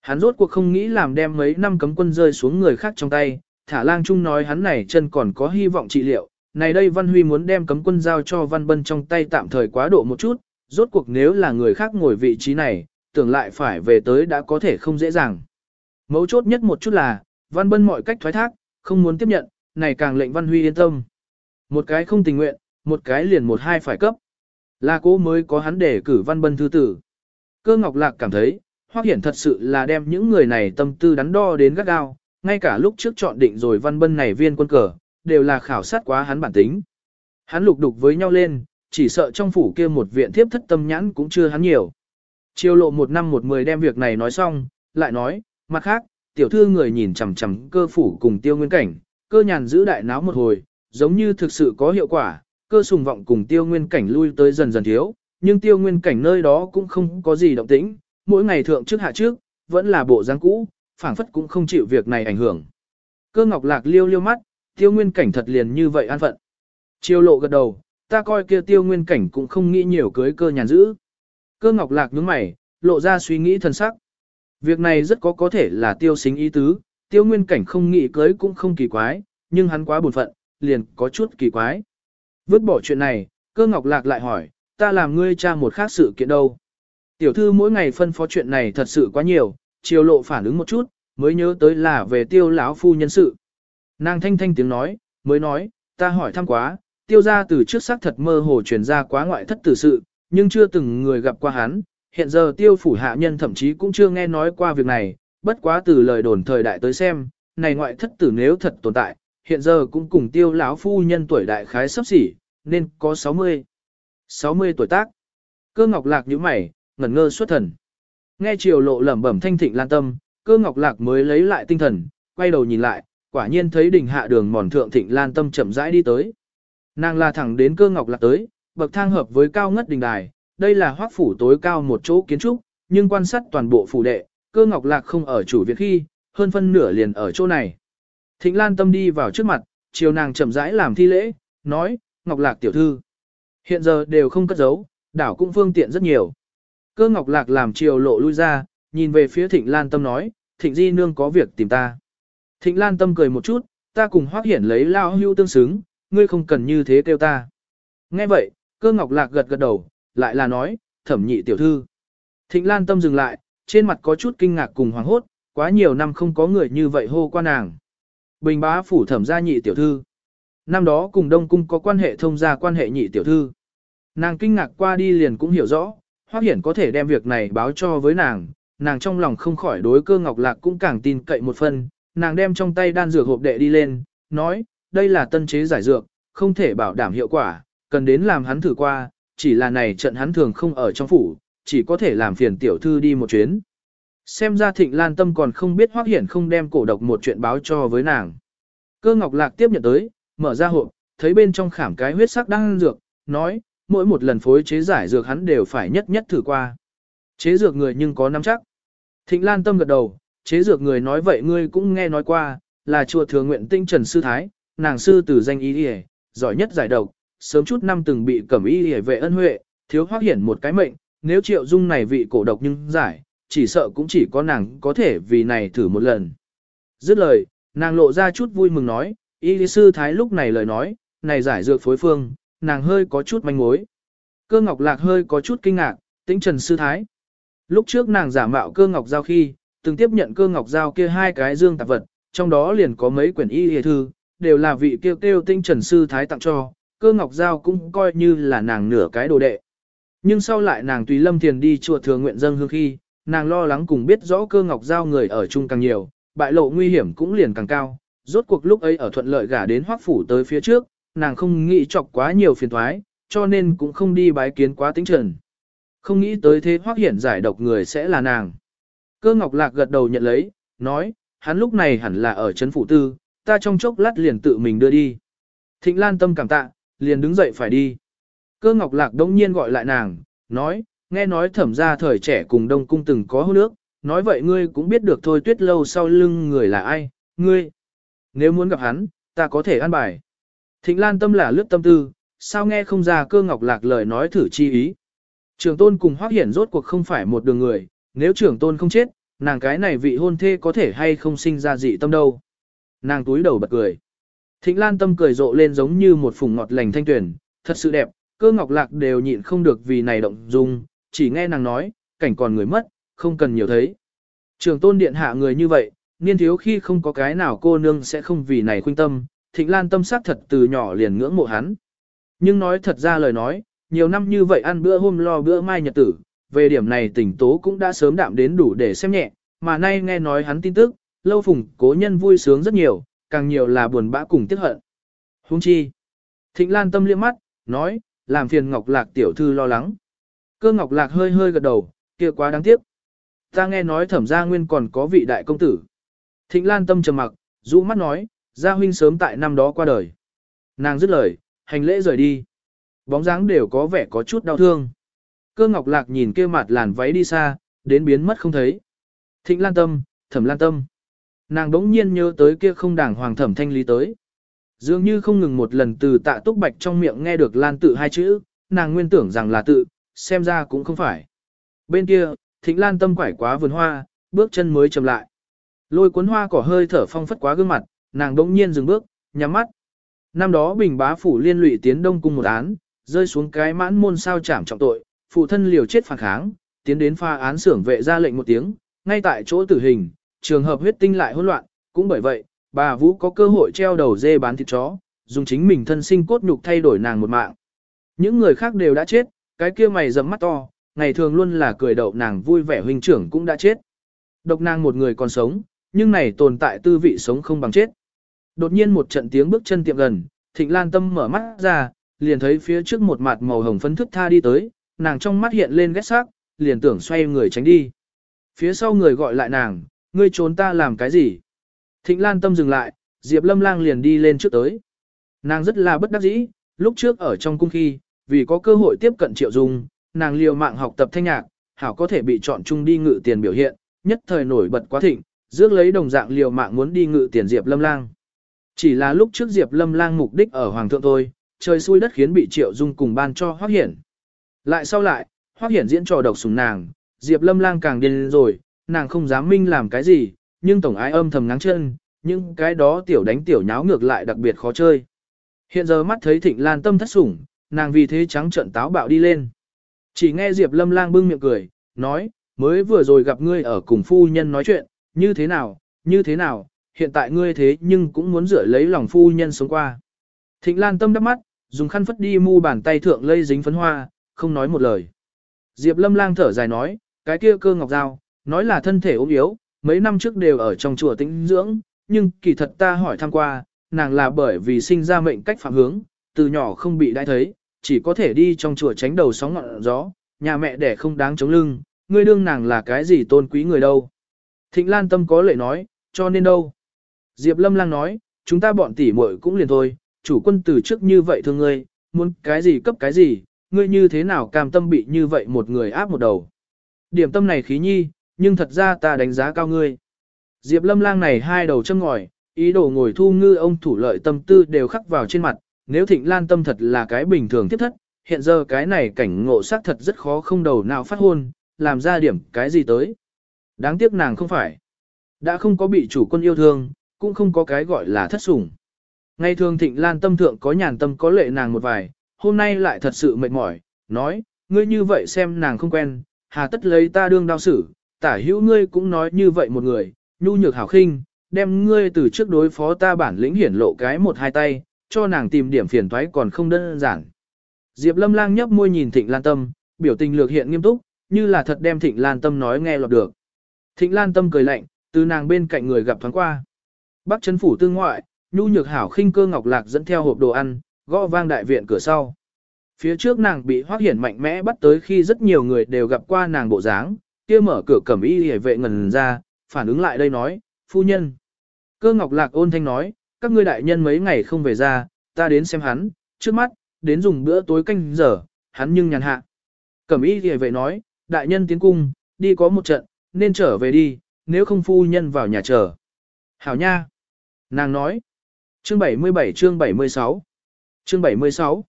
Hắn rốt cuộc không nghĩ làm đem mấy năm cấm quân rơi xuống người khác trong tay, thả lang trung nói hắn này chân còn có hy vọng trị liệu, này đây Văn Huy muốn đem cấm quân giao cho Văn Bân trong tay tạm thời quá độ một chút, rốt cuộc nếu là người khác ngồi vị trí này, tưởng lại phải về tới đã có thể không dễ dàng. Mấu chốt nhất một chút là, Văn Bân mọi cách thoái thác, không muốn tiếp nhận, này càng lệnh Văn Huy yên tâm. Một cái không tình nguyện, một cái liền một hai phải cấp. Là cố mới có hắn để cử Văn Bân thư tử. Cơ Ngọc Lạc cảm thấy, Hoắc Hiển thật sự là đem những người này tâm tư đắn đo đến gắt gao, ngay cả lúc trước chọn định rồi Văn Bân này viên quân cờ, đều là khảo sát quá hắn bản tính. Hắn lục đục với nhau lên, chỉ sợ trong phủ kia một viện thiếp thất tâm nhãn cũng chưa hắn nhiều. Chiêu lộ một năm một mười đem việc này nói xong, lại nói, mặt khác, tiểu thư người nhìn chằm chằm cơ phủ cùng tiêu nguyên cảnh, cơ nhàn giữ đại náo một hồi, giống như thực sự có hiệu quả, cơ sùng vọng cùng tiêu nguyên cảnh lui tới dần dần thiếu, nhưng tiêu nguyên cảnh nơi đó cũng không có gì động tĩnh, mỗi ngày thượng trước hạ trước, vẫn là bộ dáng cũ, phảng phất cũng không chịu việc này ảnh hưởng. Cơ ngọc lạc liêu liêu mắt, tiêu nguyên cảnh thật liền như vậy an phận. Chiêu lộ gật đầu, ta coi kia tiêu nguyên cảnh cũng không nghĩ nhiều cưới cơ nhàn giữ. Cơ ngọc lạc nhướng mày, lộ ra suy nghĩ thân sắc. Việc này rất có có thể là tiêu xính ý tứ, tiêu nguyên cảnh không nghĩ cưới cũng không kỳ quái, nhưng hắn quá buồn phận, liền có chút kỳ quái. Vứt bỏ chuyện này, cơ ngọc lạc lại hỏi, ta làm ngươi cha một khác sự kiện đâu. Tiểu thư mỗi ngày phân phó chuyện này thật sự quá nhiều, chiều lộ phản ứng một chút, mới nhớ tới là về tiêu lão phu nhân sự. Nàng thanh thanh tiếng nói, mới nói, ta hỏi thăm quá, tiêu ra từ trước xác thật mơ hồ truyền ra quá ngoại thất tử sự, nhưng chưa từng người gặp qua hắn, hiện giờ tiêu phủ hạ nhân thậm chí cũng chưa nghe nói qua việc này, bất quá từ lời đồn thời đại tới xem, này ngoại thất tử nếu thật tồn tại, hiện giờ cũng cùng tiêu lão phu nhân tuổi đại khái sắp xỉ, nên có 60. 60 tuổi tác. Cơ ngọc lạc như mày, ngẩn ngơ xuất thần. Nghe triều lộ lẩm bẩm thanh thịnh lan tâm, cơ ngọc lạc mới lấy lại tinh thần, quay đầu nhìn lại, quả nhiên thấy đỉnh hạ đường mòn thượng thịnh lan tâm chậm rãi đi tới. Nàng là thẳng đến cơ ngọc lạc tới, bậc thang hợp với cao ngất đình đài, đây là hoác phủ tối cao một chỗ kiến trúc, nhưng quan sát toàn bộ phủ đệ, cơ ngọc lạc không ở chủ viện khi, hơn phân nửa liền ở chỗ này. Thịnh lan tâm đi vào trước mặt, chiều nàng chậm rãi làm thi lễ, nói, ngọc lạc tiểu thư. Hiện giờ đều không cất giấu, đảo cũng phương tiện rất nhiều. Cơ ngọc lạc làm chiều lộ lui ra, nhìn về phía thịnh lan tâm nói, thịnh di nương có việc tìm ta. Thịnh lan tâm cười một chút, ta cùng hoác hiển lấy lao hưu tương xứng, ngươi không cần như thế kêu ta. Nghe vậy, cơ ngọc lạc gật gật đầu, lại là nói, thẩm nhị tiểu thư. Thịnh lan tâm dừng lại, trên mặt có chút kinh ngạc cùng hoàng hốt, quá nhiều năm không có người như vậy hô qua nàng. Bình bá phủ thẩm gia nhị tiểu thư. Năm đó cùng Đông Cung có quan hệ thông gia quan hệ nhị tiểu thư. Nàng kinh ngạc qua đi liền cũng hiểu rõ, Hoắc Hiển có thể đem việc này báo cho với nàng, nàng trong lòng không khỏi đối cơ ngọc lạc cũng càng tin cậy một phần, nàng đem trong tay đan dược hộp đệ đi lên, nói, đây là tân chế giải dược, không thể bảo đảm hiệu quả, cần đến làm hắn thử qua, chỉ là này trận hắn thường không ở trong phủ, chỉ có thể làm phiền tiểu thư đi một chuyến. Xem ra thịnh lan tâm còn không biết hoác Hiển không đem cổ độc một chuyện báo cho với nàng. Cơ ngọc lạc tiếp nhận tới, mở ra hộp, thấy bên trong khảm cái huyết sắc đan dược, nói, mỗi một lần phối chế giải dược hắn đều phải nhất nhất thử qua. Chế dược người nhưng có nắm chắc. Thịnh Lan Tâm gật đầu, chế dược người nói vậy ngươi cũng nghe nói qua, là chùa thừa nguyện tinh trần sư thái, nàng sư tử danh y y, giỏi nhất giải độc, sớm chút năm từng bị cẩm y y vệ ân huệ, thiếu hoác hiển một cái mệnh, nếu triệu dung này vị cổ độc nhưng giải, chỉ sợ cũng chỉ có nàng có thể vì này thử một lần. Dứt lời, nàng lộ ra chút vui mừng nói, y sư thái lúc này lời nói, này giải dược phối phương, nàng hơi có chút manh mối. Cơ ngọc lạc hơi có chút kinh ngạc, tĩnh trần sư thái. Lúc trước nàng giả mạo cơ ngọc giao khi, từng tiếp nhận cơ ngọc giao kia hai cái dương tạp vật, trong đó liền có mấy quyển y hề thư, đều là vị kêu kêu tinh trần sư thái tặng cho, cơ ngọc giao cũng coi như là nàng nửa cái đồ đệ. Nhưng sau lại nàng tùy lâm thiền đi chùa thừa nguyện dân hương khi, nàng lo lắng cùng biết rõ cơ ngọc giao người ở chung càng nhiều, bại lộ nguy hiểm cũng liền càng cao. Rốt cuộc lúc ấy ở thuận lợi gả đến hoác phủ tới phía trước, nàng không nghĩ chọc quá nhiều phiền thoái, cho nên cũng không đi bái kiến quá tính trần. Không nghĩ tới thế hoác hiển giải độc người sẽ là nàng. Cơ ngọc lạc gật đầu nhận lấy, nói, hắn lúc này hẳn là ở trấn phủ tư, ta trong chốc lát liền tự mình đưa đi. Thịnh Lan tâm cảm tạ, liền đứng dậy phải đi. Cơ Ngọc Lạc đông nhiên gọi lại nàng, nói, nghe nói thẩm ra thời trẻ cùng Đông Cung từng có hôn nước, nói vậy ngươi cũng biết được thôi tuyết lâu sau lưng người là ai, ngươi. Nếu muốn gặp hắn, ta có thể ăn bài. Thịnh Lan tâm là lướt tâm tư, sao nghe không ra cơ Ngọc Lạc lời nói thử chi ý. Trường tôn cùng hoác hiển rốt cuộc không phải một đường người, nếu trưởng tôn không chết, nàng cái này vị hôn thê có thể hay không sinh ra dị tâm đâu. Nàng túi đầu bật cười. Thịnh Lan tâm cười rộ lên giống như một phùng ngọt lành thanh tuyển, thật sự đẹp, cơ ngọc lạc đều nhịn không được vì này động dung, chỉ nghe nàng nói, cảnh còn người mất, không cần nhiều thấy. Trường tôn điện hạ người như vậy, niên thiếu khi không có cái nào cô nương sẽ không vì này khuynh tâm, thịnh lan tâm sắc thật từ nhỏ liền ngưỡng mộ hắn. Nhưng nói thật ra lời nói, nhiều năm như vậy ăn bữa hôm lo bữa mai nhật tử, về điểm này tỉnh tố cũng đã sớm đạm đến đủ để xem nhẹ, mà nay nghe nói hắn tin tức, lâu phùng cố nhân vui sướng rất nhiều, càng nhiều là buồn bã cùng tiếc hận. Hung chi. Thịnh Lan tâm liếc mắt, nói, làm phiền Ngọc Lạc tiểu thư lo lắng. Cơ Ngọc Lạc hơi hơi gật đầu, kia quá đáng tiếc. Ta nghe nói thẩm gia nguyên còn có vị đại công tử. Thịnh Lan tâm trầm mặc, rũ mắt nói, gia huynh sớm tại năm đó qua đời. Nàng dứt lời, hành lễ rời đi. Bóng dáng đều có vẻ có chút đau thương. Cơ Ngọc Lạc nhìn kia mặt làn váy đi xa, đến biến mất không thấy. Thịnh Lan tâm, thẩm Lan tâm. Nàng đống nhiên nhớ tới kia không đảng hoàng thẩm thanh lý tới. Dường như không ngừng một lần từ tạ túc bạch trong miệng nghe được lan tự hai chữ, nàng nguyên tưởng rằng là tự, xem ra cũng không phải. Bên kia, thịnh lan tâm quải quá vườn hoa, bước chân mới chậm lại. Lôi cuốn hoa cỏ hơi thở phong phất quá gương mặt, nàng đống nhiên dừng bước, nhắm mắt. Năm đó bình bá phủ liên lụy tiến đông cung một án, rơi xuống cái mãn môn sao trảm trọng tội, phụ thân liều chết phản kháng, tiến đến pha án xưởng vệ ra lệnh một tiếng, ngay tại chỗ tử hình, trường hợp huyết tinh lại hỗn loạn, cũng bởi vậy, bà Vũ có cơ hội treo đầu dê bán thịt chó, dùng chính mình thân sinh cốt nhục thay đổi nàng một mạng. Những người khác đều đã chết, cái kia mày rậm mắt to, ngày thường luôn là cười đậu nàng vui vẻ huynh trưởng cũng đã chết. Độc nàng một người còn sống, nhưng này tồn tại tư vị sống không bằng chết. Đột nhiên một trận tiếng bước chân tiệm gần, Thịnh Lan Tâm mở mắt ra, liền thấy phía trước một mặt màu hồng phấn thức tha đi tới, nàng trong mắt hiện lên ghét sắc, liền tưởng xoay người tránh đi. Phía sau người gọi lại nàng, ngươi trốn ta làm cái gì? Thịnh Lan tâm dừng lại, Diệp Lâm Lang liền đi lên trước tới. Nàng rất là bất đắc dĩ, lúc trước ở trong cung khi, vì có cơ hội tiếp cận Triệu Dung, nàng liều mạng học tập thanh nhạc, hảo có thể bị chọn chung đi ngự tiền biểu hiện, nhất thời nổi bật quá thịnh, rước lấy đồng dạng liều mạng muốn đi ngự tiền Diệp Lâm Lang. Chỉ là lúc trước Diệp Lâm Lang mục đích ở Hoàng thượng thôi, trời xui đất khiến bị Triệu Dung cùng ban cho Hoắc Hiển. Lại sau lại, Hoắc Hiển diễn trò độc sủng nàng, Diệp Lâm Lang càng điên rồi, nàng không dám minh làm cái gì, nhưng tổng ái âm thầm ngáng chân, nhưng cái đó tiểu đánh tiểu nháo ngược lại đặc biệt khó chơi. Hiện giờ mắt thấy Thịnh Lan tâm thất sủng, nàng vì thế trắng trận táo bạo đi lên. Chỉ nghe Diệp Lâm Lang bưng miệng cười, nói, mới vừa rồi gặp ngươi ở cùng phu nhân nói chuyện, như thế nào, như thế nào, hiện tại ngươi thế nhưng cũng muốn rửa lấy lòng phu nhân sống qua. Thịnh Lan tâm đắp mắt, dùng khăn phất đi mu bàn tay thượng lây dính phấn hoa, không nói một lời. Diệp Lâm Lang thở dài nói, cái kia cơ ngọc dao, nói là thân thể ốm yếu, mấy năm trước đều ở trong chùa tĩnh dưỡng, nhưng kỳ thật ta hỏi thăm qua, nàng là bởi vì sinh ra mệnh cách phạm hướng, từ nhỏ không bị đãi thấy, chỉ có thể đi trong chùa tránh đầu sóng ngọn gió, nhà mẹ đẻ không đáng chống lưng, ngươi đương nàng là cái gì tôn quý người đâu. Thịnh Lan Tâm có lệ nói, cho nên đâu. Diệp Lâm Lang nói, chúng ta bọn tỷ muội cũng liền thôi, chủ quân từ trước như vậy thương ngươi, muốn cái gì cấp cái gì, ngươi như thế nào cam tâm bị như vậy một người áp một đầu. Điểm tâm này khí nhi, nhưng thật ra ta đánh giá cao ngươi. Diệp lâm lang này hai đầu châm ngòi, ý đồ ngồi thu ngư ông thủ lợi tâm tư đều khắc vào trên mặt, nếu thịnh lan tâm thật là cái bình thường tiếp thất, hiện giờ cái này cảnh ngộ sắc thật rất khó không đầu nào phát hôn, làm ra điểm cái gì tới. Đáng tiếc nàng không phải. Đã không có bị chủ quân yêu thương, cũng không có cái gọi là thất sủng. Ngày thường thịnh lan tâm thượng có nhàn tâm có lệ nàng một vài, hôm nay lại thật sự mệt mỏi, nói, ngươi như vậy xem nàng không quen, hà tất lấy ta đương đau xử, tả hữu ngươi cũng nói như vậy một người, nhu nhược hảo khinh, đem ngươi từ trước đối phó ta bản lĩnh hiển lộ cái một hai tay, cho nàng tìm điểm phiền toái còn không đơn giản. Diệp Lâm Lang nhấp môi nhìn Thịnh Lan Tâm, biểu tình lược hiện nghiêm túc, như là thật đem Thịnh Lan Tâm nói nghe lọt được. Thịnh Lan Tâm cười lạnh, từ nàng bên cạnh người gặp thoáng qua. Bắc Trấn phủ tương ngoại, nhu nhược hảo khinh cơ ngọc lạc dẫn theo hộp đồ ăn, gõ vang đại viện cửa sau. Phía trước nàng bị Hoắc Hiển mạnh mẽ bắt tới khi rất nhiều người đều gặp qua nàng bộ dáng, kia mở cửa cẩm y hề vệ ngần ra, phản ứng lại đây nói, phu nhân. Cơ ngọc lạc ôn thanh nói, các ngươi đại nhân mấy ngày không về ra, ta đến xem hắn, trước mắt, đến dùng bữa tối canh giờ, hắn nhưng nhàn hạ. Cẩm y hề vệ nói, đại nhân tiến cung, đi có một trận, nên trở về đi, nếu không phu nhân vào nhà chờ. Hảo nha. Nàng nói. Chương 77 chương 76 Chương 76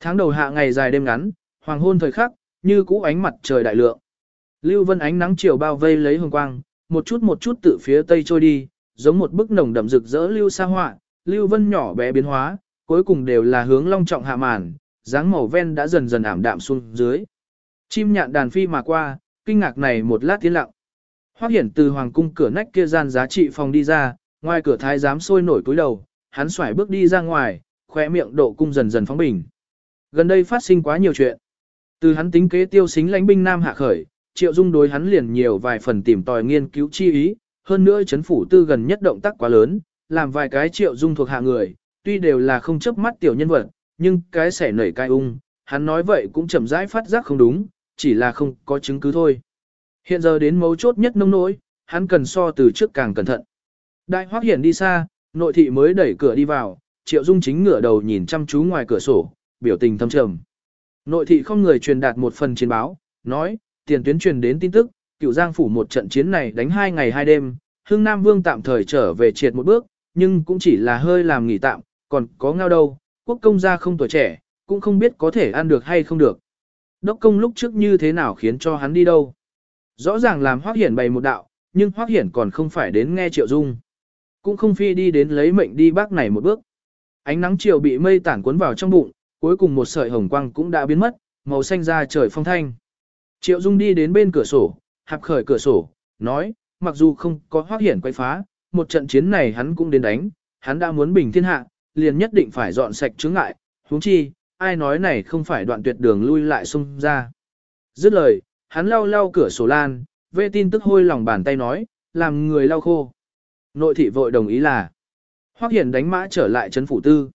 Tháng đầu hạ ngày dài đêm ngắn, hoàng hôn thời khắc, như cũ ánh mặt trời đại lượng. Lưu vân ánh nắng chiều bao vây lấy hồng quang, một chút một chút từ phía tây trôi đi, giống một bức nồng đậm rực rỡ lưu sa họa, lưu vân nhỏ bé biến hóa, cuối cùng đều là hướng long trọng hạ màn, dáng màu ven đã dần dần ảm đạm xuống dưới. Chim nhạn đàn phi mà qua, kinh ngạc này một lát tiến lặng. Hoắc Hiển từ hoàng cung cửa nách kia gian giá trị phòng đi ra, ngoài cửa thái giám sôi nổi cúi đầu, hắn xoải bước đi ra ngoài, khóe miệng độ cung dần dần phóng bình. Gần đây phát sinh quá nhiều chuyện. Từ hắn tính kế tiêu xính lãnh binh nam hạ khởi, Triệu Dung đối hắn liền nhiều vài phần tìm tòi nghiên cứu chi ý, hơn nữa chấn phủ tư gần nhất động tác quá lớn, làm vài cái Triệu Dung thuộc hạ người, tuy đều là không chấp mắt tiểu nhân vật, nhưng cái sẻ nảy cai ung, hắn nói vậy cũng chậm rãi phát giác không đúng, chỉ là không có chứng cứ thôi. Hiện giờ đến mấu chốt nhất nông nỗi, hắn cần so từ trước càng cẩn thận. Đại Hoắc hiển đi xa, nội thị mới đẩy cửa đi vào, triệu dung chính ngửa đầu nhìn chăm chú ngoài cửa sổ, biểu tình thâm trầm. Nội thị không người truyền đạt một phần chiến báo, nói, tiền tuyến truyền đến tin tức, cựu giang phủ một trận chiến này đánh hai ngày hai đêm, Hưng Nam Vương tạm thời trở về triệt một bước, nhưng cũng chỉ là hơi làm nghỉ tạm, còn có ngao đâu, quốc công gia không tuổi trẻ, cũng không biết có thể ăn được hay không được. Đốc công lúc trước như thế nào khiến cho hắn đi đâu. Rõ ràng làm Hoác Hiển bày một đạo, nhưng Hoác Hiển còn không phải đến nghe Triệu Dung. Cũng không phi đi đến lấy mệnh đi bác này một bước. Ánh nắng chiều bị mây tản cuốn vào trong bụng, cuối cùng một sợi hồng quang cũng đã biến mất, màu xanh ra trời phong thanh. Triệu Dung đi đến bên cửa sổ, hạp khởi cửa sổ, nói, mặc dù không có Hoác Hiển quay phá, một trận chiến này hắn cũng đến đánh, hắn đã muốn bình thiên hạ, liền nhất định phải dọn sạch chướng ngại, huống chi, ai nói này không phải đoạn tuyệt đường lui lại xung ra. Dứt lời, hắn lau lau cửa sổ lan, vệ tin tức hôi lòng bàn tay nói, làm người lau khô. Nội thị vội đồng ý là, Hoắc Hiển đánh mã trở lại trấn phủ tư.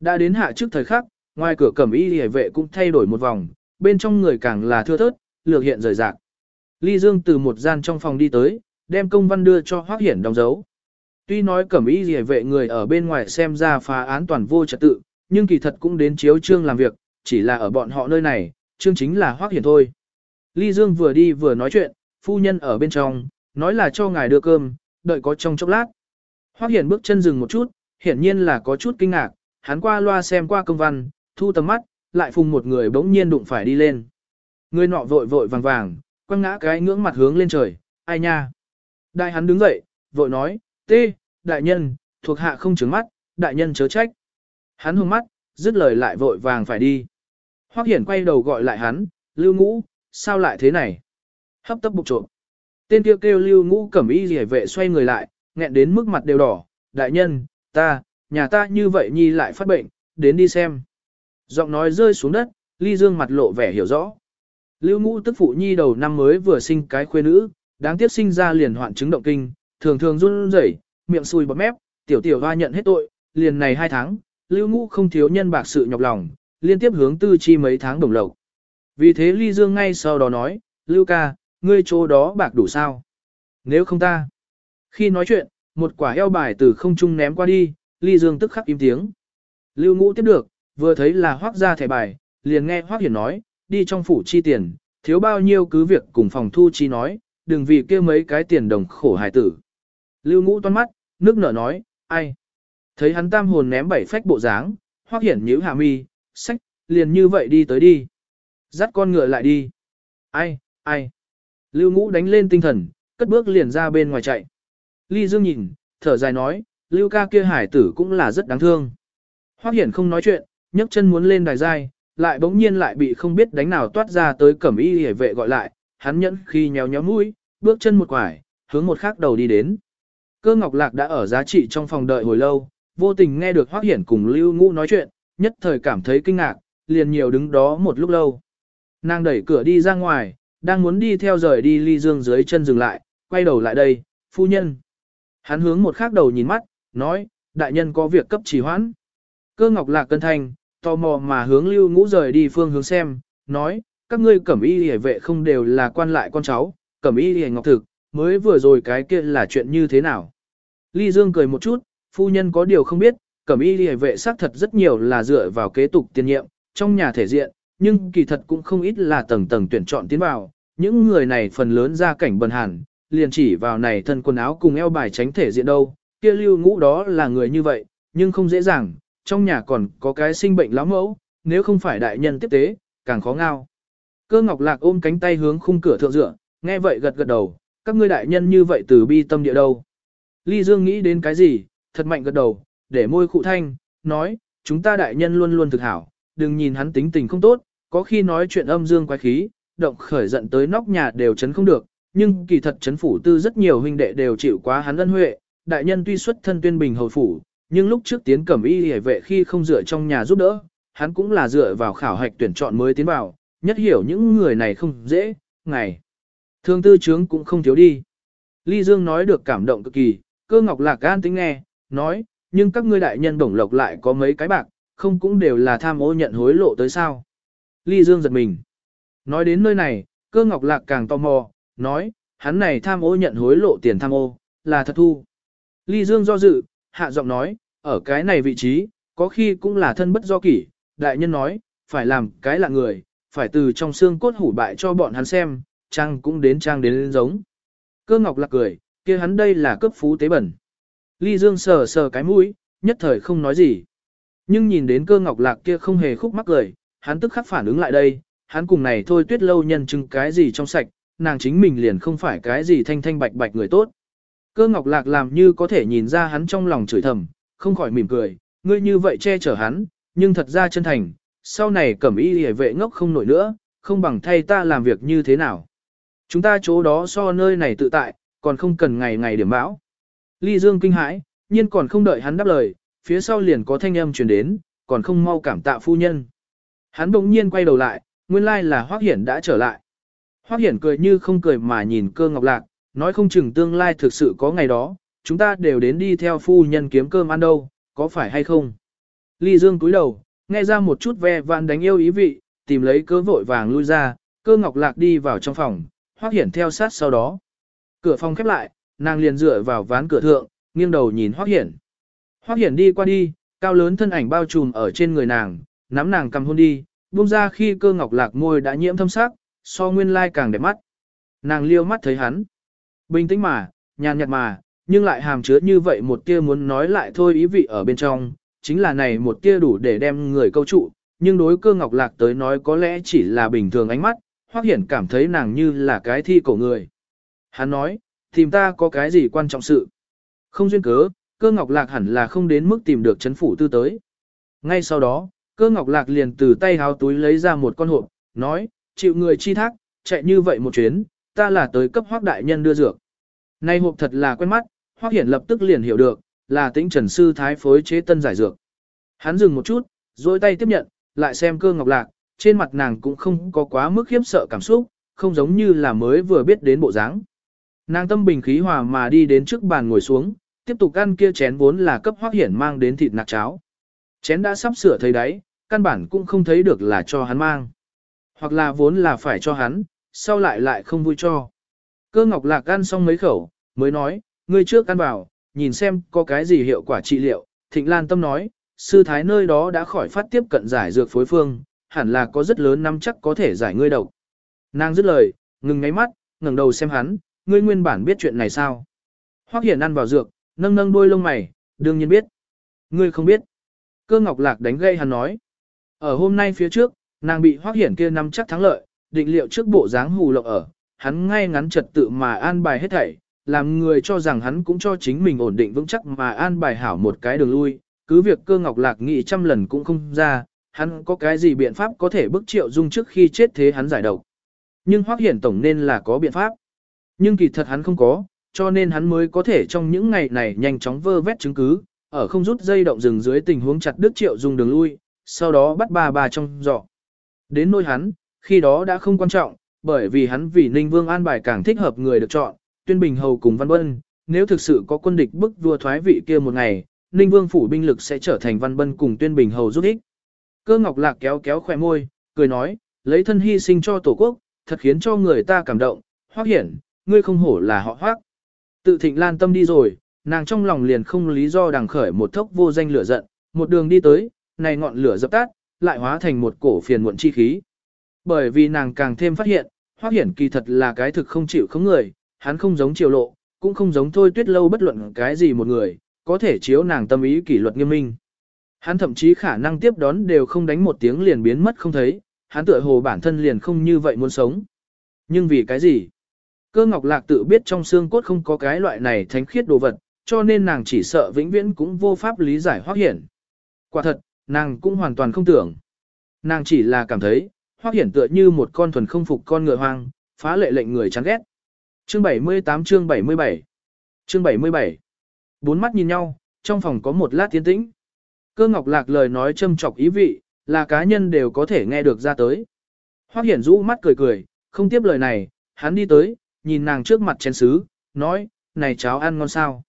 Đã đến hạ trước thời khắc, ngoài cửa cẩm y hề vệ cũng thay đổi một vòng, bên trong người càng là thưa thớt, lược hiện rời rạc. Ly Dương từ một gian trong phòng đi tới, đem công văn đưa cho Hoắc Hiển đóng dấu. Tuy nói cẩm y gì vệ người ở bên ngoài xem ra phá án toàn vô trật tự, nhưng kỳ thật cũng đến chiếu trương làm việc, chỉ là ở bọn họ nơi này, trương chính là Hoắc Hiển thôi. Ly Dương vừa đi vừa nói chuyện, phu nhân ở bên trong, nói là cho ngài đưa cơm, đợi có trong chốc lát. Hoắc Hiển bước chân dừng một chút, hiển nhiên là có chút kinh ngạc, hắn qua loa xem qua công văn, thu tầm mắt, lại phùng một người bỗng nhiên đụng phải đi lên. Người nọ vội vội vàng vàng, quăng ngã cái ngưỡng mặt hướng lên trời, ai nha. Đại hắn đứng dậy, vội nói, tê, đại nhân, thuộc hạ không trứng mắt, đại nhân chớ trách. Hắn hung mắt, dứt lời lại vội vàng phải đi. Hoắc Hiển quay đầu gọi lại hắn, lưu ngũ, sao lại thế này? Hấp tấp bục trộm. Tên kêu kêu lưu ngũ cẩm y rỉa vệ xoay người lại, nghẹn đến mức mặt đều đỏ. Đại nhân, ta, nhà ta như vậy nhi lại phát bệnh, đến đi xem. Giọng nói rơi xuống đất, ly dương mặt lộ vẻ hiểu rõ. Lưu ngũ tức phụ nhi đầu năm mới vừa sinh cái khuê nữ, đáng tiếc sinh ra liền hoạn chứng động kinh, thường thường run rẩy, miệng sùi bọt mép, tiểu tiểu hoa nhận hết tội, liền này hai tháng, lưu ngũ không thiếu nhân bạc sự nhọc lòng, liên tiếp hướng tư chi mấy tháng đồng lộc. Vì thế Ly Dương ngay sau đó nói, Lưu ca, ngươi chỗ đó bạc đủ sao? Nếu không ta. Khi nói chuyện, một quả eo bài từ không trung ném qua đi, Ly Dương tức khắc im tiếng. Lưu ngũ tiếp được, vừa thấy là hoác ra thẻ bài, liền nghe hoác hiển nói, đi trong phủ chi tiền, thiếu bao nhiêu cứ việc cùng phòng thu chi nói, đừng vì kia mấy cái tiền đồng khổ hài tử. Lưu ngũ toan mắt, nước nở nói, ai? Thấy hắn tam hồn ném bảy phách bộ dáng, hoác hiển nhíu hạ mi, sách, liền như vậy đi tới đi. Dắt con ngựa lại đi. Ai, ai. Lưu ngũ đánh lên tinh thần, cất bước liền ra bên ngoài chạy. Ly Dương nhìn, thở dài nói, Lưu ca kia hải tử cũng là rất đáng thương. Hoác hiển không nói chuyện, nhấc chân muốn lên đài dai, lại bỗng nhiên lại bị không biết đánh nào toát ra tới cẩm y hề vệ gọi lại, hắn nhẫn khi nhéo nhéo mũi, bước chân một quải, hướng một khác đầu đi đến. Cơ Ngọc Lạc đã ở giá trị trong phòng đợi hồi lâu, vô tình nghe được Hoắc Hiển cùng Lưu Ngũ nói chuyện, nhất thời cảm thấy kinh ngạc, liền nhiều đứng đó một lúc lâu. Nàng đẩy cửa đi ra ngoài, đang muốn đi theo rời đi ly dương dưới chân dừng lại, quay đầu lại đây, phu nhân. Hắn hướng một khác đầu nhìn mắt, nói, đại nhân có việc cấp trì hoãn. Cơ ngọc lạc cân thanh, tò mò mà hướng lưu ngũ rời đi phương hướng xem, nói, các ngươi cẩm y hề vệ không đều là quan lại con cháu, cẩm y hề ngọc thực, mới vừa rồi cái kia là chuyện như thế nào. Ly Dương cười một chút, phu nhân có điều không biết, cẩm y hề vệ xác thật rất nhiều là dựa vào kế tục tiền nhiệm, trong nhà thể diện, nhưng kỳ thật cũng không ít là tầng tầng tuyển chọn tiến vào, những người này phần lớn ra cảnh bần hàn, liền chỉ vào này thân quần áo cùng eo bài tránh thể diện đâu, kia lưu ngũ đó là người như vậy, nhưng không dễ dàng, trong nhà còn có cái sinh bệnh lão mẫu, nếu không phải đại nhân tiếp tế, càng khó ngao. Cơ ngọc lạc ôm cánh tay hướng khung cửa thượng dựa, nghe vậy gật gật đầu, các ngươi đại nhân như vậy từ bi tâm địa đâu. Ly Dương nghĩ đến cái gì, thật mạnh gật đầu, để môi khụ thanh, nói, chúng ta đại nhân luôn luôn thực hảo, đừng nhìn hắn tính tình không tốt, có khi nói chuyện âm dương quái khí, động khởi giận tới nóc nhà đều chấn không được, nhưng kỳ thật chấn phủ tư rất nhiều huynh đệ đều chịu quá hắn ân huệ, đại nhân tuy xuất thân tuyên bình hầu phủ, nhưng lúc trước tiến cẩm y hề vệ khi không dựa trong nhà giúp đỡ, hắn cũng là dựa vào khảo hạch tuyển chọn mới tiến vào, nhất hiểu những người này không dễ, ngày. Thương tư trướng cũng không thiếu đi. Ly Dương nói được cảm động cực kỳ, cơ ngọc lạc gan tính nghe, nói, nhưng các ngươi đại nhân bổng lộc lại có mấy cái bạc, không cũng đều là tham ô nhận hối lộ tới sao. Ly Dương giật mình. Nói đến nơi này, cơ ngọc lạc càng tò mò, nói, hắn này tham ô nhận hối lộ tiền tham ô, là thật thu. Ly Dương do dự, hạ giọng nói, ở cái này vị trí, có khi cũng là thân bất do kỷ, đại nhân nói, phải làm cái là người, phải từ trong xương cốt hủ bại cho bọn hắn xem, trang cũng đến trang đến giống. Cơ ngọc lạc cười, kia hắn đây là cấp phú tế bẩn. Ly Dương sờ sờ cái mũi, nhất thời không nói gì. Nhưng nhìn đến cơ ngọc lạc kia không hề khúc mắc cười, hắn tức khắc phản ứng lại đây, hắn cùng này thôi tuyết lâu nhân chứng cái gì trong sạch, nàng chính mình liền không phải cái gì thanh thanh bạch bạch người tốt. Cơ ngọc lạc làm như có thể nhìn ra hắn trong lòng chửi thầm, không khỏi mỉm cười, ngươi như vậy che chở hắn, nhưng thật ra chân thành, sau này cẩm y hề vệ ngốc không nổi nữa, không bằng thay ta làm việc như thế nào. Chúng ta chỗ đó so nơi này tự tại, còn không cần ngày ngày điểm bão. Ly Dương kinh hãi, nhiên còn không đợi hắn đáp lời, phía sau liền có thanh âm truyền đến, còn không mau cảm tạ phu nhân. Hắn bỗng nhiên quay đầu lại, nguyên lai là Hoắc Hiển đã trở lại. Hoắc Hiển cười như không cười mà nhìn cơ ngọc lạc, nói không chừng tương lai thực sự có ngày đó, chúng ta đều đến đi theo phu nhân kiếm cơm ăn đâu, có phải hay không? Ly Dương cúi đầu, nghe ra một chút ve vạn đánh yêu ý vị, tìm lấy cơ vội vàng lui ra, cơ ngọc lạc đi vào trong phòng, hoác Hiển theo sát sau đó. Cửa phòng khép lại, nàng liền dựa vào ván cửa thượng, nghiêng đầu nhìn hoác Hiển. Hoác Hiển đi qua đi, cao lớn thân ảnh bao trùm ở trên người nàng, nắm nàng cầm hôn đi, buông ra khi cơ ngọc lạc môi đã nhiễm thâm sắc, so nguyên lai càng đẹp mắt. Nàng liêu mắt thấy hắn. Bình tĩnh mà, nhàn nhạt mà, nhưng lại hàm chứa như vậy một tia muốn nói lại thôi ý vị ở bên trong, chính là này một tia đủ để đem người câu trụ, nhưng đối cơ ngọc lạc tới nói có lẽ chỉ là bình thường ánh mắt, Hoắc Hiển cảm thấy nàng như là cái thi cổ người. Hắn nói, tìm ta có cái gì quan trọng sự. Không duyên cớ, cơ ngọc lạc hẳn là không đến mức tìm được chấn phủ tư tới. Ngay sau đó, cơ ngọc lạc liền từ tay háo túi lấy ra một con hộp, nói, chịu người chi thác, chạy như vậy một chuyến, ta là tới cấp hoác đại nhân đưa dược. Nay hộp thật là quen mắt, hoác hiển lập tức liền hiểu được, là tĩnh trần sư thái phối chế tân giải dược. Hắn dừng một chút, dôi tay tiếp nhận, lại xem cơ ngọc lạc, trên mặt nàng cũng không có quá mức khiếp sợ cảm xúc, không giống như là mới vừa biết đến bộ dáng. Nàng tâm bình khí hòa mà đi đến trước bàn ngồi xuống, tiếp tục ăn kia chén vốn là cấp hoác hiển mang đến thịt nạc cháo. Chén đã sắp sửa thấy đấy, căn bản cũng không thấy được là cho hắn mang. Hoặc là vốn là phải cho hắn, sau lại lại không vui cho. Cơ ngọc lạc ăn xong mấy khẩu, mới nói, ngươi trước ăn vào, nhìn xem có cái gì hiệu quả trị liệu. Thịnh Lan Tâm nói, sư thái nơi đó đã khỏi phát tiếp cận giải dược phối phương, hẳn là có rất lớn nắm chắc có thể giải ngươi độc. Nàng dứt lời, ngừng ngáy mắt, ngẩng đầu xem hắn, ngươi nguyên bản biết chuyện này sao? Hoắc Hiển ăn vào dược, nâng nâng đôi lông mày, đương nhiên biết. Ngươi không biết. Cơ Ngọc Lạc đánh gây hắn nói. Ở hôm nay phía trước, nàng bị Hoắc Hiển kia nắm chắc thắng lợi, định liệu trước bộ dáng hù lộng ở, hắn ngay ngắn trật tự mà an bài hết thảy, làm người cho rằng hắn cũng cho chính mình ổn định vững chắc mà an bài hảo một cái đường lui, cứ việc cơ ngọc lạc nghĩ trăm lần cũng không ra, hắn có cái gì biện pháp có thể bức triệu dung trước khi chết thế hắn giải độc. Nhưng hoác Hiển tổng nên là có biện pháp. Nhưng kỳ thật hắn không có, cho nên hắn mới có thể trong những ngày này nhanh chóng vơ vét chứng cứ, ở không rút dây động rừng dưới tình huống chặt đứt triệu dung đường lui, sau đó bắt bà bà trong giỏ. Đến nôi hắn, khi đó đã không quan trọng, bởi vì hắn vì Ninh Vương an bài càng thích hợp người được chọn, Tuyên Bình Hầu cùng Văn Bân, nếu thực sự có quân địch bức vua thoái vị kia một ngày, Ninh Vương phủ binh lực sẽ trở thành Văn Bân cùng Tuyên Bình Hầu giúp ích. Cơ Ngọc Lạc kéo kéo khóe môi, cười nói, lấy thân hy sinh cho Tổ quốc, thật khiến cho người ta cảm động, hoác hiển, ngươi không hổ là họ hoác. Tự thịnh lan tâm đi rồi, nàng trong lòng liền không lý do đằng khởi một thốc vô danh lửa giận, một đường đi tới, này ngọn lửa dập tắt, lại hóa thành một cổ phiền muộn chi khí. Bởi vì nàng càng thêm phát hiện, Hoắc Hiển kỳ thật là cái thực không chịu không người, hắn không giống triều lộ, cũng không giống thôi tuyết lâu bất luận cái gì một người, có thể chiếu nàng tâm ý kỷ luật nghiêm minh. Hắn thậm chí khả năng tiếp đón đều không đánh một tiếng liền biến mất không thấy, hắn tựa hồ bản thân liền không như vậy muốn sống. Nhưng vì cái gì? Cơ ngọc lạc tự biết trong xương cốt không có cái loại này thánh khiết đồ vật, cho nên nàng chỉ sợ vĩnh viễn cũng vô pháp lý giải Hoắc hiển. Quả thật, nàng cũng hoàn toàn không tưởng. Nàng chỉ là cảm thấy, hoác hiển tựa như một con thuần không phục con ngựa hoang, phá lệ lệnh người chán ghét. Chương 78 chương 77 Chương 77 Bốn mắt nhìn nhau, trong phòng có một lát tiến tĩnh. Cơ ngọc lạc lời nói châm chọc ý vị, là cá nhân đều có thể nghe được ra tới. Hoác hiển rũ mắt cười cười, không tiếp lời này, hắn đi tới, nhìn nàng trước mặt chén sứ, nói, này cháo ăn ngon sao.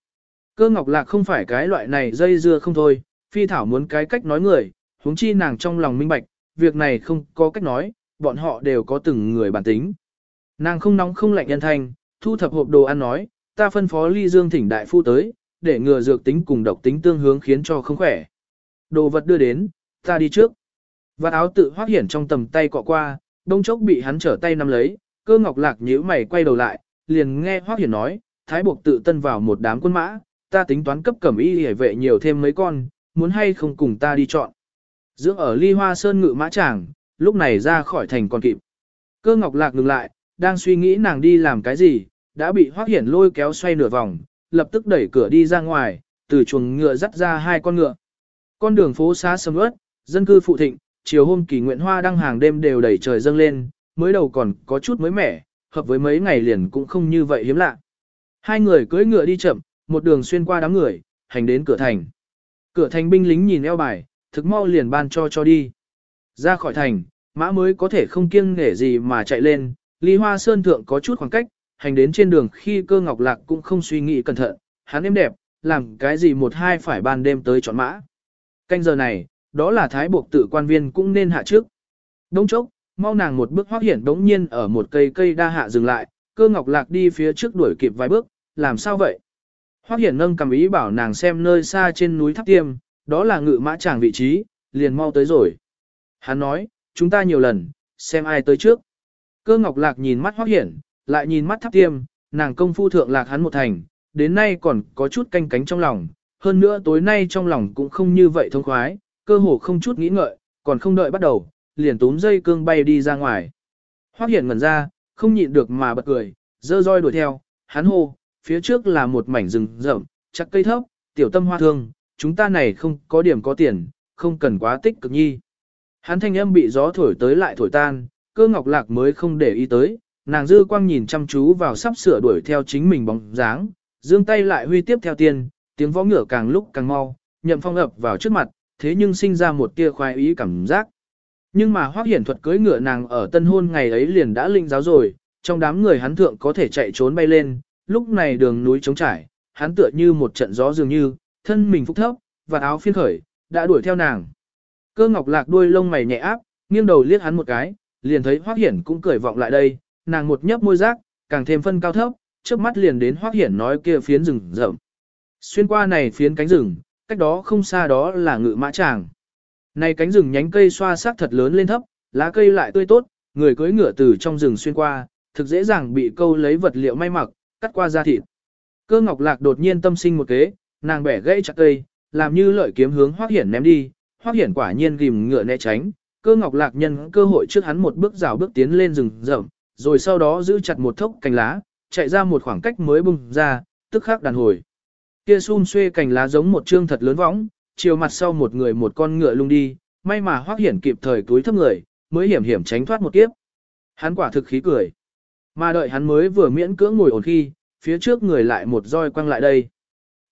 Cơ ngọc lạc không phải cái loại này dây dưa không thôi, phi thảo muốn cái cách nói người, huống chi nàng trong lòng minh bạch, việc này không có cách nói, bọn họ đều có từng người bản tính. Nàng không nóng không lạnh nhân thanh, thu thập hộp đồ ăn nói, ta phân phó ly dương thỉnh đại phu tới, để ngừa dược tính cùng độc tính tương hướng khiến cho không khỏe. Đồ vật đưa đến, ta đi trước. Vạt áo tự hoác hiển trong tầm tay cọ qua, đông chốc bị hắn trở tay nắm lấy, cơ ngọc lạc nhíu mày quay đầu lại, liền nghe hoác hiển nói, thái buộc tự tân vào một đám quân mã, ta tính toán cấp cẩm y hề vệ nhiều thêm mấy con, muốn hay không cùng ta đi chọn. Dưỡng ở ly hoa sơn ngự mã tràng, lúc này ra khỏi thành còn kịp. Cơ ngọc lạc ngừng lại, đang suy nghĩ nàng đi làm cái gì, đã bị hoác hiển lôi kéo xoay nửa vòng, lập tức đẩy cửa đi ra ngoài, từ chuồng ngựa dắt ra hai con ngựa. Con đường phố xá sầm ướt, dân cư phụ thịnh, chiều hôm kỳ nguyện hoa đăng hàng đêm đều đẩy trời dâng lên, mới đầu còn có chút mới mẻ, hợp với mấy ngày liền cũng không như vậy hiếm lạ. Hai người cưỡi ngựa đi chậm, một đường xuyên qua đám người, hành đến cửa thành. Cửa thành binh lính nhìn eo bài, thực mau liền ban cho cho đi. Ra khỏi thành, mã mới có thể không kiêng nể gì mà chạy lên, ly hoa sơn thượng có chút khoảng cách, hành đến trên đường khi cơ ngọc lạc cũng không suy nghĩ cẩn thận, hắn êm đẹp, làm cái gì một hai phải ban đêm tới chọn mã. Canh giờ này, đó là thái buộc tự quan viên cũng nên hạ trước. Đông chốc, mau nàng một bước hoác hiển đống nhiên ở một cây cây đa hạ dừng lại, cơ ngọc lạc đi phía trước đuổi kịp vài bước, làm sao vậy? Hoác hiển nâng cầm ý bảo nàng xem nơi xa trên núi tháp tiêm, đó là ngự mã chàng vị trí, liền mau tới rồi. Hắn nói, chúng ta nhiều lần, xem ai tới trước. Cơ ngọc lạc nhìn mắt hoác hiển, lại nhìn mắt tháp tiêm, nàng công phu thượng lạc hắn một thành, đến nay còn có chút canh cánh trong lòng, hơn nữa tối nay trong lòng cũng không như vậy thông khoái, cơ hồ không chút nghĩ ngợi, còn không đợi bắt đầu, liền túm dây cương bay đi ra ngoài. Hoác Hiển ngẩn ra, không nhịn được mà bật cười, dơ roi đuổi theo, hắn hô, phía trước là một mảnh rừng rậm, chắc cây thấp, tiểu tâm hoa thương, chúng ta này không có điểm có tiền, không cần quá tích cực nhi. Hắn thanh âm bị gió thổi tới lại thổi tan, cơ ngọc lạc mới không để ý tới, nàng dư quang nhìn chăm chú vào sắp sửa đuổi theo chính mình bóng dáng, dương tay lại huy tiếp theo tiền, tiếng võ ngựa càng lúc càng mau, nhậm phong ập vào trước mặt, thế nhưng sinh ra một tia khoái ý cảm giác. Nhưng mà hoác hiển thuật cưới ngựa nàng ở tân hôn ngày ấy liền đã linh giáo rồi, trong đám người hắn thượng có thể chạy trốn bay lên, lúc này đường núi trống trải, hắn tựa như một trận gió dường như, thân mình phúc thấp, và áo phiên khởi, đã đuổi theo nàng. Cơ ngọc lạc đuôi lông mày nhẹ áp, nghiêng đầu liếc hắn một cái, liền thấy hoác hiển cũng cười vọng lại đây, nàng một nhấp môi rác, càng thêm phân cao thấp, trước mắt liền đến hoác hiển nói kia phiến rừng rậm. Xuyên qua này phiến cánh rừng, cách đó không xa đó là ngự mã tràng. Này cánh rừng nhánh cây xoa sắc thật lớn lên thấp, lá cây lại tươi tốt, người cưỡi ngựa từ trong rừng xuyên qua, thực dễ dàng bị câu lấy vật liệu may mặc, cắt qua da thịt. Cơ ngọc lạc đột nhiên tâm sinh một kế, nàng bẻ gãy chặt cây, làm như lợi kiếm hướng hoắc hiển ném đi, Hoắc hiển quả nhiên gìm ngựa né tránh, cơ ngọc lạc nhân cơ hội trước hắn một bước rào bước tiến lên rừng rậm, rồi sau đó giữ chặt một thốc cành lá, chạy ra một khoảng cách mới bung ra, tức khắc đàn hồi. Kia xun xuê cành lá giống một trương thật lớn võng, chiều mặt sau một người một con ngựa lung đi, may mà hoắc hiển kịp thời túi thấp người, mới hiểm hiểm tránh thoát một kiếp. Hắn quả thực khí cười. Mà đợi hắn mới vừa miễn cưỡng ngồi ổn khi, phía trước người lại một roi quăng lại đây.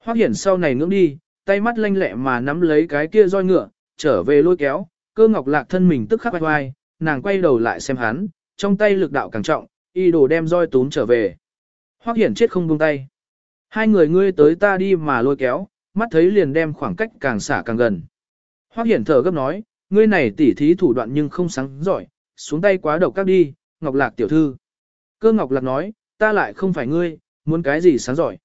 Hoắc hiển sau này ngưỡng đi, tay mắt lanh lẹ mà nắm lấy cái kia roi ngựa, trở về lôi kéo, cơ ngọc lạc thân mình tức khắc vai vai, nàng quay đầu lại xem hắn, trong tay lực đạo càng trọng, y đồ đem roi túm trở về. Hoắc hiển chết không buông tay. Hai người ngươi tới ta đi mà lôi kéo, mắt thấy liền đem khoảng cách càng xả càng gần. Hoắc Hiển thở gấp nói, ngươi này tỉ thí thủ đoạn nhưng không sáng giỏi, xuống tay quá độc các đi, Ngọc Lạc tiểu thư. Cơ Ngọc Lạc nói, ta lại không phải ngươi, muốn cái gì sáng giỏi.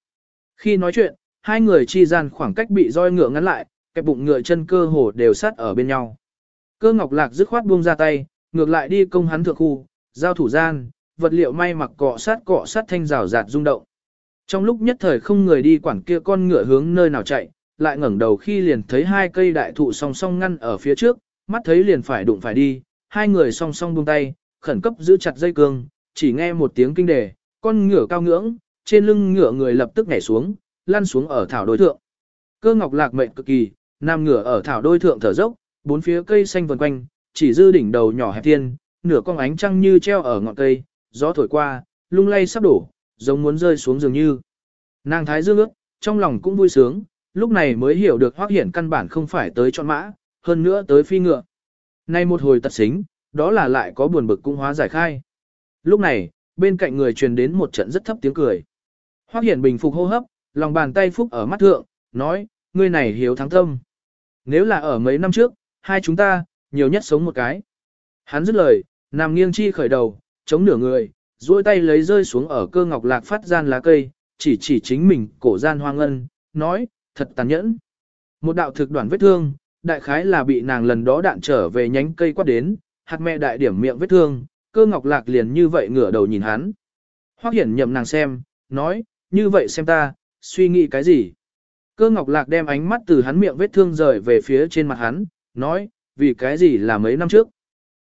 Khi nói chuyện, hai người chi gian khoảng cách bị roi ngựa ngắn lại, cái bụng ngựa chân cơ hồ đều sát ở bên nhau. Cơ ngọc lạc dứt khoát buông ra tay, ngược lại đi công hắn thượng khu, giao thủ gian, vật liệu may mặc cọ sát cọ sát thanh rào rạt rung động. Trong lúc nhất thời không người đi quản kia con ngựa hướng nơi nào chạy, lại ngẩng đầu khi liền thấy hai cây đại thụ song song ngăn ở phía trước, mắt thấy liền phải đụng phải đi, hai người song song buông tay, khẩn cấp giữ chặt dây cương, chỉ nghe một tiếng kinh đề, con ngựa cao ngưỡng, trên lưng ngựa người lập tức nhảy xuống, lăn xuống ở thảo đối thượng. Cơ ngọc lạc mệnh cực kỳ, nam ngửa ở thảo đôi thượng thở dốc, bốn phía cây xanh vần quanh, chỉ dư đỉnh đầu nhỏ hẹp thiên, nửa con ánh trăng như treo ở ngọn cây, gió thổi qua, lung lay sắp đổ, giống muốn rơi xuống dường như. Nàng thái dương ước, trong lòng cũng vui sướng, lúc này mới hiểu được hoác hiển căn bản không phải tới chọn mã, hơn nữa tới phi ngựa. Nay một hồi tật xính, đó là lại có buồn bực cũng hóa giải khai. Lúc này, bên cạnh người truyền đến một trận rất thấp tiếng cười. Hoác hiển bình phục hô hấp, lòng bàn tay phúc ở mắt thượng, nói, ngươi này hiếu thắng tâm. Nếu là ở mấy năm trước, hai chúng ta, nhiều nhất sống một cái. Hắn dứt lời, nằm nghiêng chi khởi đầu, chống nửa người, duỗi tay lấy rơi xuống ở cơ ngọc lạc phát gian lá cây, chỉ chỉ chính mình cổ gian hoang ân nói, thật tàn nhẫn. Một đạo thực đoạn vết thương, đại khái là bị nàng lần đó đạn trở về nhánh cây quát đến, hạt mẹ đại điểm miệng vết thương, cơ ngọc lạc liền như vậy ngửa đầu nhìn hắn. Hoắc hiển nhậm nàng xem, nói, như vậy xem ta, suy nghĩ cái gì? Cơ ngọc lạc đem ánh mắt từ hắn miệng vết thương rời về phía trên mặt hắn, nói, vì cái gì là mấy năm trước?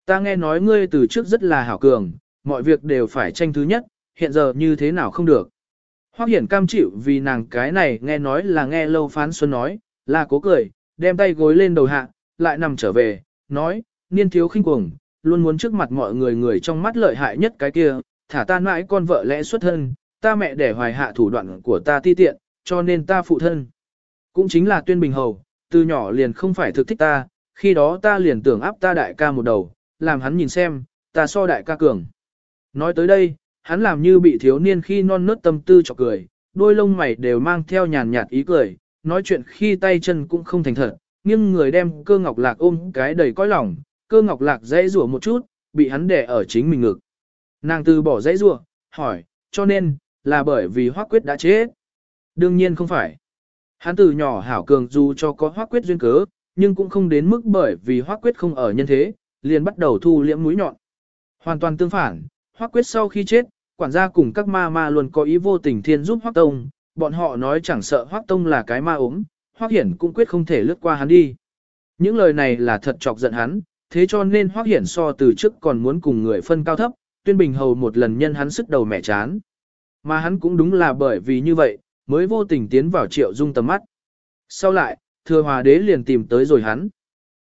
Ta nghe nói ngươi từ trước rất là hảo cường, mọi việc đều phải tranh thứ nhất, hiện giờ như thế nào không được. Hoắc hiển cam chịu vì nàng cái này nghe nói là nghe lâu phán xuân nói, là cố cười, đem tay gối lên đầu hạ, lại nằm trở về, nói, niên thiếu khinh cuồng, luôn muốn trước mặt mọi người người trong mắt lợi hại nhất cái kia, thả ta mãi con vợ lẽ xuất thân, ta mẹ để hoài hạ thủ đoạn của ta ti tiện, cho nên ta phụ thân. Cũng chính là tuyên bình hầu, từ nhỏ liền không phải thực thích ta, khi đó ta liền tưởng áp ta đại ca một đầu, làm hắn nhìn xem, ta so đại ca cường. Nói tới đây, hắn làm như bị thiếu niên khi non nớt tâm tư chọc cười, đôi lông mày đều mang theo nhàn nhạt ý cười, nói chuyện khi tay chân cũng không thành thật, nhưng người đem cơ ngọc lạc ôm cái đầy cõi lòng, cơ ngọc lạc dãy rủa một chút, bị hắn đè ở chính mình ngực. Nàng từ bỏ dãy rủa, hỏi, cho nên, là bởi vì Hoắc quyết đã chết. Đương nhiên không phải. Hắn từ nhỏ hảo cường dù cho có Hoắc quyết duyên cớ, nhưng cũng không đến mức bởi vì Hoắc quyết không ở nhân thế, liền bắt đầu thu liễm mũi nhọn. Hoàn toàn tương phản, Hoắc quyết sau khi chết, quản gia cùng các ma ma luôn có ý vô tình thiên giúp Hoắc tông, bọn họ nói chẳng sợ Hoắc tông là cái ma ốm, Hoắc hiển cũng quyết không thể lướt qua hắn đi. Những lời này là thật chọc giận hắn, thế cho nên Hoắc hiển so từ trước còn muốn cùng người phân cao thấp, tuyên bình hầu một lần nhân hắn sức đầu mẹ chán. Mà hắn cũng đúng là bởi vì như vậy, mới vô tình tiến vào triệu dung tầm mắt. Sau lại, thừa hòa đế liền tìm tới rồi hắn.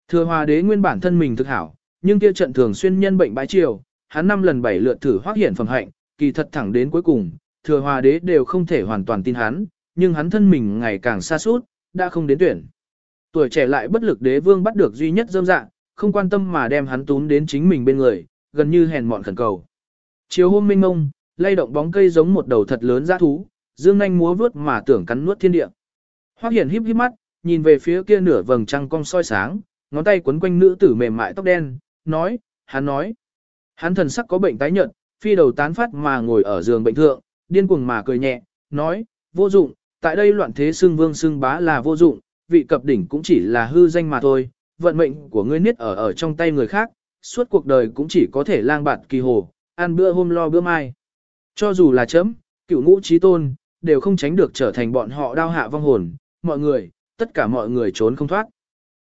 Thừa hòa đế nguyên bản thân mình thực hảo, nhưng kia trận thường xuyên nhân bệnh bãi triều, hắn năm lần bảy lượt thử hoác hiện phẩm hạnh, kỳ thật thẳng đến cuối cùng, thừa hòa đế đều không thể hoàn toàn tin hắn, nhưng hắn thân mình ngày càng xa suốt, đã không đến tuyển. Tuổi trẻ lại bất lực đế vương bắt được duy nhất dâm dạng, không quan tâm mà đem hắn tún đến chính mình bên người, gần như hèn mọn khẩn cầu. Chiều hôm minh ngông, lay động bóng cây giống một đầu thật lớn dã thú, dương nhanh múa vướt mà tưởng cắn nuốt thiên địa. Hoắc Hiển híp híp mắt, nhìn về phía kia nửa vầng trăng cong soi sáng, ngón tay quấn quanh nữ tử mềm mại tóc đen, nói, hắn nói. Hắn thần sắc có bệnh tái nhợt, phi đầu tán phát mà ngồi ở giường bệnh thượng, điên cuồng mà cười nhẹ, nói, vô dụng, tại đây loạn thế xưng vương xưng bá là vô dụng, vị cập đỉnh cũng chỉ là hư danh mà thôi, vận mệnh của ngươi niết ở ở trong tay người khác, suốt cuộc đời cũng chỉ có thể lang bạt kỳ hồ, ăn bữa hôm lo bữa mai. Cho dù là chấm, cựu ngũ trí tôn, đều không tránh được trở thành bọn họ đao hạ vong hồn, mọi người, tất cả mọi người trốn không thoát.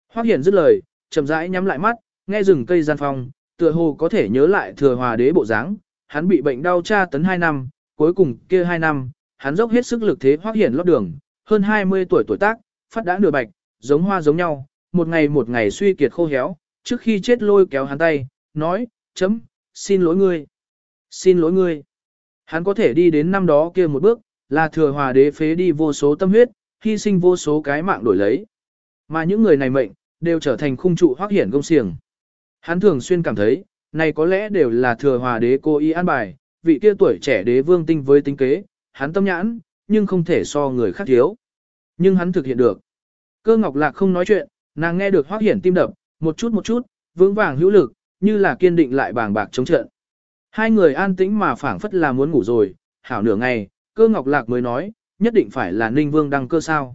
Hoắc Hiển dứt lời, chậm rãi nhắm lại mắt, nghe rừng cây gian phong, tựa hồ có thể nhớ lại thừa hòa đế bộ dáng, hắn bị bệnh đau tra tấn 2 năm, cuối cùng kia 2 năm, hắn dốc hết sức lực thế Hoắc Hiển lót đường, hơn 20 tuổi tuổi tác, phát đã nửa bạch, giống hoa giống nhau, một ngày một ngày suy kiệt khô héo, trước khi chết lôi kéo hắn tay, nói, chấm, xin lỗi ngươi, xin lỗi ngươi. Hắn có thể đi đến năm đó kia một bước, là thừa hòa đế phế đi vô số tâm huyết, hy sinh vô số cái mạng đổi lấy. Mà những người này mệnh, đều trở thành khung trụ hoác hiển công xiềng. Hắn thường xuyên cảm thấy, này có lẽ đều là thừa hòa đế cô y an bài, vị kia tuổi trẻ đế vương tinh với tính kế, hắn tâm nhãn, nhưng không thể so người khác thiếu. Nhưng hắn thực hiện được. Cơ ngọc lạc không nói chuyện, nàng nghe được hoác hiển tim đập, một chút một chút, vững vàng hữu lực, như là kiên định lại bàng bạc chống trận. Hai người an tĩnh mà phảng phất là muốn ngủ rồi, hảo nửa ngày, cơ ngọc lạc mới nói, nhất định phải là Ninh Vương đăng cơ sao.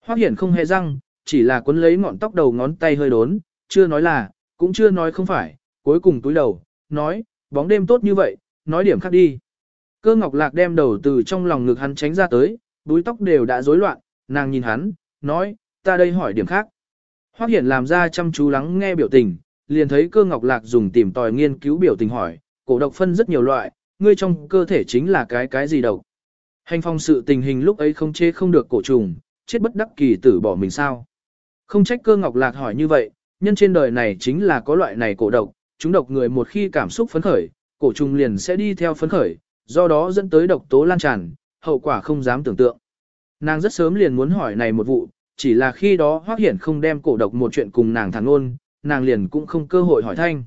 Hoắc Hiển không hề răng, chỉ là cuốn lấy ngọn tóc đầu ngón tay hơi đốn, chưa nói là, cũng chưa nói không phải, cuối cùng túi đầu, nói, bóng đêm tốt như vậy, nói điểm khác đi. Cơ ngọc lạc đem đầu từ trong lòng ngực hắn tránh ra tới, đuôi tóc đều đã rối loạn, nàng nhìn hắn, nói, ta đây hỏi điểm khác. Hoắc Hiển làm ra chăm chú lắng nghe biểu tình, liền thấy cơ ngọc lạc dùng tìm tòi nghiên cứu biểu tình hỏi, cổ độc phân rất nhiều loại, ngươi trong cơ thể chính là cái cái gì độc. Hành phong sự tình hình lúc ấy không chế không được cổ trùng, chết bất đắc kỳ tử bỏ mình sao. Không trách cơ ngọc lạc hỏi như vậy, nhân trên đời này chính là có loại này cổ độc, chúng độc người một khi cảm xúc phấn khởi, cổ trùng liền sẽ đi theo phấn khởi, do đó dẫn tới độc tố lan tràn, hậu quả không dám tưởng tượng. Nàng rất sớm liền muốn hỏi này một vụ, chỉ là khi đó Hoắc Hiển không đem cổ độc một chuyện cùng nàng thẳng ôn, nàng liền cũng không cơ hội hỏi thanh.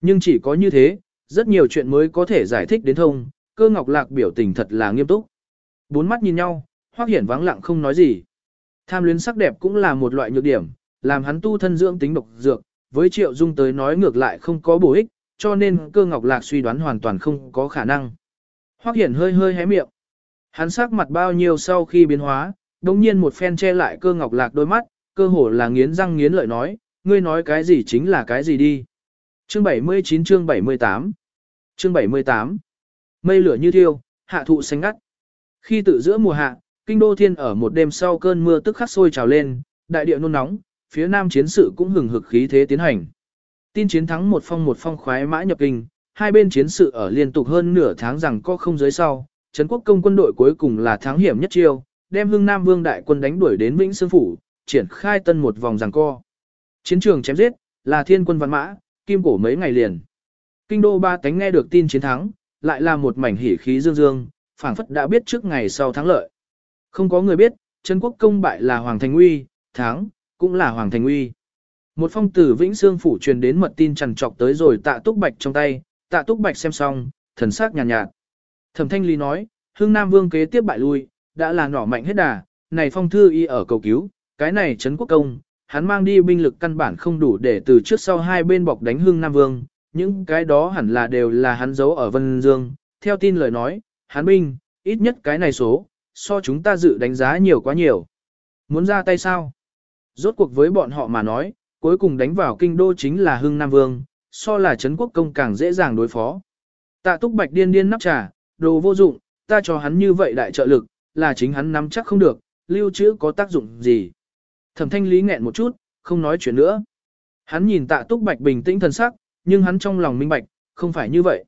Nhưng chỉ có như thế, rất nhiều chuyện mới có thể giải thích đến thông, cơ ngọc lạc biểu tình thật là nghiêm túc. Bốn mắt nhìn nhau, Hoắc Hiển vắng lặng không nói gì. Tham luyến sắc đẹp cũng là một loại nhược điểm, làm hắn tu thân dưỡng tính độc dược, với Triệu Dung tới nói ngược lại không có bổ ích, cho nên cơ ngọc lạc suy đoán hoàn toàn không có khả năng. Hoắc Hiển hơi hơi hé miệng. Hắn sắc mặt bao nhiêu sau khi biến hóa, đồng nhiên một phen che lại cơ ngọc lạc đôi mắt, cơ hồ là nghiến răng nghiến lợi nói, ngươi nói cái gì chính là cái gì đi. Chương 79 chương 78 Chương 78 Mây lửa như thiêu, hạ thụ xanh ngắt. Khi tự giữa mùa hạ, kinh đô thiên ở một đêm sau cơn mưa tức khắc sôi trào lên, đại địa nôn nóng, phía nam chiến sự cũng hừng hực khí thế tiến hành. Tin chiến thắng một phong một phong khoái mã nhập kinh, hai bên chiến sự ở liên tục hơn nửa tháng rằng có không giới sau, Trấn quốc công quân đội cuối cùng là thắng hiểm nhất chiêu, đem hưng nam vương đại quân đánh đuổi đến Vĩnh Sương Phủ, triển khai tân một vòng rằng co. Chiến trường chém giết, là thiên quân văn mã, kim cổ mấy ngày liền. Kinh đô ba cánh nghe được tin chiến thắng, lại là một mảnh hỉ khí dương dương, phảng phất đã biết trước ngày sau thắng lợi. Không có người biết, Trấn quốc công bại là Hoàng Thành Uy, thắng, cũng là Hoàng Thành Uy. Một phong tử Vĩnh Sương Phủ truyền đến mật tin trằn trọc tới rồi tạ túc bạch trong tay, tạ túc bạch xem xong, thần sắc nhàn nhạt, nhạt. Thẩm thanh lý nói, hương Nam Vương kế tiếp bại lui, đã là nỏ mạnh hết đà, này phong thư y ở cầu cứu, cái này Trấn quốc công, hắn mang đi binh lực căn bản không đủ để từ trước sau hai bên bọc đánh hương Nam Vương, những cái đó hẳn là đều là hắn giấu ở Vân Dương, theo tin lời nói, hắn binh, ít nhất cái này số, so chúng ta dự đánh giá nhiều quá nhiều. Muốn ra tay sao? Rốt cuộc với bọn họ mà nói, cuối cùng đánh vào kinh đô chính là Hưng Nam Vương, so là Trấn quốc công càng dễ dàng đối phó. Tạ túc bạch điên điên nắp trà, đồ vô dụng, ta cho hắn như vậy đại trợ lực, là chính hắn nắm chắc không được, lưu trữ có tác dụng gì. Thẩm thanh lý nghẹn một chút, không nói chuyện nữa. Hắn nhìn tạ túc bạch bình tĩnh thần sắc, nhưng hắn trong lòng minh bạch, không phải như vậy.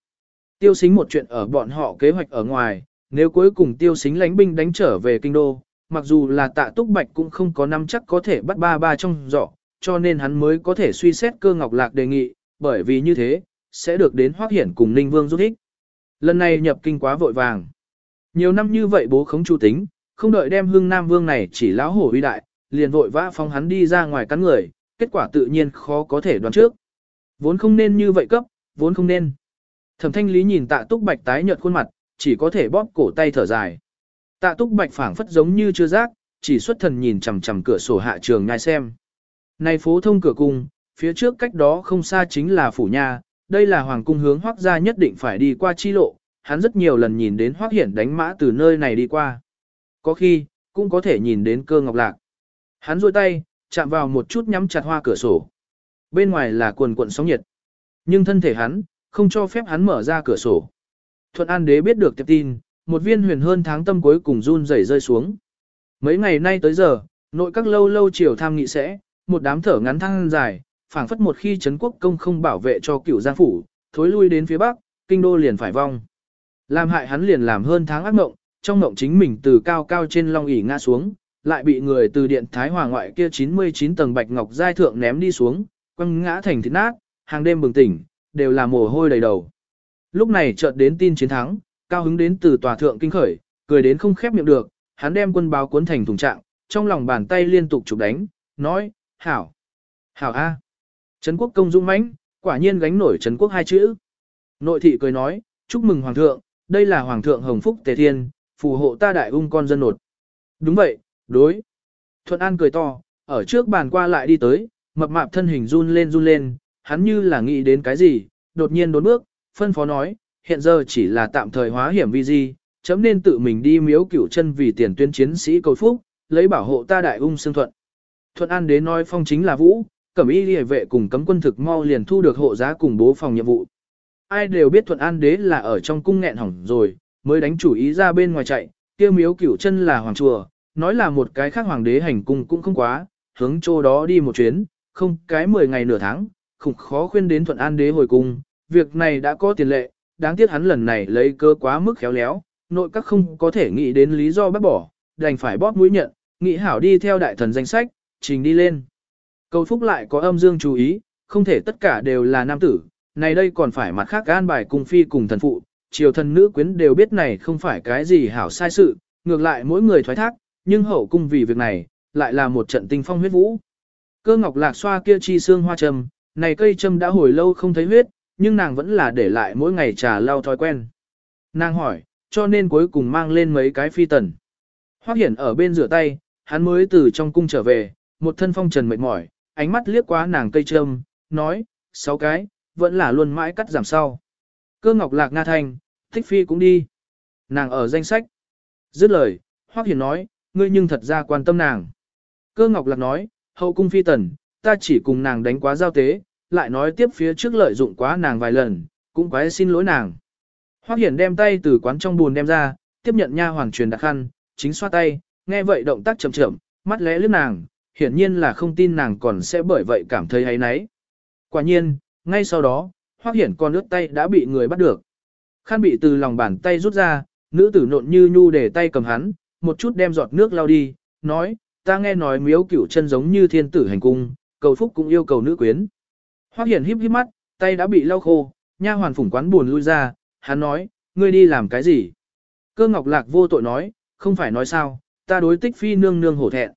Tiêu xính một chuyện ở bọn họ kế hoạch ở ngoài, nếu cuối cùng tiêu xính lánh binh đánh trở về kinh đô, mặc dù là tạ túc bạch cũng không có nắm chắc có thể bắt ba ba trong giỏ, cho nên hắn mới có thể suy xét cơ ngọc lạc đề nghị, bởi vì như thế, sẽ được đến hoác hiển cùng Ninh Vương giúp ích. Lần này nhập kinh quá vội vàng. Nhiều năm như vậy bố khống chu tính, không đợi đem hương Nam Vương này chỉ lão hổ uy đại, liền vội vã phong hắn đi ra ngoài cắn người, kết quả tự nhiên khó có thể đoán trước. Vốn không nên như vậy cấp, vốn không nên. Thẩm thanh lý nhìn tạ túc bạch tái nhợt khuôn mặt, chỉ có thể bóp cổ tay thở dài. Tạ túc bạch phảng phất giống như chưa giác, chỉ xuất thần nhìn chằm chằm cửa sổ hạ trường ngay xem. Này phố thông cửa cung, phía trước cách đó không xa chính là phủ nha, đây là hoàng cung hướng hoác gia nhất định phải đi qua chi lộ, hắn rất nhiều lần nhìn đến hoác hiển đánh mã từ nơi này đi qua. Có khi, cũng có thể nhìn đến cơ ngọc lạc. Hắn rôi tay, chạm vào một chút nhắm chặt hoa cửa sổ. Bên ngoài là quần cuộn sóng nhiệt. Nhưng thân thể hắn, không cho phép hắn mở ra cửa sổ. Thuận An Đế biết được tiệp tin, một viên huyền hơn tháng tâm cuối cùng run rẩy rơi xuống. Mấy ngày nay tới giờ, nội các lâu lâu chiều tham nghị sẽ, một đám thở ngắn thăng dài, phảng phất một khi Trấn quốc công không bảo vệ cho cựu giang phủ, thối lui đến phía bắc, kinh đô liền phải vong. Làm hại hắn liền làm hơn tháng ác mộng, trong mộng chính mình từ cao cao trên long ỷ ngã xuống, lại bị người từ điện thái hòa ngoại kia 99 tầng bạch ngọc giai thượng ném đi xuống, quăng ngã thành thịt nát, hàng đêm bừng tỉnh, đều là mồ hôi đầy đầu. Lúc này chợt đến tin chiến thắng, cao hứng đến từ tòa thượng kinh khởi, cười đến không khép miệng được, hắn đem quân báo cuốn thành thùng trạng, trong lòng bàn tay liên tục chụp đánh, nói, hảo, hảo a. Trấn quốc công dũng mãnh, quả nhiên gánh nổi Trấn quốc hai chữ. Nội thị cười nói, chúc mừng hoàng thượng, đây là hoàng thượng hồng phúc tề thiên, phù hộ ta đại ung con dân nột. Đúng vậy, đối. Thuận An cười to, ở trước bàn qua lại đi tới, mập mạp thân hình run lên run lên, hắn như là nghĩ đến cái gì, đột nhiên đốn bước, phân phó nói, hiện giờ chỉ là tạm thời hóa hiểm vi di, chấm nên tự mình đi miếu cửu chân vì tiền tuyên chiến sĩ cầu phúc, lấy bảo hộ ta đại ung xương thuận. Thuận An đế nói phong chính là vũ, cẩm y liề vệ cùng cấm quân thực mau liền thu được hộ giá cùng bố phòng nhiệm vụ. Ai đều biết Thuận An đế là ở trong cung nghẹn hỏng rồi, mới đánh chủ ý ra bên ngoài chạy, kia miếu cửu chân là hoàng chùa, nói là một cái khác hoàng đế hành cung cũng không quá, hướng chỗ đó đi một chuyến, không cái 10 ngày nửa tháng, không khó khuyên đến Thuận An đế hồi cung, việc này đã có tiền lệ, đáng tiếc hắn lần này lấy cơ quá mức khéo léo, nội các không có thể nghĩ đến lý do bác bỏ, đành phải bóp mũi nhận, nghĩ hảo đi theo đại thần danh sách, trình đi lên. Cầu phúc lại có âm dương chú ý, không thể tất cả đều là nam tử, này đây còn phải mặt khác an bài cùng phi cùng thần phụ, triều thần nữ quyến đều biết này không phải cái gì hảo sai sự, ngược lại mỗi người thoái thác, nhưng hậu cung vì việc này, lại là một trận tinh phong huyết vũ. Cơ ngọc lạc xoa kia chi xương hoa trầm, này cây châm đã hồi lâu không thấy huyết, nhưng nàng vẫn là để lại mỗi ngày trà lau thói quen. Nàng hỏi, cho nên cuối cùng mang lên mấy cái phi tần. Hoác hiển ở bên rửa tay, hắn mới từ trong cung trở về, một thân phong trần mệt mỏi, ánh mắt liếc qua nàng cây trâm, nói, sáu cái, vẫn là luôn mãi cắt giảm sau. Cơ ngọc lạc nga thanh, thích phi cũng đi. Nàng ở danh sách. Dứt lời, Hoác hiển nói, ngươi nhưng thật ra quan tâm nàng. Cơ ngọc lạc nói, hậu cung phi tần, ta chỉ cùng nàng đánh quá giao tế, lại nói tiếp phía trước lợi dụng quá nàng vài lần, cũng quái xin lỗi nàng. Hoắc Hiển đem tay từ quán trong buồn đem ra, tiếp nhận nha hoàng truyền đặc khăn, chính xoa tay, nghe vậy động tác chậm chậm, mắt lẽ lướt nàng, hiển nhiên là không tin nàng còn sẽ bởi vậy cảm thấy hay nấy. Quả nhiên, ngay sau đó, Hoắc Hiển con ướt tay đã bị người bắt được. Khăn bị từ lòng bàn tay rút ra, nữ tử nộn như nhu để tay cầm hắn, một chút đem giọt nước lau đi, nói, ta nghe nói miếu cửu chân giống như thiên tử hành cung, cầu phúc cũng yêu cầu nữ quyến. Hoắc Hiển híp híp mắt, tay đã bị lau khô, nha hoàn phủng quán buồn lui ra, hắn nói, ngươi đi làm cái gì? Cơ Ngọc Lạc vô tội nói, không phải nói sao, ta đối tích phi nương nương hổ thẹn.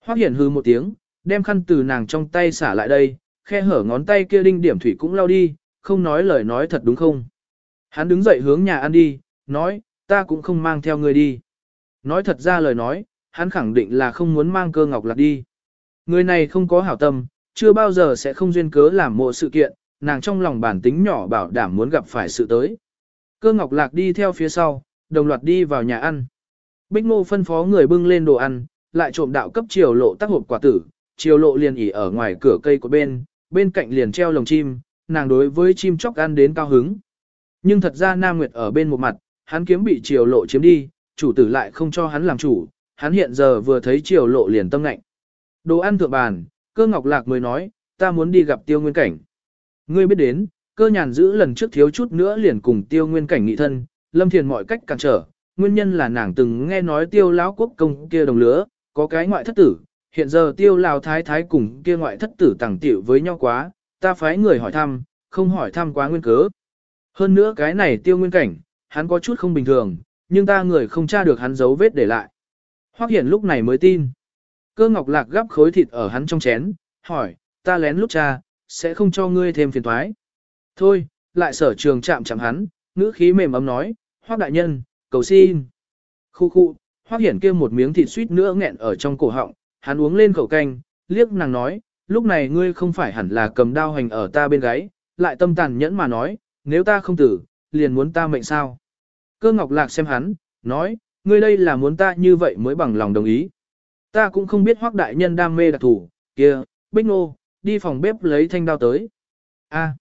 Hoắc Hiển hư một tiếng, đem khăn từ nàng trong tay xả lại đây, khe hở ngón tay kia đinh điểm thủy cũng lau đi, không nói lời nói thật đúng không? Hắn đứng dậy hướng nhà ăn đi, nói, ta cũng không mang theo ngươi đi. Nói thật ra lời nói, hắn khẳng định là không muốn mang cơ ngọc lạc đi. Người này không có hảo tâm, chưa bao giờ sẽ không duyên cớ làm mộ sự kiện, nàng trong lòng bản tính nhỏ bảo đảm muốn gặp phải sự tới. Cơ ngọc lạc đi theo phía sau, đồng loạt đi vào nhà ăn. Bích ngô phân phó người bưng lên đồ ăn, lại trộm đạo cấp triều lộ tác hộp quả tử, triều lộ liền ỉ ở ngoài cửa cây của bên, bên cạnh liền treo lồng chim, nàng đối với chim chóc ăn đến cao hứng. Nhưng thật ra Nam Nguyệt ở bên một mặt, hắn kiếm bị triều lộ chiếm đi, chủ tử lại không cho hắn làm chủ, hắn hiện giờ vừa thấy triều lộ liền tâm ngạnh. Đồ ăn thượng bàn, cơ ngọc lạc mới nói, ta muốn đi gặp tiêu nguyên cảnh. Ngươi biết đến, cơ nhàn giữ lần trước thiếu chút nữa liền cùng tiêu nguyên cảnh nghị thân, lâm thiền mọi cách cản trở, nguyên nhân là nàng từng nghe nói tiêu lão quốc công kia đồng lứa, có cái ngoại thất tử, hiện giờ tiêu lão thái thái cùng kia ngoại thất tử tàng tiểu với nhau quá, ta phái người hỏi thăm, không hỏi thăm quá nguyên cớ. Hơn nữa cái này tiêu nguyên cảnh, hắn có chút không bình thường, nhưng ta người không tra được hắn dấu vết để lại. Hoắc Hiển lúc này mới tin. Cơ ngọc lạc gắp khối thịt ở hắn trong chén, hỏi, ta lén lúc cha, sẽ không cho ngươi thêm phiền toái. Thôi, lại sở trường chạm chạm hắn, ngữ khí mềm ấm nói, Hoắc đại nhân, cầu xin. Khu khu, Hoắc Hiển kia một miếng thịt suýt nữa nghẹn ở trong cổ họng, hắn uống lên khẩu canh, liếc nàng nói, lúc này ngươi không phải hẳn là cầm đao hành ở ta bên gáy, lại tâm tàn nhẫn mà nói, nếu ta không tử, liền muốn ta mệnh sao. Cơ ngọc lạc xem hắn, nói, ngươi đây là muốn ta như vậy mới bằng lòng đồng ý. Ta cũng không biết hoác đại nhân đam mê đặc thủ, kia, Bích Nô, đi phòng bếp lấy thanh đao tới. A.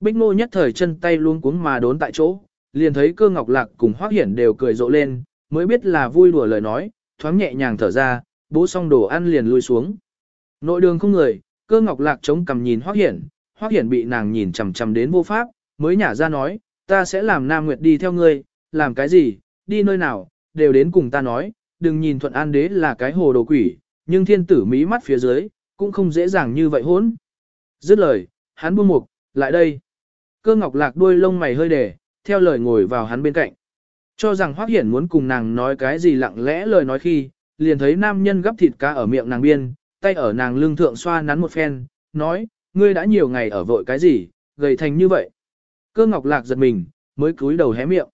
Bích Nô nhất thời chân tay luôn cuống mà đốn tại chỗ, liền thấy cơ ngọc lạc cùng hoác hiển đều cười rộ lên, mới biết là vui đùa lời nói, thoáng nhẹ nhàng thở ra, bố xong đồ ăn liền lui xuống. Nội đường không người, cơ ngọc lạc chống cầm nhìn hoác hiển, hoác hiển bị nàng nhìn chằm chằm đến vô pháp, mới nhả ra nói, ta sẽ làm Nam Nguyệt đi theo ngươi, làm cái gì, đi nơi nào, đều đến cùng ta nói, đừng nhìn thuận an đế là cái hồ đồ quỷ, nhưng thiên tử mỹ mắt phía dưới, cũng không dễ dàng như vậy hốn. Dứt lời, hắn buông mục, lại đây. Cơ ngọc lạc đuôi lông mày hơi đề, theo lời ngồi vào hắn bên cạnh. Cho rằng Hoắc Hiển muốn cùng nàng nói cái gì lặng lẽ lời nói khi, liền thấy nam nhân gấp thịt cá ở miệng nàng biên, tay ở nàng lưng thượng xoa nắn một phen, nói, ngươi đã nhiều ngày ở vội cái gì, gầy thành như vậy. Cơ ngọc lạc giật mình, mới cúi đầu hé miệng.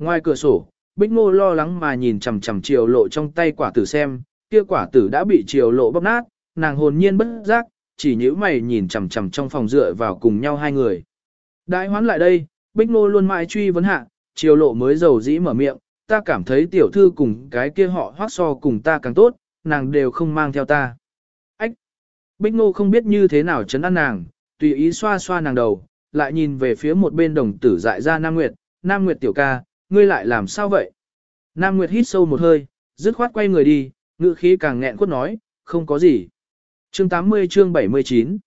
Ngoài cửa sổ, Bích Ngô lo lắng mà nhìn chằm chằm chiều lộ trong tay quả tử xem, kia quả tử đã bị chiều lộ bóp nát, nàng hồn nhiên bất giác, chỉ nhíu mày nhìn chằm chằm trong phòng dựa vào cùng nhau hai người. Đại hoán lại đây, Bích Ngô luôn mãi truy vấn hạ, chiều lộ mới dầu dĩ mở miệng, ta cảm thấy tiểu thư cùng cái kia họ hoác so cùng ta càng tốt, nàng đều không mang theo ta. Ách! Bích Ngô không biết như thế nào chấn an nàng, tùy ý xoa xoa nàng đầu, lại nhìn về phía một bên đồng tử dại ra Nam Nguyệt, Nam Nguyệt tiểu ca, ngươi lại làm sao vậy? Nam Nguyệt hít sâu một hơi, dứt khoát quay người đi, ngữ khí càng nghẹn quất nói, không có gì. Chương 80 chương 79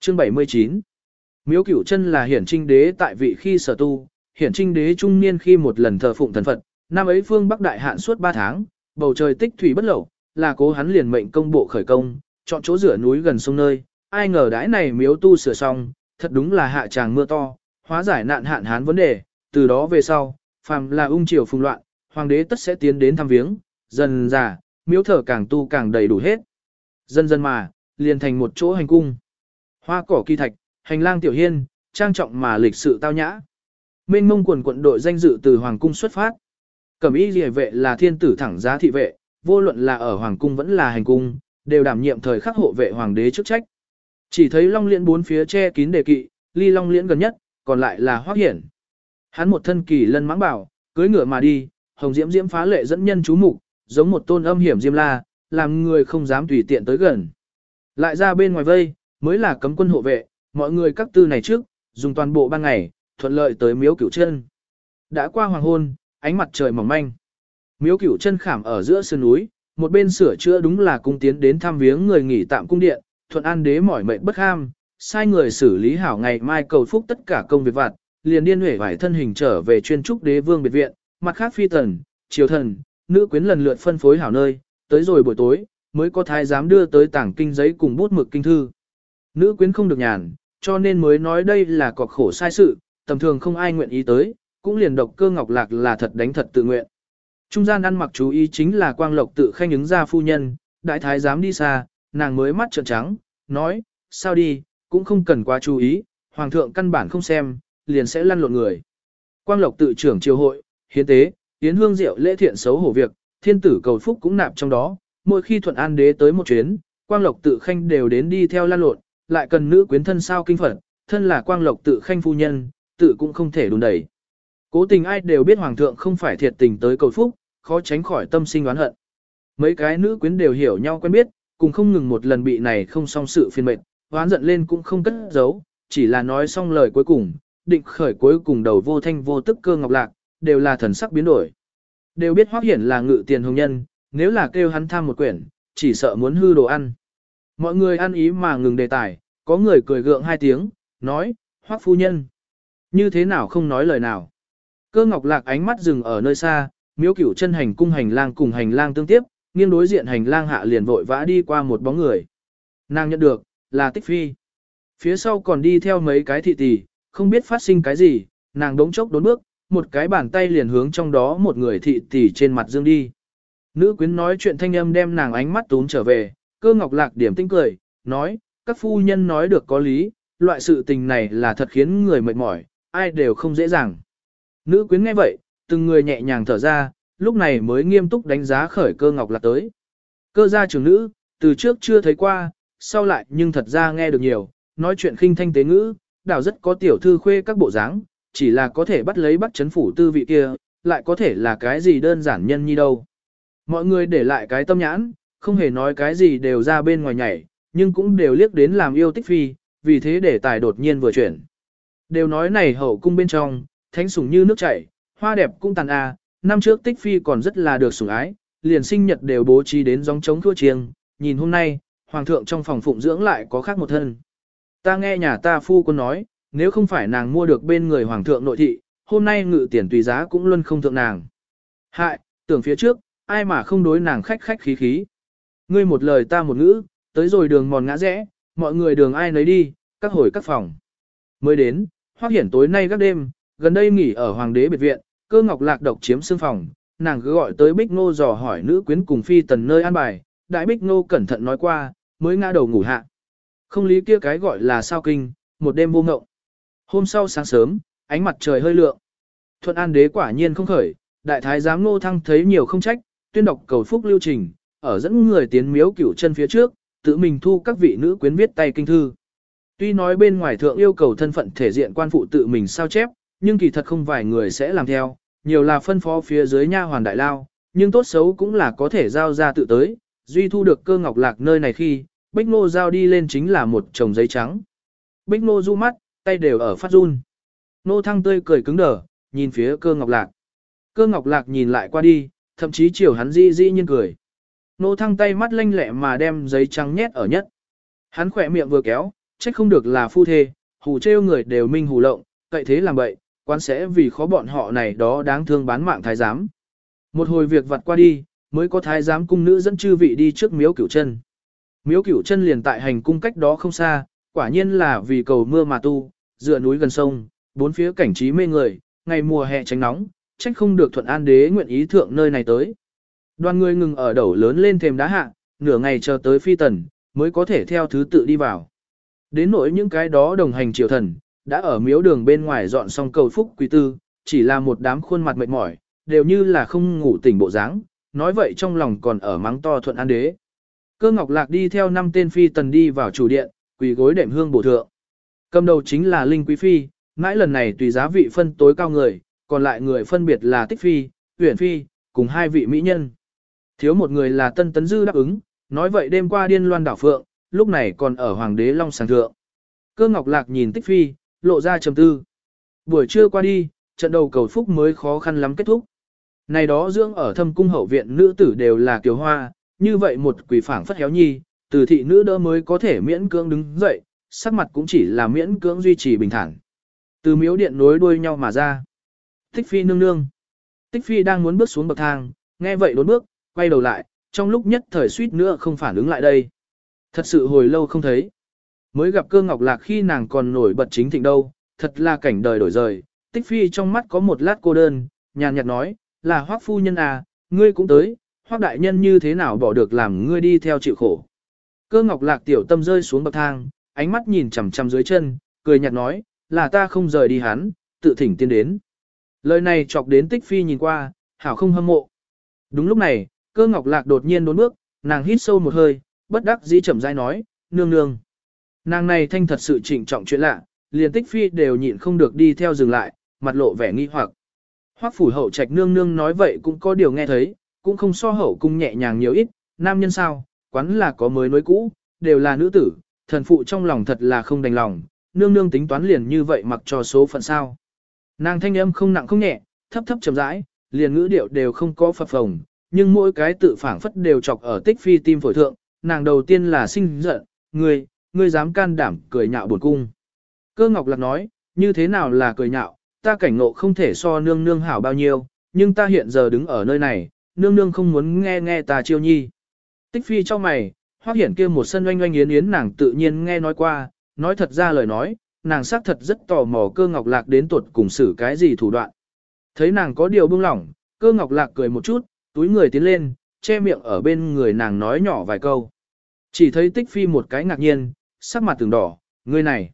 Chương 79 Miếu cửu chân là hiển trinh đế tại vị khi sở tu, hiển trinh đế trung niên khi một lần thờ phụng thần Phật, năm ấy phương Bắc Đại hạn suốt 3 tháng, bầu trời tích thủy bất lậu, là cố hắn liền mệnh công bộ khởi công, chọn chỗ rửa núi gần sông nơi, ai ngờ đãi này miếu tu sửa xong, thật đúng là hạ tràng mưa to, hóa giải nạn hạn hán vấn đề, từ đó về sau, phàm là ung triều phùng loạn, hoàng đế tất sẽ tiến đến thăm viếng, dần già, miếu thở càng tu càng đầy đủ hết. Dần dần mà, liền thành một chỗ hành cung. Hoa cỏ kỳ thạch, hành lang tiểu hiên, trang trọng mà lịch sự tao nhã. Mênh mông quần quận đội danh dự từ hoàng cung xuất phát. Cẩm y liề vệ là thiên tử thẳng giá thị vệ, vô luận là ở hoàng cung vẫn là hành cung, đều đảm nhiệm thời khắc hộ vệ hoàng đế chức trách. Chỉ thấy long liễn bốn phía che kín đề kỵ, ly long liễn gần nhất, còn lại là hoác hiển. Hắn một thân kỳ lân mãng bảo, cưới ngựa mà đi, hồng diễm diễm phá lệ dẫn nhân chú mục, giống một tôn âm hiểm diêm la, làm người không dám tùy tiện tới gần. Lại ra bên ngoài vây, mới là cấm quân hộ vệ, mọi người các tư này trước, dùng toàn bộ ban ngày, thuận lợi tới miếu cửu chân. Đã qua hoàng hôn, ánh mặt trời mỏng manh. Miếu cửu chân khảm ở giữa sườn núi, một bên sửa chữa đúng là cung tiến đến thăm viếng người nghỉ tạm cung điện, thuận an đế mỏi mệt bất ham, sai người xử lý hảo ngày mai cầu phúc tất cả công việc vặt, liền điên huệ vải thân hình trở về chuyên trúc đế vương biệt viện, mặt khác phi tần, triều thần, nữ quyến lần lượt phân phối hảo nơi, tới rồi buổi tối, mới có thái giám đưa tới tảng kinh giấy cùng bút mực kinh thư. Nữ quyến không được nhàn, cho nên mới nói đây là cọc khổ sai sự, tầm thường không ai nguyện ý tới, cũng liền độc cơ ngọc lạc là thật đánh thật tự nguyện. Trung gian ăn mặc chú ý chính là quang lộc tự khanh ứng ra phu nhân, đại thái giám đi xa, nàng mới mắt trợn trắng, nói, sao đi, cũng không cần quá chú ý, hoàng thượng căn bản không xem, liền sẽ lăn lộn người. Quang lộc tự trưởng triều hội, hiến tế, yến hương rượu lễ thiện xấu hổ việc, thiên tử cầu phúc cũng nạp trong đó, mỗi khi thuận an đế tới một chuyến, quang lộc tự khanh đều đến đi theo lan lộn, lại cần nữ quyến thân sao kinh phật, thân là quang lộc tự khanh phu nhân, tự cũng không thể đùn đẩy. Cố tình ai đều biết hoàng thượng không phải thiệt tình tới cầu phúc, khó tránh khỏi tâm sinh oán hận. Mấy cái nữ quyến đều hiểu nhau quen biết, cùng không ngừng một lần bị này không xong sự phiền mệt, oán giận lên cũng không cất giấu, chỉ là nói xong lời cuối cùng, định khởi cuối cùng đầu vô thanh vô tức cơ ngọc lạc, đều là thần sắc biến đổi. Đều biết Hoắc Hiển là ngự tiền hồng nhân, nếu là kêu hắn tham một quyển, chỉ sợ muốn hư đồ ăn. Mọi người ăn ý mà ngừng đề tài, có người cười gượng hai tiếng, nói, Hoắc phu nhân. Như thế nào không nói lời nào. Cơ ngọc lạc ánh mắt dừng ở nơi xa, miếu cửu chân hành cung hành lang cùng hành lang tương tiếp, nghiêng đối diện hành lang hạ liền vội vã đi qua một bóng người. Nàng nhận được, là tích phi. Phía sau còn đi theo mấy cái thị tỷ, không biết phát sinh cái gì, nàng đống chốc đốn bước, một cái bàn tay liền hướng trong đó một người thị tỷ trên mặt dương đi. Nữ quyến nói chuyện thanh âm đem nàng ánh mắt tún trở về, cơ ngọc lạc điểm tinh cười, nói, các phu nhân nói được có lý, loại sự tình này là thật khiến người mệt mỏi, ai đều không dễ dàng. Nữ quyến nghe vậy, từng người nhẹ nhàng thở ra, lúc này mới nghiêm túc đánh giá khởi cơ ngọc lạc tới. Cơ gia trưởng nữ, từ trước chưa thấy qua, sau lại nhưng thật ra nghe được nhiều, nói chuyện khinh thanh tế ngữ, đảo rất có tiểu thư khuê các bộ dáng, chỉ là có thể bắt lấy bắt chấn phủ tư vị kia, lại có thể là cái gì đơn giản nhân như đâu. Mọi người để lại cái tâm nhãn, không hề nói cái gì đều ra bên ngoài nhảy, nhưng cũng đều liếc đến làm yêu tích phi, vì thế để tài đột nhiên vừa chuyển. Đều nói này hậu cung bên trong, thánh sủng như nước chảy, hoa đẹp cũng tàn a, năm trước tích phi còn rất là được sủng ái, liền sinh nhật đều bố trí đến gióng trống thua chiêng, nhìn hôm nay, hoàng thượng trong phòng phụng dưỡng lại có khác một thân. Ta nghe nhà ta phu quân nói, nếu không phải nàng mua được bên người hoàng thượng nội thị, hôm nay ngự tiền tùy giá cũng luôn không thượng nàng. Hại, tưởng phía trước, ai mà không đối nàng khách khách khí khí. Ngươi một lời ta một ngữ, tới rồi đường mòn ngã rẽ, mọi người đường ai nấy đi, các hồi các phòng. Mới đến, hoác hiển tối nay các đêm, gần đây nghỉ ở hoàng đế biệt viện, cơ ngọc lạc độc chiếm xương phòng, nàng cứ gọi tới bích ngô dò hỏi nữ quyến cùng phi tần nơi an bài, đại bích ngô cẩn thận nói qua, mới ngã đầu ngủ hạ. Không lý kia cái gọi là sao kinh, một đêm vô ngộng. Hôm sau sáng sớm, ánh mặt trời hơi lượng. Thuận An đế quả nhiên không khởi, đại thái giám Ngô Thăng thấy nhiều không trách, tuyên đọc cầu phúc lưu trình, ở dẫn người tiến miếu cửu chân phía trước, tự mình thu các vị nữ quyến viết tay kinh thư. Tuy nói bên ngoài thượng yêu cầu thân phận thể diện quan phụ tự mình sao chép, nhưng kỳ thật không vài người sẽ làm theo, nhiều là phân phó phía dưới nha hoàn đại lao, nhưng tốt xấu cũng là có thể giao ra tự tới, duy thu được cơ ngọc lạc nơi này khi, Bích Ngô giao đi lên chính là một chồng giấy trắng. Bích Ngô du mắt, tay đều ở phát run. Nô thăng tươi cười cứng đờ, nhìn phía cơ ngọc lạc. Cơ ngọc lạc nhìn lại qua đi, thậm chí chiều hắn di di nhiên cười. Nô thăng tay mắt lanh lẹ mà đem giấy trắng nhét ở nhất. Hắn khỏe miệng vừa kéo, trách không được là phu thê, hù trêu người đều minh hù lộng, cậy thế làm bậy, quan sẽ vì khó bọn họ này đó đáng thương bán mạng thái giám. Một hồi việc vặt qua đi, mới có thái giám cung nữ dẫn chư vị đi trước miếu cửu chân. Miếu cửu chân liền tại hành cung cách đó không xa, quả nhiên là vì cầu mưa mà tu, dựa núi gần sông, bốn phía cảnh trí mê người, ngày mùa hè tránh nóng, trách không được thuận an đế nguyện ý thượng nơi này tới. Đoàn người ngừng ở đầu lớn lên thềm đá hạ, nửa ngày chờ tới phi tần, mới có thể theo thứ tự đi vào. Đến nỗi những cái đó đồng hành triều thần, đã ở miếu đường bên ngoài dọn xong cầu phúc quý tư, chỉ là một đám khuôn mặt mệt mỏi, đều như là không ngủ tỉnh bộ dáng, nói vậy trong lòng còn ở mắng to thuận an đế. Cơ Ngọc Lạc đi theo năm tên phi tần đi vào chủ điện, quỳ gối đệm hương bổ thượng. Cầm đầu chính là Linh Quý Phi, mãi lần này tùy giá vị phân tối cao người, còn lại người phân biệt là Tích Phi, Uyển Phi, cùng hai vị mỹ nhân. Thiếu một người là Tân Tấn Dư đáp ứng, nói vậy đêm qua điên loan đảo phượng, lúc này còn ở Hoàng đế Long Sàng Thượng. Cơ Ngọc Lạc nhìn Tích Phi, lộ ra trầm tư. Buổi trưa qua đi, trận đầu cầu phúc mới khó khăn lắm kết thúc. Này đó dưỡng ở thâm cung hậu viện nữ tử đều là kiều hoa, như vậy một quỷ phảng phất héo nhi, từ thị nữ đỡ mới có thể miễn cưỡng đứng dậy, sắc mặt cũng chỉ là miễn cưỡng duy trì bình thản. Từ miếu điện nối đuôi nhau mà ra. Tích phi nương nương. Tích phi đang muốn bước xuống bậc thang, nghe vậy đốn bước, quay đầu lại, trong lúc nhất thời suýt nữa không phản ứng lại đây. Thật sự hồi lâu không thấy. Mới gặp cơ ngọc lạc khi nàng còn nổi bật chính thịnh đâu, thật là cảnh đời đổi rời. Tích phi trong mắt có một lát cô đơn, nhàn nhạt nói, là hoác phu nhân à, ngươi cũng tới, hoác đại nhân như thế nào bỏ được làm ngươi đi theo chịu khổ. Cơ ngọc lạc tiểu tâm rơi xuống bậc thang, ánh mắt nhìn chằm chằm dưới chân, cười nhạt nói, là ta không rời đi hắn, tự thỉnh tiên đến. Lời này chọc đến tích phi nhìn qua, hảo không hâm mộ. Đúng lúc này, cơ ngọc lạc đột nhiên đốn bước, nàng hít sâu một hơi, bất đắc dĩ chậm rãi nói, nương nương. Nàng này thanh thật sự trịnh trọng chuyện lạ, liền tích phi đều nhịn không được đi theo dừng lại, mặt lộ vẻ nghi hoặc. Hoắc phủ hậu trạch nương nương nói vậy cũng có điều nghe thấy, cũng không so hậu cung nhẹ nhàng nhiều ít, nam nhân sao, quán là có mới nối cũ, đều là nữ tử, thần phụ trong lòng thật là không đành lòng, nương nương tính toán liền như vậy mặc cho số phận sao. Nàng thanh âm không nặng không nhẹ, thấp thấp chậm rãi, liền ngữ điệu đều không có phập phồng, nhưng mỗi cái tự phảng phất đều chọc ở tích phi tim phổi thượng, nàng đầu tiên là sinh giận, ngươi, ngươi dám can đảm cười nhạo buồn cung. Cơ ngọc lạc nói, như thế nào là cười nhạo, ta cảnh ngộ không thể so nương nương hảo bao nhiêu, nhưng ta hiện giờ đứng ở nơi này, nương nương không muốn nghe nghe ta chiêu nhi. Tích phi cho mày, hoác hiển kia một sân oanh oanh yến yến nàng tự nhiên nghe nói qua, nói thật ra lời nói, nàng xác thật rất tò mò cơ ngọc lạc đến tuột cùng xử cái gì thủ đoạn. Thấy nàng có điều buông lỏng, cơ ngọc lạc cười một chút, túi người tiến lên, che miệng ở bên người nàng nói nhỏ vài câu. Chỉ thấy tích phi một cái ngạc nhiên, sắc mặt từng đỏ, người này.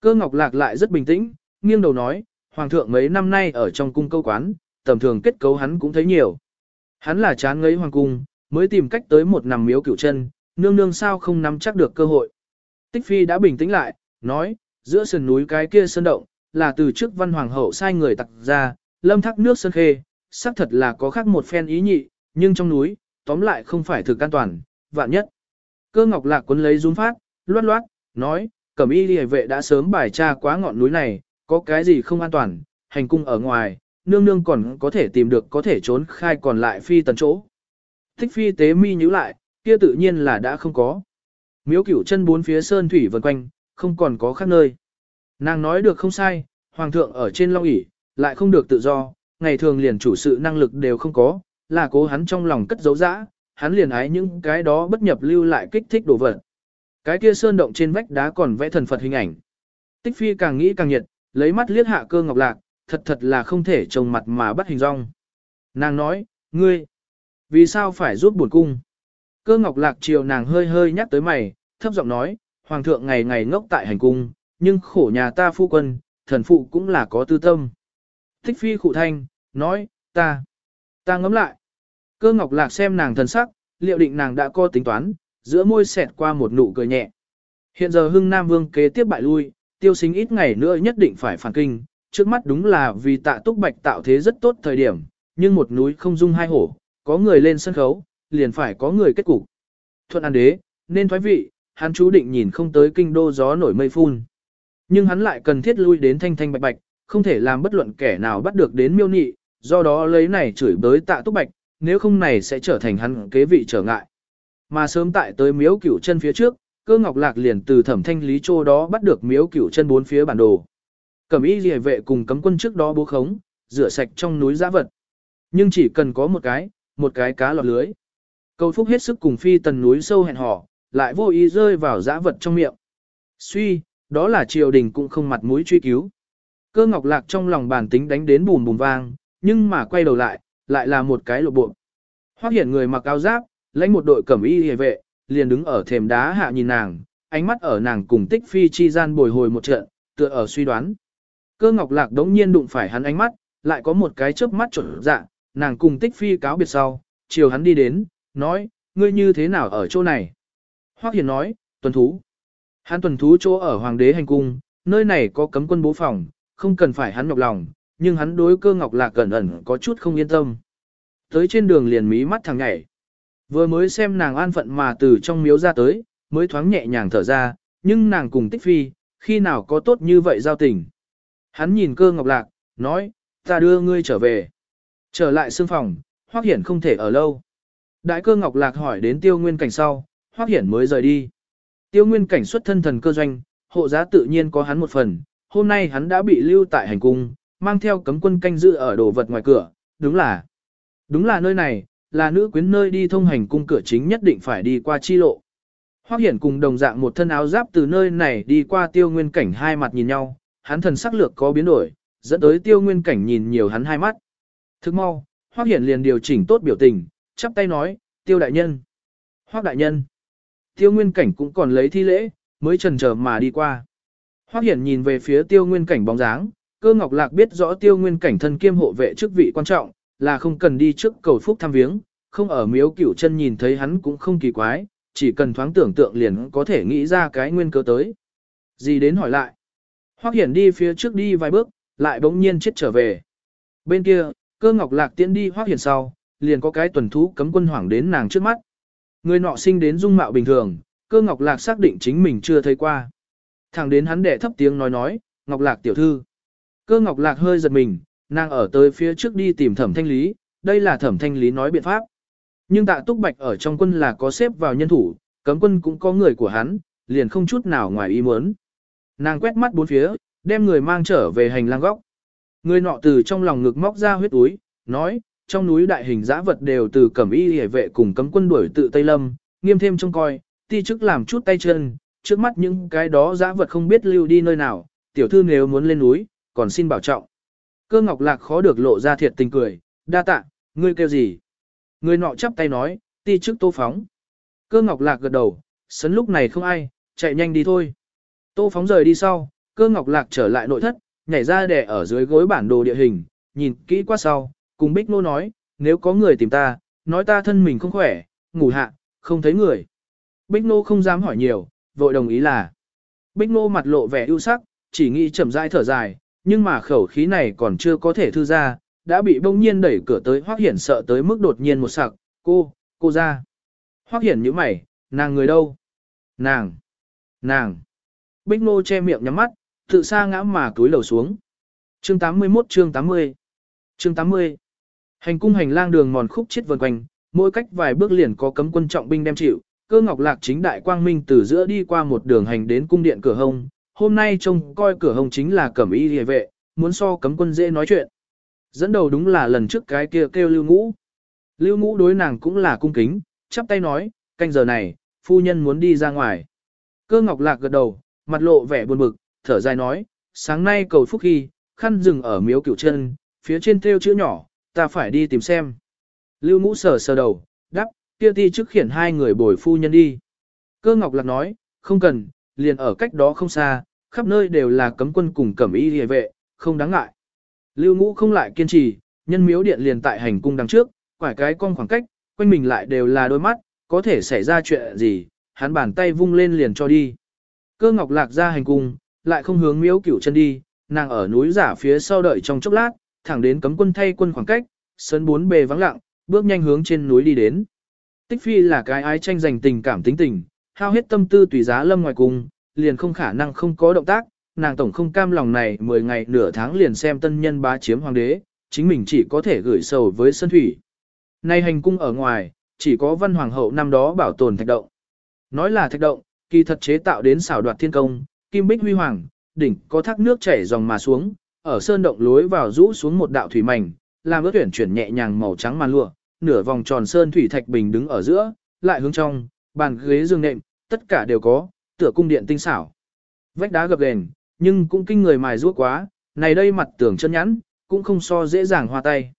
Cơ ngọc lạc lại rất bình tĩnh, nghiêng đầu nói, hoàng thượng mấy năm nay ở trong cung câu quán, tầm thường kết cấu hắn cũng thấy nhiều. Hắn là chán ngấy hoàng cung, mới tìm cách tới một nằm miếu cửu chân, nương nương sao không nắm chắc được cơ hội. Tích phi đã bình tĩnh lại, nói, giữa sườn núi cái kia sơn động, là từ trước văn hoàng hậu sai người tặc ra, lâm thác nước sơn khê, xác thật là có khác một phen ý nhị, nhưng trong núi, tóm lại không phải thực an toàn, vạn nhất. Cơ ngọc lạc quấn lấy run phát, loát loát, nói, cẩm y liề vệ đã sớm bài tra quá ngọn núi này, có cái gì không an toàn, hành cung ở ngoài, nương nương còn có thể tìm được có thể trốn khai còn lại phi tần chỗ. Thích phi tế mi nhíu lại, kia tự nhiên là đã không có. Miếu cửu chân bốn phía sơn thủy vần quanh, không còn có khác nơi. Nàng nói được không sai, hoàng thượng ở trên long ỷ lại không được tự do, ngày thường liền chủ sự năng lực đều không có, là cố hắn trong lòng cất giấu dã, hắn liền ái những cái đó bất nhập lưu lại kích thích đồ vật. Cái kia sơn động trên vách đá còn vẽ thần Phật hình ảnh. Tích phi càng nghĩ càng nhiệt, lấy mắt liếc hạ cơ ngọc lạc, thật thật là không thể trông mặt mà bắt hình rong. Nàng nói, ngươi, vì sao phải giúp buồn cung? Cơ ngọc lạc chiều nàng hơi hơi nhắc tới mày, thấp giọng nói, hoàng thượng ngày ngày ngốc tại hành cung, nhưng khổ nhà ta phu quân, thần phụ cũng là có tư tâm. Thích phi khụ thanh, nói, ta, ta ngấm lại. Cơ ngọc lạc xem nàng thần sắc, liệu định nàng đã có tính toán, giữa môi xẹt qua một nụ cười nhẹ. Hiện giờ hưng Nam Vương kế tiếp bại lui, tiêu xính ít ngày nữa nhất định phải phản kinh, trước mắt đúng là vì tạ túc bạch tạo thế rất tốt thời điểm, nhưng một núi không dung hai hổ, có người lên sân khấu, liền phải có người kết cục. Thuận an đế, nên thoái vị, hắn chú định nhìn không tới kinh đô gió nổi mây phun. Nhưng hắn lại cần thiết lui đến thanh thanh bạch bạch, không thể làm bất luận kẻ nào bắt được đến miêu nị, do đó lấy này chửi bới tạ túc bạch, nếu không này sẽ trở thành hắn kế vị trở ngại. Mà sớm tại tới miếu cửu chân phía trước, cơ ngọc lạc liền từ thẩm thanh lý châu đó bắt được miếu cửu chân bốn phía bản đồ. Cẩm y liề vệ cùng cấm quân trước đó bố khống, rửa sạch trong núi giã vật. Nhưng chỉ cần có một cái, một cái cá lọt lưới. Cầu phúc hết sức cùng phi tần núi sâu hẹn hò, lại vô ý rơi vào giã vật trong miệng. Suy, đó là triều đình cũng không mặt mũi truy cứu. Cơ ngọc lạc trong lòng bản tính đánh đến bùm bùm vang, nhưng mà quay đầu lại, lại là một cái lộ bộ. Hoác hiện người mặc áo giáp, lãnh một đội cẩm y hề vệ, liền đứng ở thềm đá hạ nhìn nàng, ánh mắt ở nàng cùng tích phi chi gian bồi hồi một trận, tựa ở suy đoán. Cơ ngọc lạc đống nhiên đụng phải hắn ánh mắt, lại có một cái chớp mắt chuẩn dạ, nàng cùng tích phi cáo biệt sau, chiều hắn đi đến, nói, ngươi như thế nào ở chỗ này? Hoác hiền nói, tuần thú. Hắn tuần thú chỗ ở hoàng đế hành cung, nơi này có cấm quân bố phòng, không cần phải hắn nhọc lòng, nhưng hắn đối cơ ngọc lạc cẩn ẩn có chút không yên tâm. Tới trên đường liền mí mắt thằng nhảy. Vừa mới xem nàng an phận mà từ trong miếu ra tới, mới thoáng nhẹ nhàng thở ra, nhưng nàng cùng tích phi, khi nào có tốt như vậy giao tình. Hắn nhìn cơ ngọc lạc, nói, ta đưa ngươi trở về. Trở lại xương phòng, Hoác Hiển không thể ở lâu. Đại cơ ngọc lạc hỏi đến tiêu nguyên cảnh sau, Hoác Hiển mới rời đi. Tiêu nguyên cảnh xuất thân thần cơ doanh, hộ giá tự nhiên có hắn một phần, hôm nay hắn đã bị lưu tại hành cung, mang theo cấm quân canh giữ ở đồ vật ngoài cửa, đúng là. Đúng là nơi này, là nữ quyến nơi đi thông hành cung cửa chính nhất định phải đi qua chi lộ. Hoác Hiển cùng đồng dạng một thân áo giáp từ nơi này đi qua tiêu nguyên cảnh hai mặt nhìn nhau, hắn thần sắc lược có biến đổi, dẫn tới tiêu nguyên cảnh nhìn nhiều hắn hai mắt. Thức mau, Hoắc Hiển liền điều chỉnh tốt biểu tình, chắp tay nói, tiêu đại nhân. Hoắc đại nhân. Tiêu nguyên cảnh cũng còn lấy thi lễ, mới trần chờ mà đi qua. Hoắc Hiển nhìn về phía tiêu nguyên cảnh bóng dáng, cơ ngọc lạc biết rõ tiêu nguyên cảnh thân kiêm hộ vệ chức vị quan trọng, là không cần đi trước cầu phúc thăm viếng, không ở miếu cửu chân nhìn thấy hắn cũng không kỳ quái, chỉ cần thoáng tưởng tượng liền có thể nghĩ ra cái nguyên cơ tới. Gì đến hỏi lại. Hoắc Hiển đi phía trước đi vài bước, lại bỗng nhiên chết trở về. Bên kia, cơ ngọc lạc tiễn đi Hoắc Hiển sau, liền có cái tuần thú cấm quân hoảng đến nàng trước mắt. Người nọ sinh đến dung mạo bình thường, cơ ngọc lạc xác định chính mình chưa thấy qua. Thẳng đến hắn đệ thấp tiếng nói nói, ngọc lạc tiểu thư. Cơ ngọc lạc hơi giật mình, nàng ở tới phía trước đi tìm thẩm thanh lý, đây là thẩm thanh lý nói biện pháp. Nhưng tạ túc bạch ở trong quân là có xếp vào nhân thủ, cấm quân cũng có người của hắn, liền không chút nào ngoài ý muốn. Nàng quét mắt bốn phía, đem người mang trở về hành lang góc. Người nọ từ trong lòng ngực móc ra huyết túi, nói, trong núi đại hình giã vật đều từ cẩm y hề vệ cùng cấm quân đuổi tự Tây Lâm, nghiêm thêm trông coi, ti chức làm chút tay chân, trước mắt những cái đó giã vật không biết lưu đi nơi nào, tiểu thư nếu muốn lên núi, còn xin bảo trọng. Cơ ngọc lạc khó được lộ ra thiệt tình cười, đa tạ, ngươi kêu gì? Người nọ chắp tay nói, ti chức tô phóng. Cơ ngọc lạc gật đầu, sấn lúc này không ai, chạy nhanh đi thôi. Tô phóng rời đi sau, cơ ngọc lạc trở lại nội thất, nhảy ra đè ở dưới gối bản đồ địa hình, nhìn kỹ qua sau, cùng Bích Nô nói, nếu có người tìm ta, nói ta thân mình không khỏe, ngủ hạ, không thấy người. Bích Nô không dám hỏi nhiều, vội đồng ý là. Bích Nô mặt lộ vẻ ưu sắc, chỉ nghĩ chậm rãi thở dài, nhưng mà khẩu khí này còn chưa có thể thư ra, đã bị bỗng nhiên đẩy cửa tới Hoắc Hiển sợ tới mức đột nhiên một sặc, cô, cô ra. Hoắc Hiển nhíu mày, nàng người đâu? Nàng, nàng. Bích Nô che miệng nhắm mắt, tự xa ngã mà túi lầu xuống. Chương 81 chương 80 Chương 80 Hành cung hành lang đường mòn khúc chết vần quanh, mỗi cách vài bước liền có cấm quân trọng binh đem chịu, cơ ngọc lạc chính đại quang minh từ giữa đi qua một đường hành đến cung điện cửa hông, hôm nay trông coi cửa hông chính là cẩm y hề vệ, muốn so cấm quân dễ nói chuyện. Dẫn đầu đúng là lần trước cái kia kêu lưu ngũ. Lưu ngũ đối nàng cũng là cung kính, chắp tay nói, canh giờ này, phu nhân muốn đi ra ngoài. Cơ ngọc lạc gật đầu, mặt lộ vẻ buồn bực, thở dài nói, sáng nay cầu phúc khi, khăn rừng ở miếu cửu chân, phía trên thêu chữ nhỏ, ta phải đi tìm xem. Lưu ngũ sờ sờ đầu, đắp, kia ti trước khiển hai người bồi phu nhân đi. Cơ ngọc lạc nói, không cần, liền ở cách đó không xa, khắp nơi đều là cấm quân cùng cẩm y hề vệ, không đáng ngại. Lưu ngũ không lại kiên trì, nhân miếu điện liền tại hành cung đằng trước, quải cái con khoảng cách, quanh mình lại đều là đôi mắt, có thể xảy ra chuyện gì, hắn bàn tay vung lên liền cho đi. Cơ ngọc lạc ra hành cung, lại không hướng miếu cửu chân đi, nàng ở núi giả phía sau đợi trong chốc lát, thẳng đến cấm quân thay quân khoảng cách, sân bốn bề vắng lặng, bước nhanh hướng trên núi đi đến. Tích phi là cái ái tranh giành tình cảm tính tình, hao hết tâm tư tùy giá lâm ngoài cùng, liền không khả năng không có động tác, nàng tổng không cam lòng này 10 ngày nửa tháng liền xem tân nhân bá chiếm hoàng đế, chính mình chỉ có thể gửi sầu với sân thủy. Nay hành cung ở ngoài, chỉ có văn hoàng hậu năm đó bảo tồn thạch động. Nói là thạch động, kỳ thật chế tạo đến xảo đoạt thiên công, kim bích huy hoàng, đỉnh có thác nước chảy dòng mà xuống, ở sơn động lối vào rũ xuống một đạo thủy mảnh, làm ước tuyển chuyển nhẹ nhàng màu trắng màn lụa, nửa vòng tròn sơn thủy thạch bình đứng ở giữa, lại hướng trong, bàn ghế giường nệm, tất cả đều có, tựa cung điện tinh xảo. Vách đá gập ghềnh, nhưng cũng kinh người mài ruốc quá, này đây mặt tưởng chân nhẵn, cũng không so dễ dàng hoa tay.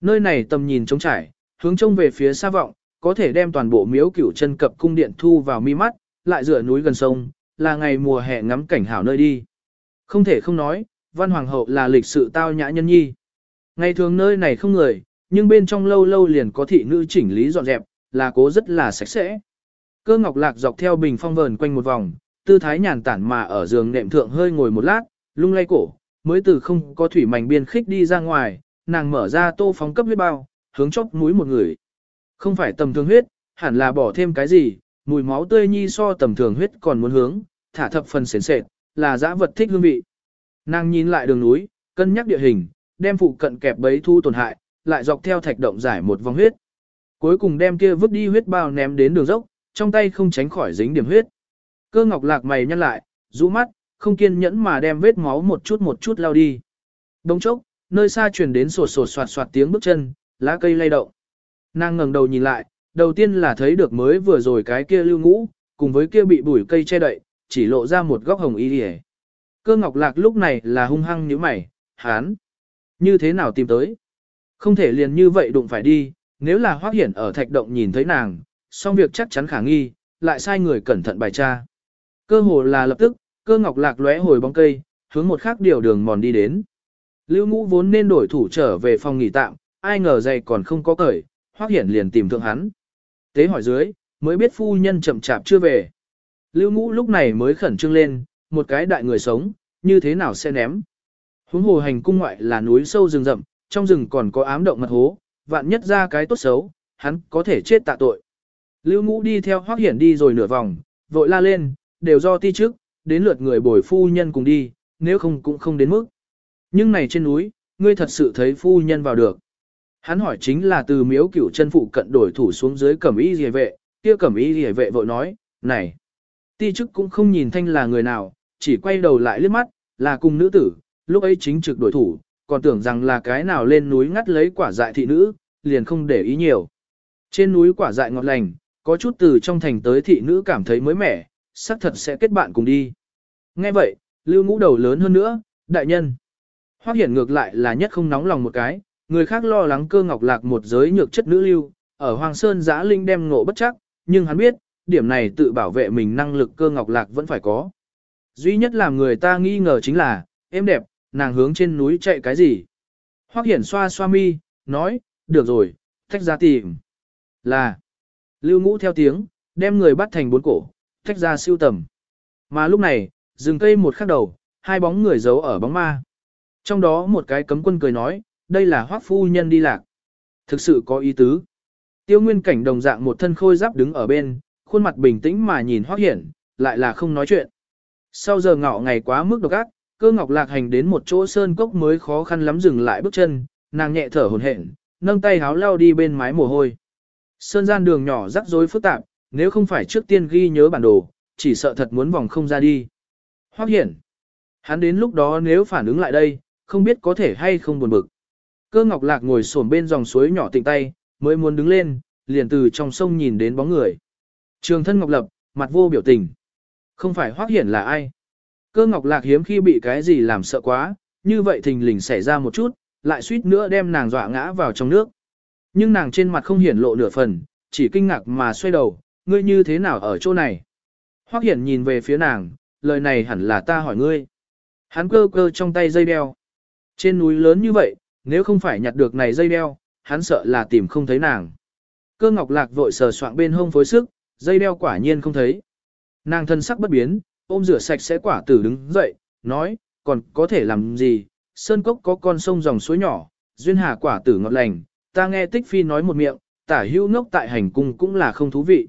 Nơi này tầm nhìn trống trải, hướng trông về phía xa vọng, có thể đem toàn bộ miếu cửu chân cập cung điện thu vào mi mắt, lại dựa núi gần sông, là ngày mùa hè ngắm cảnh hảo nơi đi. Không thể không nói, văn hoàng hậu là lịch sự tao nhã nhân nhi. Ngày thường nơi này không người, nhưng bên trong lâu lâu liền có thị nữ chỉnh lý dọn dẹp, là cố rất là sạch sẽ. Cơ ngọc lạc dọc theo bình phong vờn quanh một vòng, tư thái nhàn tản mà ở giường nệm thượng hơi ngồi một lát, lung lay cổ, mới từ không có thủy mảnh biên khích đi ra ngoài, nàng mở ra tô phóng cấp huyết bao, hướng chốc mũi một người. Không phải tầm thường huyết, hẳn là bỏ thêm cái gì, mùi máu tươi nhi so tầm thường huyết còn muốn hướng, thả thập phần sền sệt, là dã vật thích hương vị. Nàng nhìn lại đường núi, cân nhắc địa hình, đem phụ cận kẹp bấy thu tổn hại, lại dọc theo thạch động giải một vòng huyết. Cuối cùng đem kia vứt đi huyết bao ném đến đường dốc, trong tay không tránh khỏi dính điểm huyết. Cơ ngọc lạc mày nhăn lại, rũ mắt, không kiên nhẫn mà đem vết máu một chút một chút lao đi. Đông chốc, nơi xa truyền đến sột sột soạt soạt tiếng bước chân, lá cây lay động. Nàng ngẩng đầu nhìn lại, đầu tiên là thấy được mới vừa rồi cái kia lưu ngũ, cùng với kia bị bụi cây che đậy, chỉ lộ ra một góc hồng y hề. Cơ ngọc lạc lúc này là hung hăng như mày, hán. Như thế nào tìm tới? Không thể liền như vậy đụng phải đi, nếu là hoác hiển ở thạch động nhìn thấy nàng, xong việc chắc chắn khả nghi, lại sai người cẩn thận bài tra. Cơ hồ là lập tức, cơ ngọc lạc lóe hồi bóng cây, hướng một khác điều đường mòn đi đến. Lưu ngũ vốn nên đổi thủ trở về phòng nghỉ tạm, ai ngờ dày còn không có cởi, hoác hiển liền tìm thượng hắn. Tế hỏi dưới, mới biết phu nhân chậm chạp chưa về. Lưu ngũ lúc này mới khẩn trương lên, một cái đại người sống, như thế nào sẽ ném. Huống hồ hành cung ngoại là núi sâu rừng rậm, trong rừng còn có ám động mật hố, vạn nhất ra cái tốt xấu, hắn có thể chết tạ tội. Lưu ngũ đi theo hoác hiển đi rồi nửa vòng, vội la lên, đều do ti trước, đến lượt người bồi phu nhân cùng đi, nếu không cũng không đến mức. Nhưng này trên núi, ngươi thật sự thấy phu nhân vào được. Hắn hỏi chính là từ miếu cửu chân phụ cận đổi thủ xuống dưới cẩm y rìa vệ, kia cẩm y rìa vệ vội nói, này, ti chức cũng không nhìn thanh là người nào, chỉ quay đầu lại liếc mắt, là cùng nữ tử, lúc ấy chính trực đổi thủ, còn tưởng rằng là cái nào lên núi ngắt lấy quả dại thị nữ, liền không để ý nhiều. Trên núi quả dại ngọt lành, có chút từ trong thành tới thị nữ cảm thấy mới mẻ, xác thật sẽ kết bạn cùng đi. Nghe vậy, lưu ngũ đầu lớn hơn nữa, đại nhân. Hoác hiển ngược lại là nhất không nóng lòng một cái, người khác lo lắng cơ ngọc lạc một giới nhược chất nữ lưu, ở Hoàng Sơn giã linh đem ngộ bất chắc, nhưng hắn biết, điểm này tự bảo vệ mình năng lực cơ ngọc lạc vẫn phải có. Duy nhất làm người ta nghi ngờ chính là, em đẹp, nàng hướng trên núi chạy cái gì? Hoắc Hiển xoa xoa mi, nói, được rồi, thách ra tìm. Là, lưu ngũ theo tiếng, đem người bắt thành bốn cổ, thách ra siêu tầm. Mà lúc này, rừng cây một khắc đầu, hai bóng người giấu ở bóng ma. Trong đó một cái cấm quân cười nói, đây là Hoắc phu nhân đi lạc. Thực sự có ý tứ. Tiêu Nguyên Cảnh đồng dạng một thân khôi giáp đứng ở bên, khuôn mặt bình tĩnh mà nhìn Hoắc Hiển, lại là không nói chuyện. Sau giờ ngọ ngày quá mức độc ác, cơ ngọc lạc hành đến một chỗ sơn cốc mới khó khăn lắm dừng lại bước chân, nàng nhẹ thở hổn hển, nâng tay háo lao đi bên mái mồ hôi. Sơn gian đường nhỏ rắc rối phức tạp, nếu không phải trước tiên ghi nhớ bản đồ, chỉ sợ thật muốn vòng không ra đi. Hoắc hiển. Hắn đến lúc đó nếu phản ứng lại đây, không biết có thể hay không buồn bực. Cơ ngọc lạc ngồi xổm bên dòng suối nhỏ tịnh tay, mới muốn đứng lên, liền từ trong sông nhìn đến bóng người. Trường thân ngọc lập, mặt vô biểu tình. Không phải hoác hiển là ai. Cơ ngọc lạc hiếm khi bị cái gì làm sợ quá, như vậy thình lình xảy ra một chút, lại suýt nữa đem nàng dọa ngã vào trong nước. Nhưng nàng trên mặt không hiển lộ nửa phần, chỉ kinh ngạc mà xoay đầu, ngươi như thế nào ở chỗ này? Hoác hiển nhìn về phía nàng, lời này hẳn là ta hỏi ngươi. Hắn cơ cơ trong tay dây đeo. Trên núi lớn như vậy, nếu không phải nhặt được này dây đeo, hắn sợ là tìm không thấy nàng. Cơ ngọc lạc vội sờ soạng bên hông phối sức, dây đeo quả nhiên không thấy. Nàng thân sắc bất biến, ôm rửa sạch sẽ quả tử đứng dậy, nói, còn có thể làm gì, sơn cốc có con sông dòng suối nhỏ, duyên hà quả tử ngọt lành, ta nghe tích phi nói một miệng, tả hữu ngốc tại hành cung cũng là không thú vị.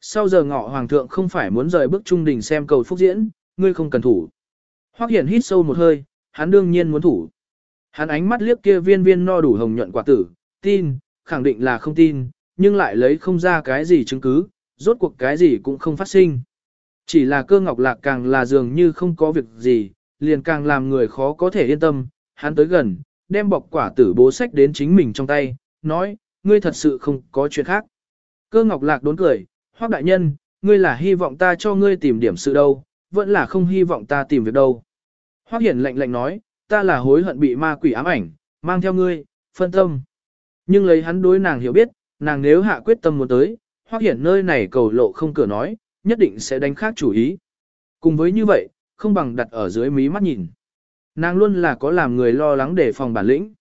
Sau giờ ngọ hoàng thượng không phải muốn rời bước trung đình xem cầu phúc diễn, ngươi không cần thủ. Hoắc Hiển hít sâu một hơi, hắn đương nhiên muốn thủ. Hắn ánh mắt liếc kia viên viên no đủ hồng nhuận quả tử, tin, khẳng định là không tin, nhưng lại lấy không ra cái gì chứng cứ, rốt cuộc cái gì cũng không phát sinh. Chỉ là cơ ngọc lạc càng là dường như không có việc gì, liền càng làm người khó có thể yên tâm, hắn tới gần, đem bọc quả tử bố sách đến chính mình trong tay, nói, ngươi thật sự không có chuyện khác. Cơ ngọc lạc đốn cười, hoác đại nhân, ngươi là hy vọng ta cho ngươi tìm điểm sự đâu, vẫn là không hy vọng ta tìm việc đâu. Hoác hiển lạnh lạnh nói, ta là hối hận bị ma quỷ ám ảnh, mang theo ngươi, phân tâm. Nhưng lấy hắn đối nàng hiểu biết, nàng nếu hạ quyết tâm muốn tới, hoặc hiển nơi này cầu lộ không cửa nói, nhất định sẽ đánh khác chủ ý. Cùng với như vậy, không bằng đặt ở dưới mí mắt nhìn. Nàng luôn là có làm người lo lắng để phòng bản lĩnh.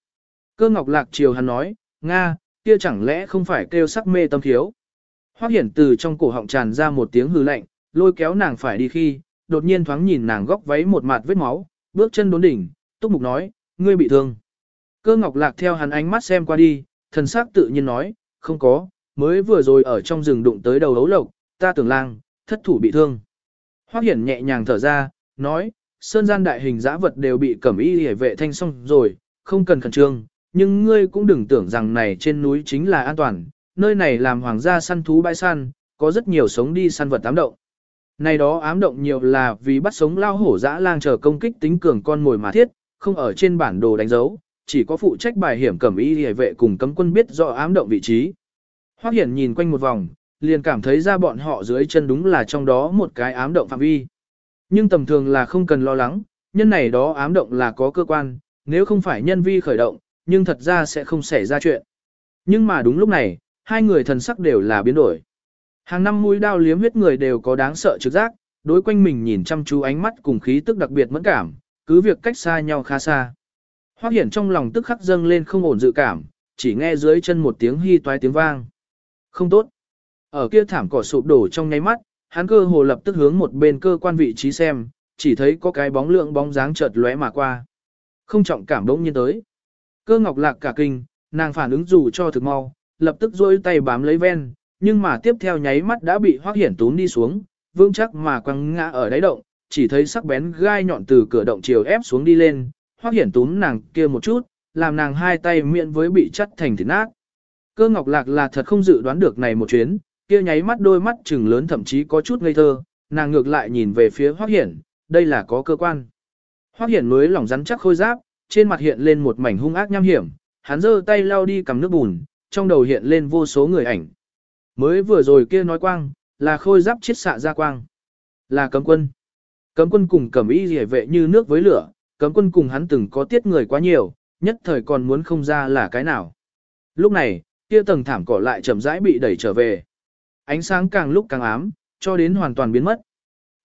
Cơ ngọc lạc chiều hắn nói, Nga, kia chẳng lẽ không phải kêu sắc mê tâm thiếu. Hoác hiển từ trong cổ họng tràn ra một tiếng hư lạnh, lôi kéo nàng phải đi khi, đột nhiên thoáng nhìn nàng góc váy một mặt vết máu, bước chân đốn đỉnh, túc mục nói, ngươi bị thương. Cơ ngọc lạc theo hắn ánh mắt xem qua đi, thần sắc tự nhiên nói, không có, mới vừa rồi ở trong rừng đụng tới đầu hấu lộc, ta tưởng lang, thất thủ bị thương. Hoác hiển nhẹ nhàng thở ra, nói, sơn gian đại hình giã vật đều bị cẩm y hề vệ thanh xong rồi, không cần khẩn trương, nhưng ngươi cũng đừng tưởng rằng này trên núi chính là an toàn, nơi này làm hoàng gia săn thú bãi săn, có rất nhiều sống đi săn vật ám động. Này đó ám động nhiều là vì bắt sống lao hổ dã lang chờ công kích tính cường con mồi mà thiết, không ở trên bản đồ đánh dấu, chỉ có phụ trách bài hiểm cẩm y hề vệ cùng cấm quân biết rõ ám động vị trí. Hoắc Hiển nhìn quanh một vòng, liền cảm thấy ra bọn họ dưới chân đúng là trong đó một cái ám động phạm vi. Nhưng tầm thường là không cần lo lắng, nhân này đó ám động là có cơ quan, nếu không phải nhân vi khởi động, nhưng thật ra sẽ không xảy ra chuyện. Nhưng mà đúng lúc này, hai người thần sắc đều là biến đổi. Hàng năm mũi đao liếm huyết người đều có đáng sợ trực giác, đối quanh mình nhìn chăm chú ánh mắt cùng khí tức đặc biệt mẫn cảm, cứ việc cách xa nhau khá xa. Hoắc Hiển trong lòng tức khắc dâng lên không ổn dự cảm, chỉ nghe dưới chân một tiếng hy toái tiếng vang. Không tốt. Ở kia thảm cỏ sụp đổ trong nháy mắt, hắn cơ hồ lập tức hướng một bên cơ quan vị trí xem, chỉ thấy có cái bóng lượng bóng dáng chợt lóe mà qua. Không trọng cảm đống nhiên tới. Cơ ngọc lạc cả kinh, nàng phản ứng dù cho thực mau, lập tức duỗi tay bám lấy ven, nhưng mà tiếp theo nháy mắt đã bị hoác hiển tún đi xuống, vững chắc mà quăng ngã ở đáy động, chỉ thấy sắc bén gai nhọn từ cửa động chiều ép xuống đi lên, hoác hiển túm nàng kia một chút, làm nàng hai tay miệng với bị chắt thành thịt nát. Cơ ngọc lạc là thật không dự đoán được này một chuyến, kia nháy mắt đôi mắt trừng lớn thậm chí có chút ngây thơ, nàng ngược lại nhìn về phía hoác hiển, đây là có cơ quan. Hoác hiển mới lỏng rắn chắc khôi giáp, trên mặt hiện lên một mảnh hung ác nham hiểm, hắn giơ tay lau đi cầm nước bùn, trong đầu hiện lên vô số người ảnh. Mới vừa rồi kia nói quang, là khôi giáp chiết xạ ra quang. Là cấm quân. Cấm quân cùng cẩm y rỉa vệ như nước với lửa, cấm quân cùng hắn từng có tiết người quá nhiều, nhất thời còn muốn không ra là cái nào. Lúc này, kia tầng thảm cỏ lại chậm rãi bị đẩy trở về. Ánh sáng càng lúc càng ám, cho đến hoàn toàn biến mất.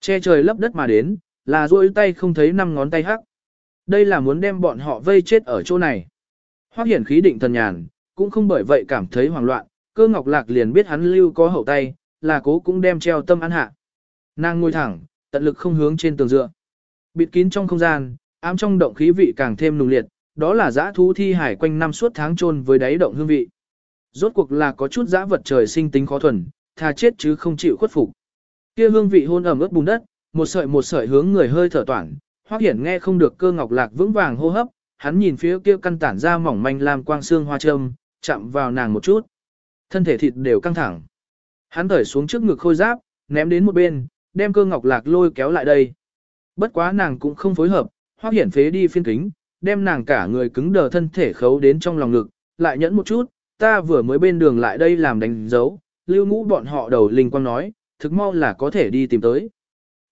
Che trời lấp đất mà đến, là duỗi tay không thấy năm ngón tay hắc. Đây là muốn đem bọn họ vây chết ở chỗ này. Hoắc hiển khí định thần nhàn, cũng không bởi vậy cảm thấy hoảng loạn, cơ ngọc lạc liền biết hắn lưu có hậu tay, là cố cũng đem treo tâm ăn hạ. Nàng ngồi thẳng, tận lực không hướng trên tường dựa. Bịt kín trong không gian, ám trong động khí vị càng thêm nùng liệt, đó là dã thú thi hải quanh năm suốt tháng chôn với đáy động hương vị. Rốt cuộc là có chút dã vật trời sinh tính khó thuần, tha chết chứ không chịu khuất phục. Kia hương vị hôn ẩm ướt bùn đất, một sợi một sợi hướng người hơi thở toản, Hoắc Hiển nghe không được cơ ngọc lạc vững vàng hô hấp, hắn nhìn phía kia căn tản ra mỏng manh lam quang xương hoa châm, chạm vào nàng một chút. Thân thể thịt đều căng thẳng. Hắn thở xuống trước ngực khôi giáp, ném đến một bên, đem cơ ngọc lạc lôi kéo lại đây. Bất quá nàng cũng không phối hợp, hoác Hiển phế đi phiên kính, đem nàng cả người cứng đờ thân thể khấu đến trong lòng ngực, lại nhẫn một chút, ta vừa mới bên đường lại đây làm đánh dấu, lưu ngũ bọn họ đầu linh quang nói, thực mau là có thể đi tìm tới.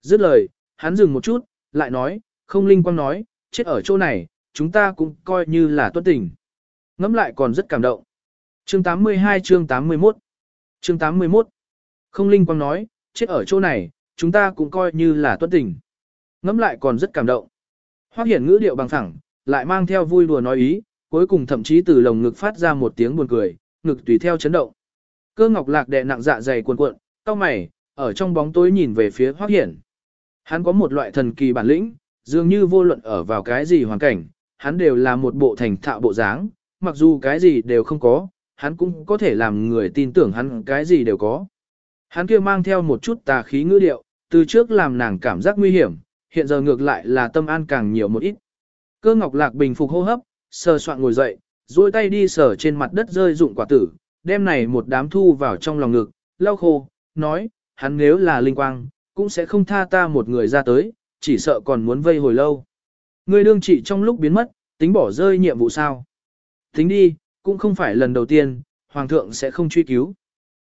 Dứt lời, hắn dừng một chút, lại nói, không linh quang nói, chết ở chỗ này, chúng ta cũng coi như là tuất tình. Ngắm lại còn rất cảm động. Chương 82 chương 81 Chương 81 Không linh quang nói, chết ở chỗ này, chúng ta cũng coi như là tuất tình. Ngắm lại còn rất cảm động. Hoắc hiển ngữ điệu bằng thẳng, lại mang theo vui đùa nói ý, cuối cùng thậm chí từ lồng ngực phát ra một tiếng buồn cười, ngực tùy theo chấn động. Cơ ngọc lạc đè nặng dạ dày cuồn cuộn, cao mày, ở trong bóng tối nhìn về phía Hoắc hiển. Hắn có một loại thần kỳ bản lĩnh, dường như vô luận ở vào cái gì hoàn cảnh, hắn đều là một bộ thành thạo bộ dáng, mặc dù cái gì đều không có, hắn cũng có thể làm người tin tưởng hắn cái gì đều có. Hắn kia mang theo một chút tà khí ngữ điệu, từ trước làm nàng cảm giác nguy hiểm, hiện giờ ngược lại là tâm an càng nhiều một ít. Cơ ngọc lạc bình phục hô hấp, sờ soạn ngồi dậy, duỗi tay đi sờ trên mặt đất rơi dụng quả tử, đem này một đám thu vào trong lòng ngực, lau khô, nói, hắn nếu là linh quang, cũng sẽ không tha ta một người ra tới, chỉ sợ còn muốn vây hồi lâu. Người đương trị trong lúc biến mất, tính bỏ rơi nhiệm vụ sao. Tính đi, cũng không phải lần đầu tiên, Hoàng thượng sẽ không truy cứu.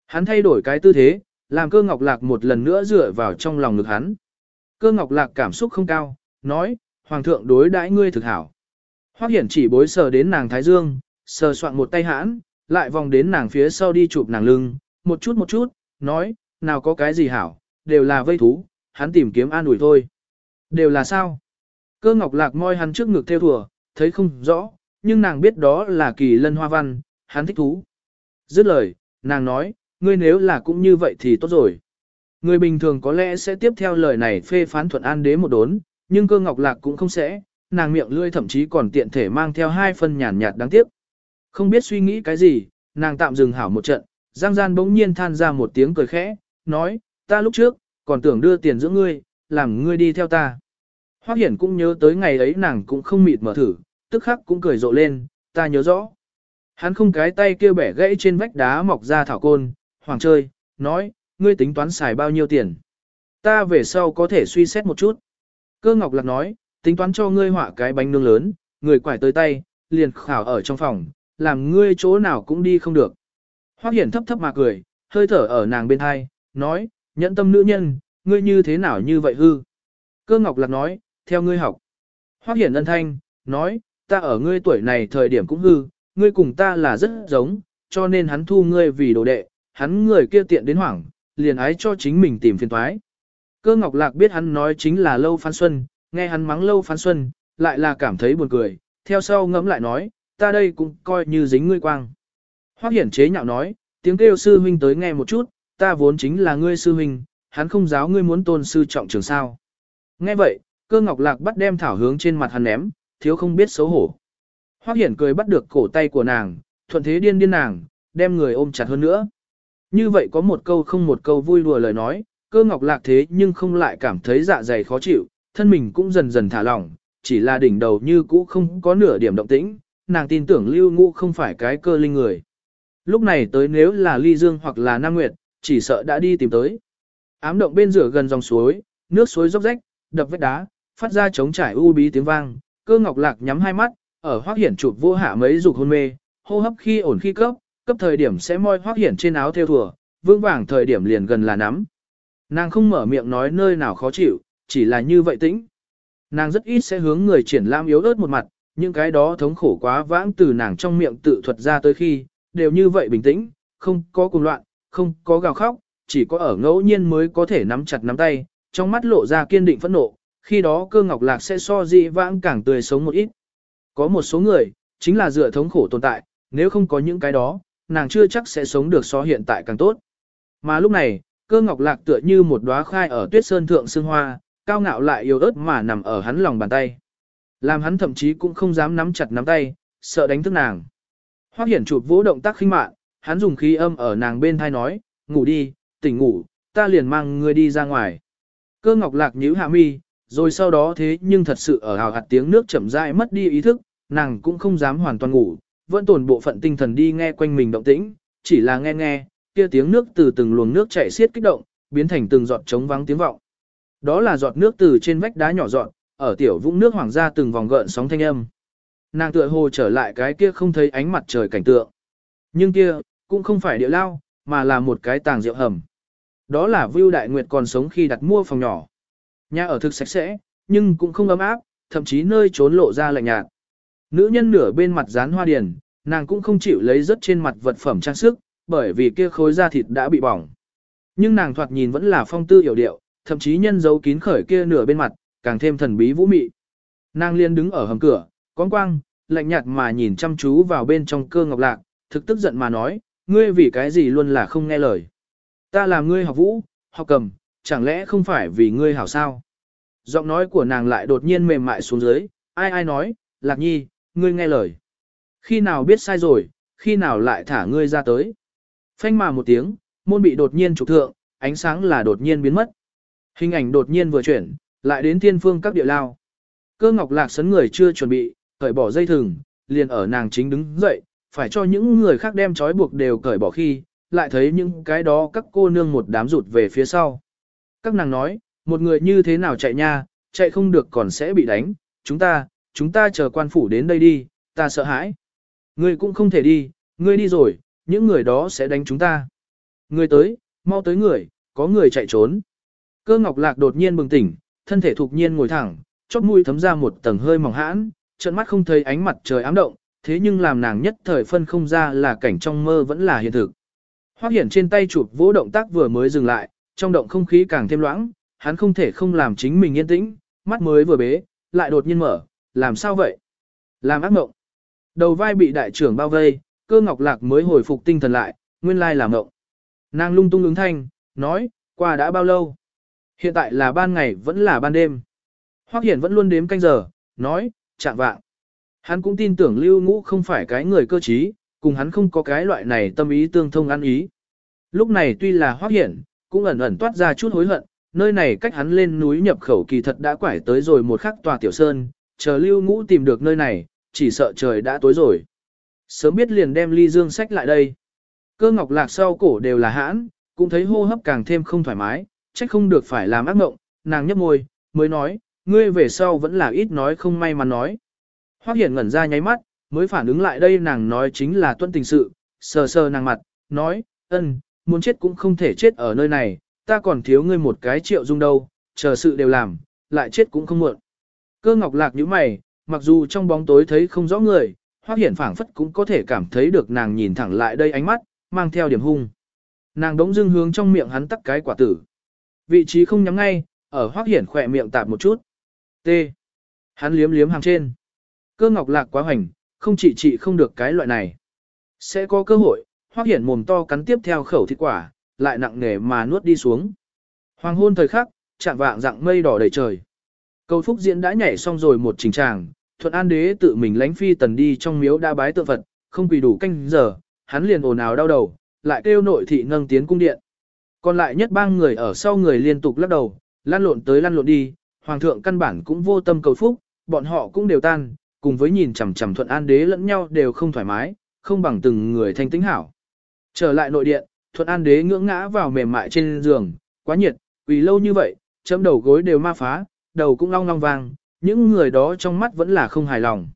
Hắn thay đổi cái tư thế, làm cơ ngọc lạc một lần nữa dựa vào trong lòng ngực hắn. Cơ ngọc lạc cảm xúc không cao, nói, Hoàng thượng đối đãi ngươi thực hảo. Hoắc hiển chỉ bối sờ đến nàng thái dương, sờ soạn một tay hãn, lại vòng đến nàng phía sau đi chụp nàng lưng, một chút một chút, nói, nào có cái gì hảo, đều là vây thú, hắn tìm kiếm an ủi thôi. Đều là sao? Cơ ngọc lạc môi hắn trước ngực theo thùa, thấy không rõ, nhưng nàng biết đó là kỳ lân hoa văn, hắn thích thú. Dứt lời, nàng nói, ngươi nếu là cũng như vậy thì tốt rồi. Người bình thường có lẽ sẽ tiếp theo lời này phê phán thuận an đế một đốn, nhưng cơ ngọc lạc cũng không sẽ, nàng miệng lươi thậm chí còn tiện thể mang theo hai phân nhàn nhạt đáng tiếc. Không biết suy nghĩ cái gì, nàng tạm dừng hảo một trận, Giang Gian bỗng nhiên than ra một tiếng cười khẽ, nói, ta lúc trước, còn tưởng đưa tiền giữa ngươi, làm ngươi đi theo ta. Hoác Hiển cũng nhớ tới ngày ấy nàng cũng không mịt mở thử, tức khắc cũng cười rộ lên, ta nhớ rõ. Hắn không cái tay kia bẻ gãy trên vách đá mọc ra thảo côn, hoàng chơi, nói, ngươi tính toán xài bao nhiêu tiền. Ta về sau có thể suy xét một chút. Cơ Ngọc Lạc nói, tính toán cho ngươi họa cái bánh nướng lớn, người quải tới tay, liền khảo ở trong phòng, làm ngươi chỗ nào cũng đi không được. Hoác Hiển thấp thấp mà cười, hơi thở ở nàng bên hai, nói, nhẫn tâm nữ nhân, ngươi như thế nào như vậy hư. Cơ Ngọc Lạc nói, theo ngươi học. Hoác Hiển ân thanh, nói, ta ở ngươi tuổi này thời điểm cũng hư, ngươi cùng ta là rất giống, cho nên hắn thu ngươi vì đồ đệ, hắn người kia tiện đến hoảng, liền ái cho chính mình tìm phiền toái. Cơ Ngọc Lạc biết hắn nói chính là Lâu Phan Xuân, nghe hắn mắng Lâu Phan Xuân, lại là cảm thấy buồn cười, theo sau ngẫm lại nói, ta đây cũng coi như dính ngươi quang. Hoắc Hiển chế nhạo nói, tiếng kêu sư huynh tới nghe một chút, ta vốn chính là ngươi sư huynh, hắn không giáo ngươi muốn tôn sư trọng trường sao. Nghe vậy, cơ ngọc lạc bắt đem thảo hướng trên mặt hắn ném, thiếu không biết xấu hổ. Hoắc Hiển cười bắt được cổ tay của nàng, thuận thế điên điên nàng, đem người ôm chặt hơn nữa. Như vậy có một câu không một câu vui đùa lời nói, cơ ngọc lạc thế nhưng không lại cảm thấy dạ dày khó chịu, thân mình cũng dần dần thả lỏng, chỉ là đỉnh đầu như cũ không có nửa điểm động tĩnh, nàng tin tưởng lưu ngũ không phải cái cơ linh người. Lúc này tới nếu là ly dương hoặc là nam nguyệt, chỉ sợ đã đi tìm tới. Ám động bên rửa gần dòng suối, nước suối róc rách, đập vết đá, phát ra trống trải u bí tiếng vang, cơ ngọc lạc nhắm hai mắt, ở hoác hiển chụp vô hạ mấy dục hôn mê, hô hấp khi ổn khi cấp, cấp thời điểm sẽ moi hoác hiển trên áo theo thùa, vương vàng thời điểm liền gần là nắm. Nàng không mở miệng nói nơi nào khó chịu, chỉ là như vậy tĩnh. Nàng rất ít sẽ hướng người triển lãm yếu ớt một mặt, những cái đó thống khổ quá vãng từ nàng trong miệng tự thuật ra tới khi, đều như vậy bình tĩnh, không có cuồng loạn, không có gào khóc, chỉ có ở ngẫu nhiên mới có thể nắm chặt nắm tay, trong mắt lộ ra kiên định phẫn nộ, khi đó cơ ngọc lạc sẽ so dị vãng càng tươi sống một ít. Có một số người, chính là dựa thống khổ tồn tại, nếu không có những cái đó, nàng chưa chắc sẽ sống được so hiện tại càng tốt. Mà lúc này, cơ ngọc lạc tựa như một đóa khai ở tuyết sơn thượng sương hoa, cao ngạo lại yếu ớt mà nằm ở hắn lòng bàn tay. Làm hắn thậm chí cũng không dám nắm chặt nắm tay, sợ đánh thức nàng. Hoắc hiển chụp vỗ động tác khinh mạn, hắn dùng khí âm ở nàng bên thai nói, ngủ đi, tỉnh ngủ, ta liền mang ngươi đi ra ngoài. Cơ ngọc lạc nhíu hạ mi, rồi sau đó thế nhưng thật sự ở hào hạt tiếng nước chậm rãi mất đi ý thức, nàng cũng không dám hoàn toàn ngủ, vẫn tồn bộ phận tinh thần đi nghe quanh mình động tĩnh, chỉ là nghe nghe, kia tiếng nước từ từng luồng nước chảy xiết kích động, biến thành từng giọt trống vắng tiếng vọng. Đó là giọt nước từ trên vách đá nhỏ giọt, ở tiểu vũng nước hoàng gia từng vòng gợn sóng thanh âm. Nàng tựa hồ trở lại cái kia không thấy ánh mặt trời cảnh tượng. Nhưng kia, cũng không phải địa lao, mà là một cái tàng rượu hầm. Đó là Vưu Đại Nguyệt còn sống khi đặt mua phòng nhỏ. Nhà ở thực sạch sẽ, nhưng cũng không ấm áp, thậm chí nơi trốn lộ ra lạnh nhạt. Nữ nhân nửa bên mặt dán hoa điền, nàng cũng không chịu lấy rất trên mặt vật phẩm trang sức, bởi vì kia khối da thịt đã bị bỏng. Nhưng nàng thoạt nhìn vẫn là phong tư hiểu điệu, thậm chí nhân dấu kín khởi kia nửa bên mặt, càng thêm thần bí vũ mị. Nàng liên đứng ở hầm cửa, con quang, lạnh nhạt mà nhìn chăm chú vào bên trong cơ ngọc lạc, thực tức giận mà nói, ngươi vì cái gì luôn là không nghe lời. Ta làm ngươi học vũ, học cầm, chẳng lẽ không phải vì ngươi hảo sao? giọng nói của nàng lại đột nhiên mềm mại xuống dưới, ai ai nói, lạc nhi, ngươi nghe lời. Khi nào biết sai rồi, khi nào lại thả ngươi ra tới. Phanh mà một tiếng, môn bị đột nhiên trục thượng, ánh sáng là đột nhiên biến mất. Hình ảnh đột nhiên vừa chuyển, lại đến thiên phương các địa lao. Cơ ngọc lạc sấn người chưa chuẩn bị, cởi bỏ dây thừng, liền ở nàng chính đứng dậy, phải cho những người khác đem trói buộc đều cởi bỏ khi, lại thấy những cái đó các cô nương một đám rụt về phía sau. Các nàng nói, một người như thế nào chạy nha, chạy không được còn sẽ bị đánh, chúng ta, chúng ta chờ quan phủ đến đây đi, ta sợ hãi. Ngươi cũng không thể đi, ngươi đi rồi, những người đó sẽ đánh chúng ta. Ngươi tới, mau tới người, có người chạy trốn. Cơ ngọc lạc đột nhiên bừng tỉnh, thân thể thục nhiên ngồi thẳng, chóp mũi thấm ra một tầng hơi mỏng hãn, trận mắt không thấy ánh mặt trời ám động, thế nhưng làm nàng nhất thời phân không ra là cảnh trong mơ vẫn là hiện thực. Hoắc Hiển trên tay chụp vỗ động tác vừa mới dừng lại, trong động không khí càng thêm loãng, hắn không thể không làm chính mình yên tĩnh, mắt mới vừa bế, lại đột nhiên mở, làm sao vậy? Làm ác mộng. Đầu vai bị đại trưởng bao vây, cơ ngọc lạc mới hồi phục tinh thần lại, nguyên lai là mộng. Nàng lung tung ứng thanh, nói, qua đã bao lâu? Hiện tại là ban ngày vẫn là ban đêm. Hoắc Hiển vẫn luôn đếm canh giờ, nói, chạm vạng. Hắn cũng tin tưởng Lưu Ngũ không phải cái người cơ trí, cùng hắn không có cái loại này tâm ý tương thông ăn ý. Lúc này tuy là Hoắc Hiển, cũng ẩn ẩn toát ra chút hối hận, nơi này cách hắn lên núi nhập khẩu kỳ thật đã quải tới rồi một khắc tòa tiểu sơn, chờ Lưu Ngũ tìm được nơi này, chỉ sợ trời đã tối rồi. Sớm biết liền đem ly dương sách lại đây. Cơ ngọc lạc sau cổ đều là hãn, cũng thấy hô hấp càng thêm không thoải mái, trách không được phải làm ác mộng, nàng nhấp môi, mới nói, ngươi về sau vẫn là ít nói không may mà nói. Hoác Hiển ngẩn ra nháy mắt, mới phản ứng lại đây nàng nói chính là tuân tình sự, sờ sờ nàng mặt, nói, ân, muốn chết cũng không thể chết ở nơi này, ta còn thiếu ngươi một cái triệu dung đâu, chờ sự đều làm, lại chết cũng không muộn. Cơ ngọc lạc như mày, mặc dù trong bóng tối thấy không rõ người, Hoắc Hiển phảng phất cũng có thể cảm thấy được nàng nhìn thẳng lại đây ánh mắt, mang theo điểm hung. Nàng đống dưng hướng trong miệng hắn tắc cái quả tử. Vị trí không nhắm ngay, ở Hoắc Hiển khỏe miệng tạp một chút. T. Hắn liếm liếm hàng trên. Cơ ngọc lạc quá hoành, không chỉ trị không được cái loại này. Sẽ có cơ hội, Hoắc Hiển mồm to cắn tiếp theo khẩu thịt quả, lại nặng nề mà nuốt đi xuống. Hoàng hôn thời khắc, chạm vạng dạng mây đỏ đầy trời. Cầu Phúc Diễn đã nhảy xong rồi một trình tràng, Thuận An Đế tự mình lánh phi tần đi trong miếu đa bái tượng Phật, không quỳ đủ canh giờ, hắn liền ồn ào đau đầu, lại kêu nội thị nâng tiến cung điện. Còn lại nhất bang người ở sau người liên tục lắc đầu, lăn lộn tới lăn lộn đi, hoàng thượng căn bản cũng vô tâm cầu phúc, bọn họ cũng đều tan, cùng với nhìn chằm chằm thuận an đế lẫn nhau đều không thoải mái, không bằng từng người thanh tĩnh hảo. Trở lại nội điện, thuận an đế ngưỡng ngã vào mềm mại trên giường, quá nhiệt, vì lâu như vậy, chấm đầu gối đều ma phá, đầu cũng long long vang, những người đó trong mắt vẫn là không hài lòng.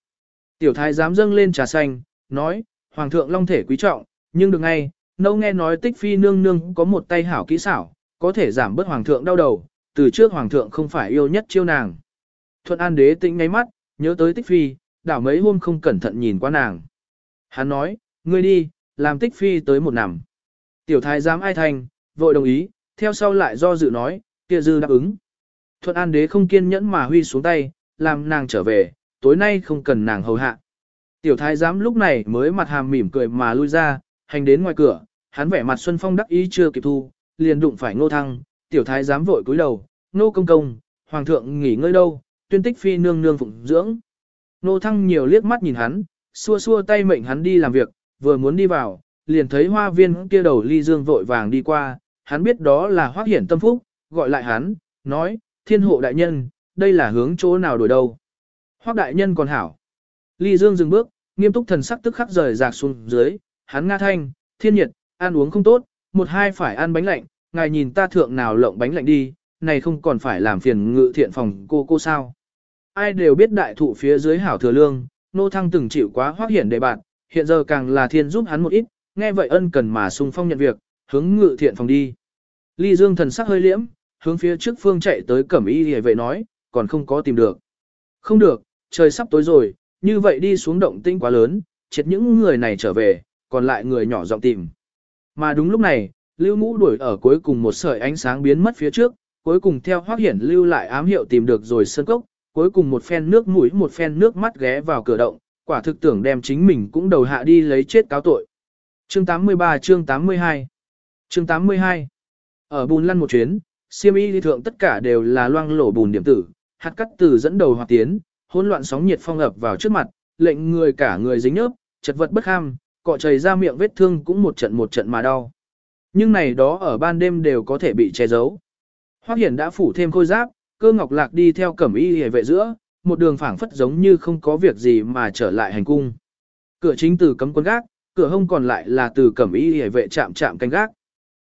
Tiểu thái dám dâng lên trà xanh, nói, hoàng thượng long thể quý trọng, nhưng được ngay, nâu nghe nói tích phi nương nương có một tay hảo kỹ xảo, có thể giảm bớt hoàng thượng đau đầu, từ trước hoàng thượng không phải yêu nhất chiêu nàng. Thuận an đế tĩnh ngay mắt, nhớ tới tích phi, đảo mấy hôm không cẩn thận nhìn qua nàng. Hắn nói, ngươi đi, làm tích phi tới một nằm. Tiểu thái giám ai thành, vội đồng ý, theo sau lại do dự nói, kia dư đáp ứng. Thuận an đế không kiên nhẫn mà huy xuống tay, làm nàng trở về, tối nay không cần nàng hầu hạ. Tiểu thái giám lúc này mới mặt hàm mỉm cười mà lui ra, hành đến ngoài cửa, hắn vẻ mặt xuân phong đắc ý chưa kịp thu, liền đụng phải ngô thăng, tiểu thái giám vội cúi đầu, nô công công, hoàng thượng nghỉ ngơi đâu, tuyên tích phi nương nương phụng dưỡng. Ngô thăng nhiều liếc mắt nhìn hắn, xua xua tay mệnh hắn đi làm việc, vừa muốn đi vào, liền thấy hoa viên kia đầu ly dương vội vàng đi qua, hắn biết đó là Hoắc hiển tâm phúc, gọi lại hắn, nói, thiên hộ đại nhân, đây là hướng chỗ nào đổi đâu. Hoác đại nhân còn hảo. Ly dương dừng bước, nghiêm túc thần sắc tức khắc rời rạc xuống dưới, hắn nga thanh, thiên nhiệt, ăn uống không tốt, một hai phải ăn bánh lạnh, ngài nhìn ta thượng nào lộng bánh lạnh đi, này không còn phải làm phiền ngự thiện phòng cô cô sao. Ai đều biết đại thụ phía dưới hảo thừa lương, nô thăng từng chịu quá hoác hiển đề bạn, hiện giờ càng là thiên giúp hắn một ít, nghe vậy ân cần mà sung phong nhận việc, hướng ngự thiện phòng đi. Ly dương thần sắc hơi liễm, hướng phía trước phương chạy tới cẩm y hề vệ nói, còn không có tìm được. Không được, trời sắp tối rồi, như vậy đi xuống động tinh quá lớn, chết những người này trở về, còn lại người nhỏ giọng tìm. Mà đúng lúc này, lưu ngũ đuổi ở cuối cùng một sợi ánh sáng biến mất phía trước, cuối cùng theo hoác hiển lưu lại ám hiệu tìm được rồi sơn cốc, cuối cùng một phen nước mũi một phen nước mắt ghé vào cửa động, quả thực tưởng đem chính mình cũng đầu hạ đi lấy chết cáo tội. Chương 83 chương 82 Chương 82 Ở bùn lăn một chuyến, siêm y thượng tất cả đều là loang lổ bùn điểm tử, hạt cắt từ dẫn đầu hoạt tiến, hỗn loạn sóng nhiệt phong ập vào trước mặt, lệnh người cả người dính nhớp, chật vật bất ham, cọ chảy ra miệng vết thương cũng một trận một trận mà đau. Nhưng này đó ở ban đêm đều có thể bị che giấu. Hoắc Hiển đã phủ thêm khôi giáp, cơ ngọc lạc đi theo cẩm y hề vệ giữa, một đường phảng phất giống như không có việc gì mà trở lại hành cung. Cửa chính từ cấm quân gác, cửa hông còn lại là từ cẩm y hề vệ chạm chạm canh gác.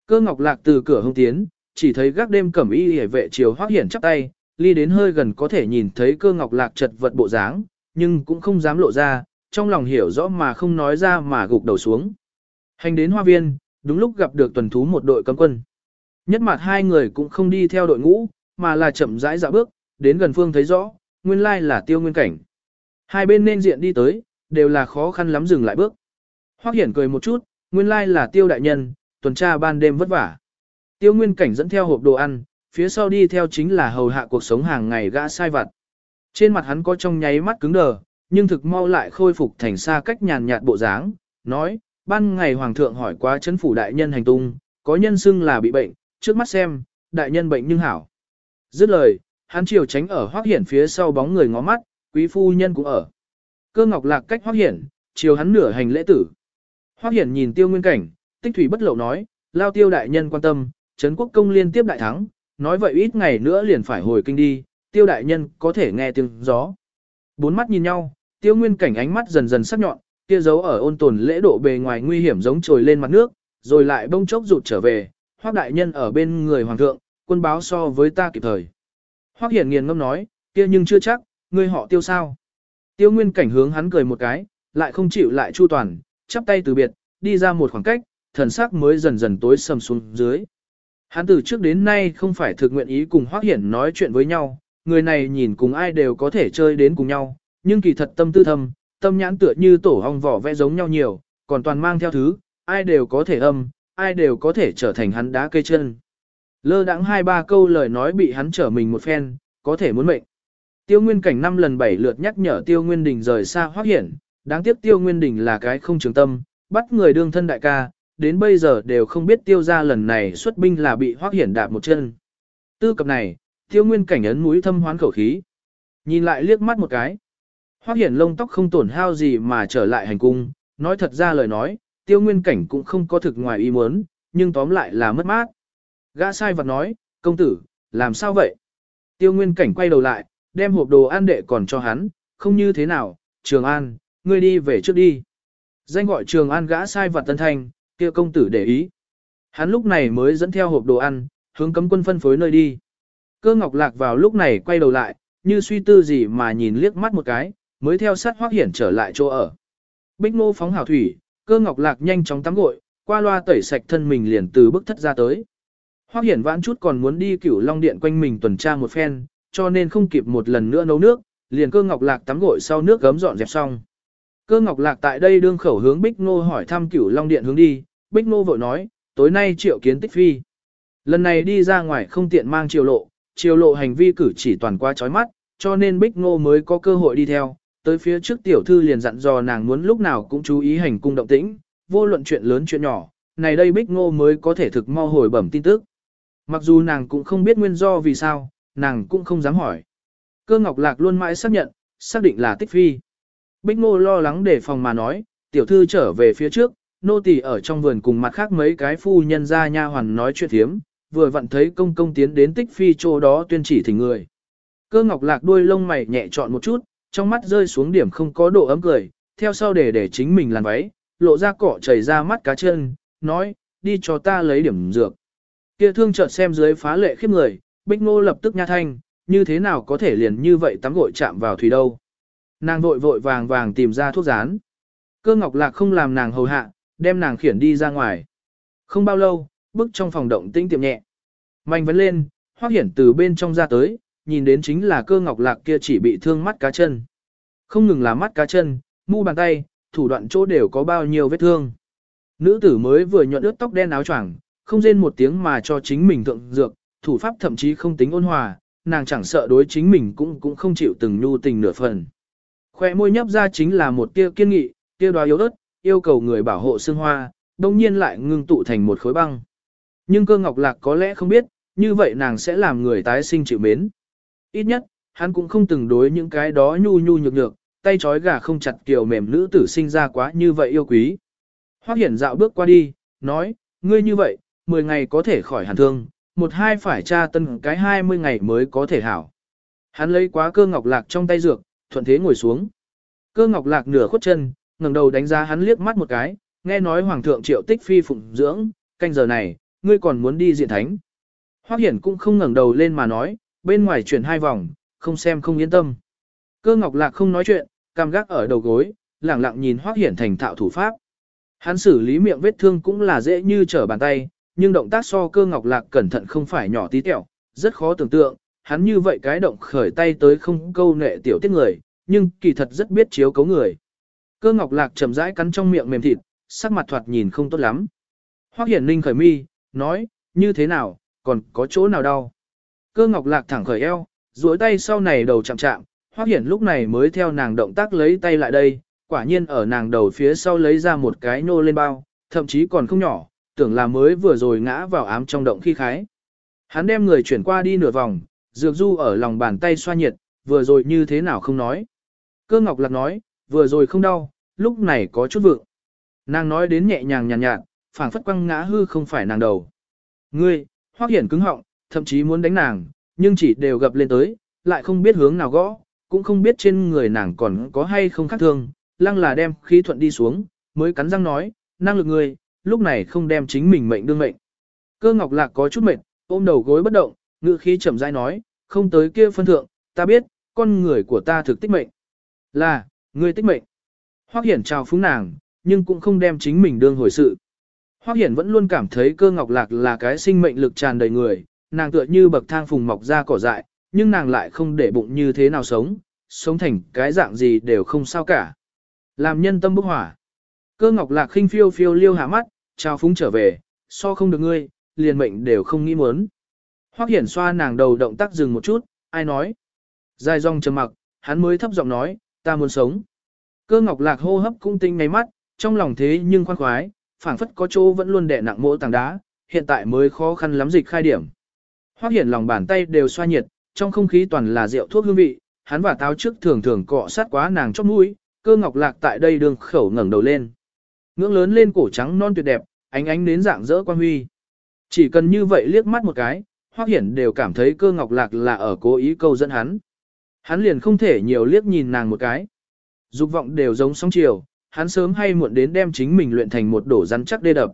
Cơ ngọc lạc từ cửa hông tiến, chỉ thấy gác đêm cẩm y hề vệ chiều Hoắc Hiển chắp tay, ly đến hơi gần có thể nhìn thấy cơ ngọc lạc chật vật bộ dáng, nhưng cũng không dám lộ ra, trong lòng hiểu rõ mà không nói ra mà gục đầu xuống. Hành đến hoa viên, đúng lúc gặp được tuần thú một đội cấm quân. Nhất mặt hai người cũng không đi theo đội ngũ, mà là chậm rãi dạo bước, đến gần phương thấy rõ, nguyên lai là tiêu nguyên cảnh. Hai bên nên diện đi tới, đều là khó khăn lắm dừng lại bước. Hoắc Hiển cười một chút, nguyên lai là tiêu đại nhân, tuần tra ban đêm vất vả. Tiêu nguyên cảnh dẫn theo hộp đồ ăn, phía sau đi theo chính là hầu hạ cuộc sống hàng ngày gã sai vặt. Trên mặt hắn có trong nháy mắt cứng đờ, nhưng thực mau lại khôi phục thành xa cách nhàn nhạt bộ dáng, nói, ban ngày hoàng thượng hỏi qua chấn phủ đại nhân hành tung, có nhân xưng là bị bệnh, trước mắt xem, đại nhân bệnh nhưng hảo. Dứt lời, hắn chiều tránh ở hoác hiển phía sau bóng người ngó mắt, quý phu nhân cũng ở. Cơ ngọc lạc cách hoác hiển, chiều hắn nửa hành lễ tử. Hoác hiển nhìn tiêu nguyên cảnh, tích thủy bất lậu nói, lao tiêu đại nhân quan tâm, Trấn quốc công liên tiếp đại thắng, nói vậy ít ngày nữa liền phải hồi kinh đi, tiêu đại nhân có thể nghe tiếng gió. Bốn mắt nhìn nhau, tiêu nguyên cảnh ánh mắt dần dần sắc nhọn, kia dấu ở ôn tồn lễ độ bề ngoài nguy hiểm giống trồi lên mặt nước, rồi lại bông chốc rụt trở về, hoác đại nhân ở bên người hoàng thượng, quân báo so với ta kịp thời. Hoác hiển nghiền ngâm nói, kia nhưng chưa chắc, ngươi họ tiêu sao. Tiêu nguyên cảnh hướng hắn cười một cái, lại không chịu lại chu toàn, chắp tay từ biệt, đi ra một khoảng cách, thần sắc mới dần dần tối sầm xuống dưới. Hắn từ trước đến nay không phải thực nguyện ý cùng Hoác Hiển nói chuyện với nhau, người này nhìn cùng ai đều có thể chơi đến cùng nhau, nhưng kỳ thật tâm tư thâm, tâm nhãn tựa như tổ hong vỏ vẽ giống nhau nhiều, còn toàn mang theo thứ, ai đều có thể âm, ai đều có thể trở thành hắn đá cây chân. Lơ đãng hai ba câu lời nói bị hắn trở mình một phen, có thể muốn mệnh. Tiêu Nguyên Cảnh năm lần bảy lượt nhắc nhở Tiêu Nguyên Đình rời xa Hoác Hiển, đáng tiếc Tiêu Nguyên Đình là cái không trường tâm, bắt người đương thân đại ca, đến bây giờ đều không biết tiêu gia lần này xuất binh là bị hoác hiển đạp một chân. Tư cập này, tiêu nguyên cảnh ấn mũi thâm hoán khẩu khí. Nhìn lại liếc mắt một cái. Hoác hiển lông tóc không tổn hao gì mà trở lại hành cung, nói thật ra lời nói, tiêu nguyên cảnh cũng không có thực ngoài ý muốn, nhưng tóm lại là mất mát. Gã sai vật nói, công tử, làm sao vậy? Tiêu nguyên cảnh quay đầu lại, đem hộp đồ ăn đệ còn cho hắn, không như thế nào, Trường An, ngươi đi về trước đi. Danh gọi Trường An gã sai vật tân thanh, kia công tử để ý. Hắn lúc này mới dẫn theo hộp đồ ăn, hướng cấm quân phân phối nơi đi. Cơ ngọc lạc vào lúc này quay đầu lại, như suy tư gì mà nhìn liếc mắt một cái, mới theo sát hoác hiển trở lại chỗ ở. Bích ngô phóng hào thủy, cơ ngọc lạc nhanh chóng tắm gội, qua loa tẩy sạch thân mình liền từ bức thất ra tới. Hoác hiển vãn chút còn muốn đi cửu long điện quanh mình tuần tra một phen, cho nên không kịp một lần nữa nấu nước, liền cơ ngọc lạc tắm gội sau nước gấm dọn dẹp xong. Cơ ngọc lạc tại đây đương khẩu hướng Bích Ngô hỏi thăm cửu Long Điện hướng đi, Bích Ngô vội nói, tối nay triệu kiến tích phi. Lần này đi ra ngoài không tiện mang triều lộ, triều lộ hành vi cử chỉ toàn qua chói mắt, cho nên Bích Ngô mới có cơ hội đi theo. Tới phía trước tiểu thư liền dặn dò nàng muốn lúc nào cũng chú ý hành cung động tĩnh, vô luận chuyện lớn chuyện nhỏ, này đây Bích Ngô mới có thể thực mau hồi bẩm tin tức. Mặc dù nàng cũng không biết nguyên do vì sao, nàng cũng không dám hỏi. Cơ Ngọc Lạc luôn mãi xác nhận, xác định là tích phi. Bích Ngô lo lắng để phòng mà nói, tiểu thư trở về phía trước, nô tỳ ở trong vườn cùng mặt khác mấy cái phu nhân ra nha hoàn nói chuyện thiếm, vừa vặn thấy công công tiến đến tích phi chỗ đó tuyên chỉ thỉnh người. Cơ ngọc lạc đuôi lông mày nhẹ chọn một chút, trong mắt rơi xuống điểm không có độ ấm cười, theo sau để để chính mình làn váy, lộ ra cỏ chảy ra mắt cá chân, nói, đi cho ta lấy điểm dược. Kia thương chợt xem dưới phá lệ khiếp người, Bích Ngô lập tức nha thanh, như thế nào có thể liền như vậy tắm gội chạm vào thủy đâu. Nàng vội vội vàng vàng tìm ra thuốc rán. Cơ ngọc lạc không làm nàng hầu hạ, đem nàng khiển đi ra ngoài. Không bao lâu, bước trong phòng động tĩnh tiệm nhẹ. Mạnh vấn lên, hoác hiển từ bên trong ra tới, nhìn đến chính là cơ ngọc lạc kia chỉ bị thương mắt cá chân. Không ngừng là mắt cá chân, mu bàn tay, thủ đoạn chỗ đều có bao nhiêu vết thương. Nữ tử mới vừa nhuận ướt tóc đen áo choàng, không rên một tiếng mà cho chính mình thượng dược, thủ pháp thậm chí không tính ôn hòa, nàng chẳng sợ đối chính mình cũng cũng không chịu từng nhu tình nửa phần. Khoe môi nhấp ra chính là một tia kiên nghị, tia đoá yếu ớt, yêu cầu người bảo hộ xương hoa, đồng nhiên lại ngưng tụ thành một khối băng. Nhưng cơ ngọc lạc có lẽ không biết, như vậy nàng sẽ làm người tái sinh chịu mến. Ít nhất, hắn cũng không từng đối những cái đó nhu nhu nhược nhược, tay trói gà không chặt kiểu mềm nữ tử sinh ra quá như vậy yêu quý. Hoác Hiển dạo bước qua đi, nói, ngươi như vậy, 10 ngày có thể khỏi hàn thương, một hai phải tra tân cái 20 ngày mới có thể hảo. Hắn lấy quá cơ ngọc lạc trong tay dược, thuận thế ngồi xuống. Cơ ngọc lạc nửa khuất chân, ngẩng đầu đánh giá hắn liếc mắt một cái, nghe nói hoàng thượng triệu tích phi phụng dưỡng, canh giờ này, ngươi còn muốn đi diện thánh. Hoắc Hiển cũng không ngẩng đầu lên mà nói, bên ngoài chuyển hai vòng, không xem không yên tâm. Cơ ngọc lạc không nói chuyện, cam gác ở đầu gối, lẳng lặng nhìn Hoắc Hiển thành thạo thủ pháp. Hắn xử lý miệng vết thương cũng là dễ như trở bàn tay, nhưng động tác so cơ ngọc lạc cẩn thận không phải nhỏ tí tẹo, rất khó tưởng tượng, hắn như vậy cái động khởi tay tới không câu nệ tiểu tiết người, nhưng kỳ thật rất biết chiếu cấu người. Cơ ngọc lạc chậm rãi cắn trong miệng mềm thịt, sắc mặt thoạt nhìn không tốt lắm. Hoắc Hiển Ninh khởi mi, nói, như thế nào, còn có chỗ nào đau. Cơ ngọc lạc thẳng khởi eo, duỗi tay sau này đầu chạm chạm, Hoắc Hiển lúc này mới theo nàng động tác lấy tay lại đây, quả nhiên ở nàng đầu phía sau lấy ra một cái nô lên bao, thậm chí còn không nhỏ, tưởng là mới vừa rồi ngã vào ám trong động khi khái. Hắn đem người chuyển qua đi nửa vòng, dược du ở lòng bàn tay xoa nhiệt, vừa rồi như thế nào không nói. Cơ ngọc lạc nói, vừa rồi không đau, lúc này có chút vượng. Nàng nói đến nhẹ nhàng nhàn nhạt, nhạt phảng phất quăng ngã hư không phải nàng đầu. Ngươi, hoắc hiển cứng họng, thậm chí muốn đánh nàng, nhưng chỉ đều gập lên tới, lại không biết hướng nào gõ, cũng không biết trên người nàng còn có hay không khác thương, lăng là đem khí thuận đi xuống, mới cắn răng nói, năng lực ngươi, lúc này không đem chính mình mệnh đương mệnh. Cơ ngọc lạc có chút mệt, ôm đầu gối bất động, ngữ khí chậm rãi nói, không tới kia phân thượng, ta biết, con người của ta thực tích mệnh. Là, ngươi tích mệnh. Hoắc Hiển chào phúng nàng, nhưng cũng không đem chính mình đương hồi sự. Hoắc Hiển vẫn luôn cảm thấy cơ ngọc lạc là cái sinh mệnh lực tràn đầy người, nàng tựa như bậc thang phùng mọc ra cỏ dại, nhưng nàng lại không để bụng như thế nào sống, sống thành cái dạng gì đều không sao cả. Làm nhân tâm bốc hỏa. Cơ ngọc lạc khinh phiêu phiêu liêu hạ mắt, chào phúng trở về, so không được ngươi, liền mệnh đều không nghĩ muốn. Hoắc hiển xoa nàng đầu động tác dừng một chút, ai nói. Dài dòng trầm mặc, hắn mới thấp giọng nói, ta muốn sống. Cơ ngọc lạc hô hấp cũng tinh ngay mắt, trong lòng thế nhưng khoan khoái, phảng phất có chỗ vẫn luôn đè nặng mỗ tảng đá, hiện tại mới khó khăn lắm dịch khai điểm. Hoắc hiển lòng bàn tay đều xoa nhiệt, trong không khí toàn là rượu thuốc hương vị, hắn và táo trước thường thường cọ sát quá nàng chóp mũi, cơ ngọc lạc tại đây đường khẩu ngẩng đầu lên. Ngưỡng lớn lên cổ trắng non tuyệt đẹp, ánh ánh đến dạng dỡ quan huy. Chỉ cần như vậy liếc mắt một cái, Hoắc Hiển đều cảm thấy cơ ngọc lạc là ở cố ý câu dẫn hắn. Hắn liền không thể nhiều liếc nhìn nàng một cái. Dục vọng đều giống sóng chiều, hắn sớm hay muộn đến đem chính mình luyện thành một đổ rắn chắc đê đập.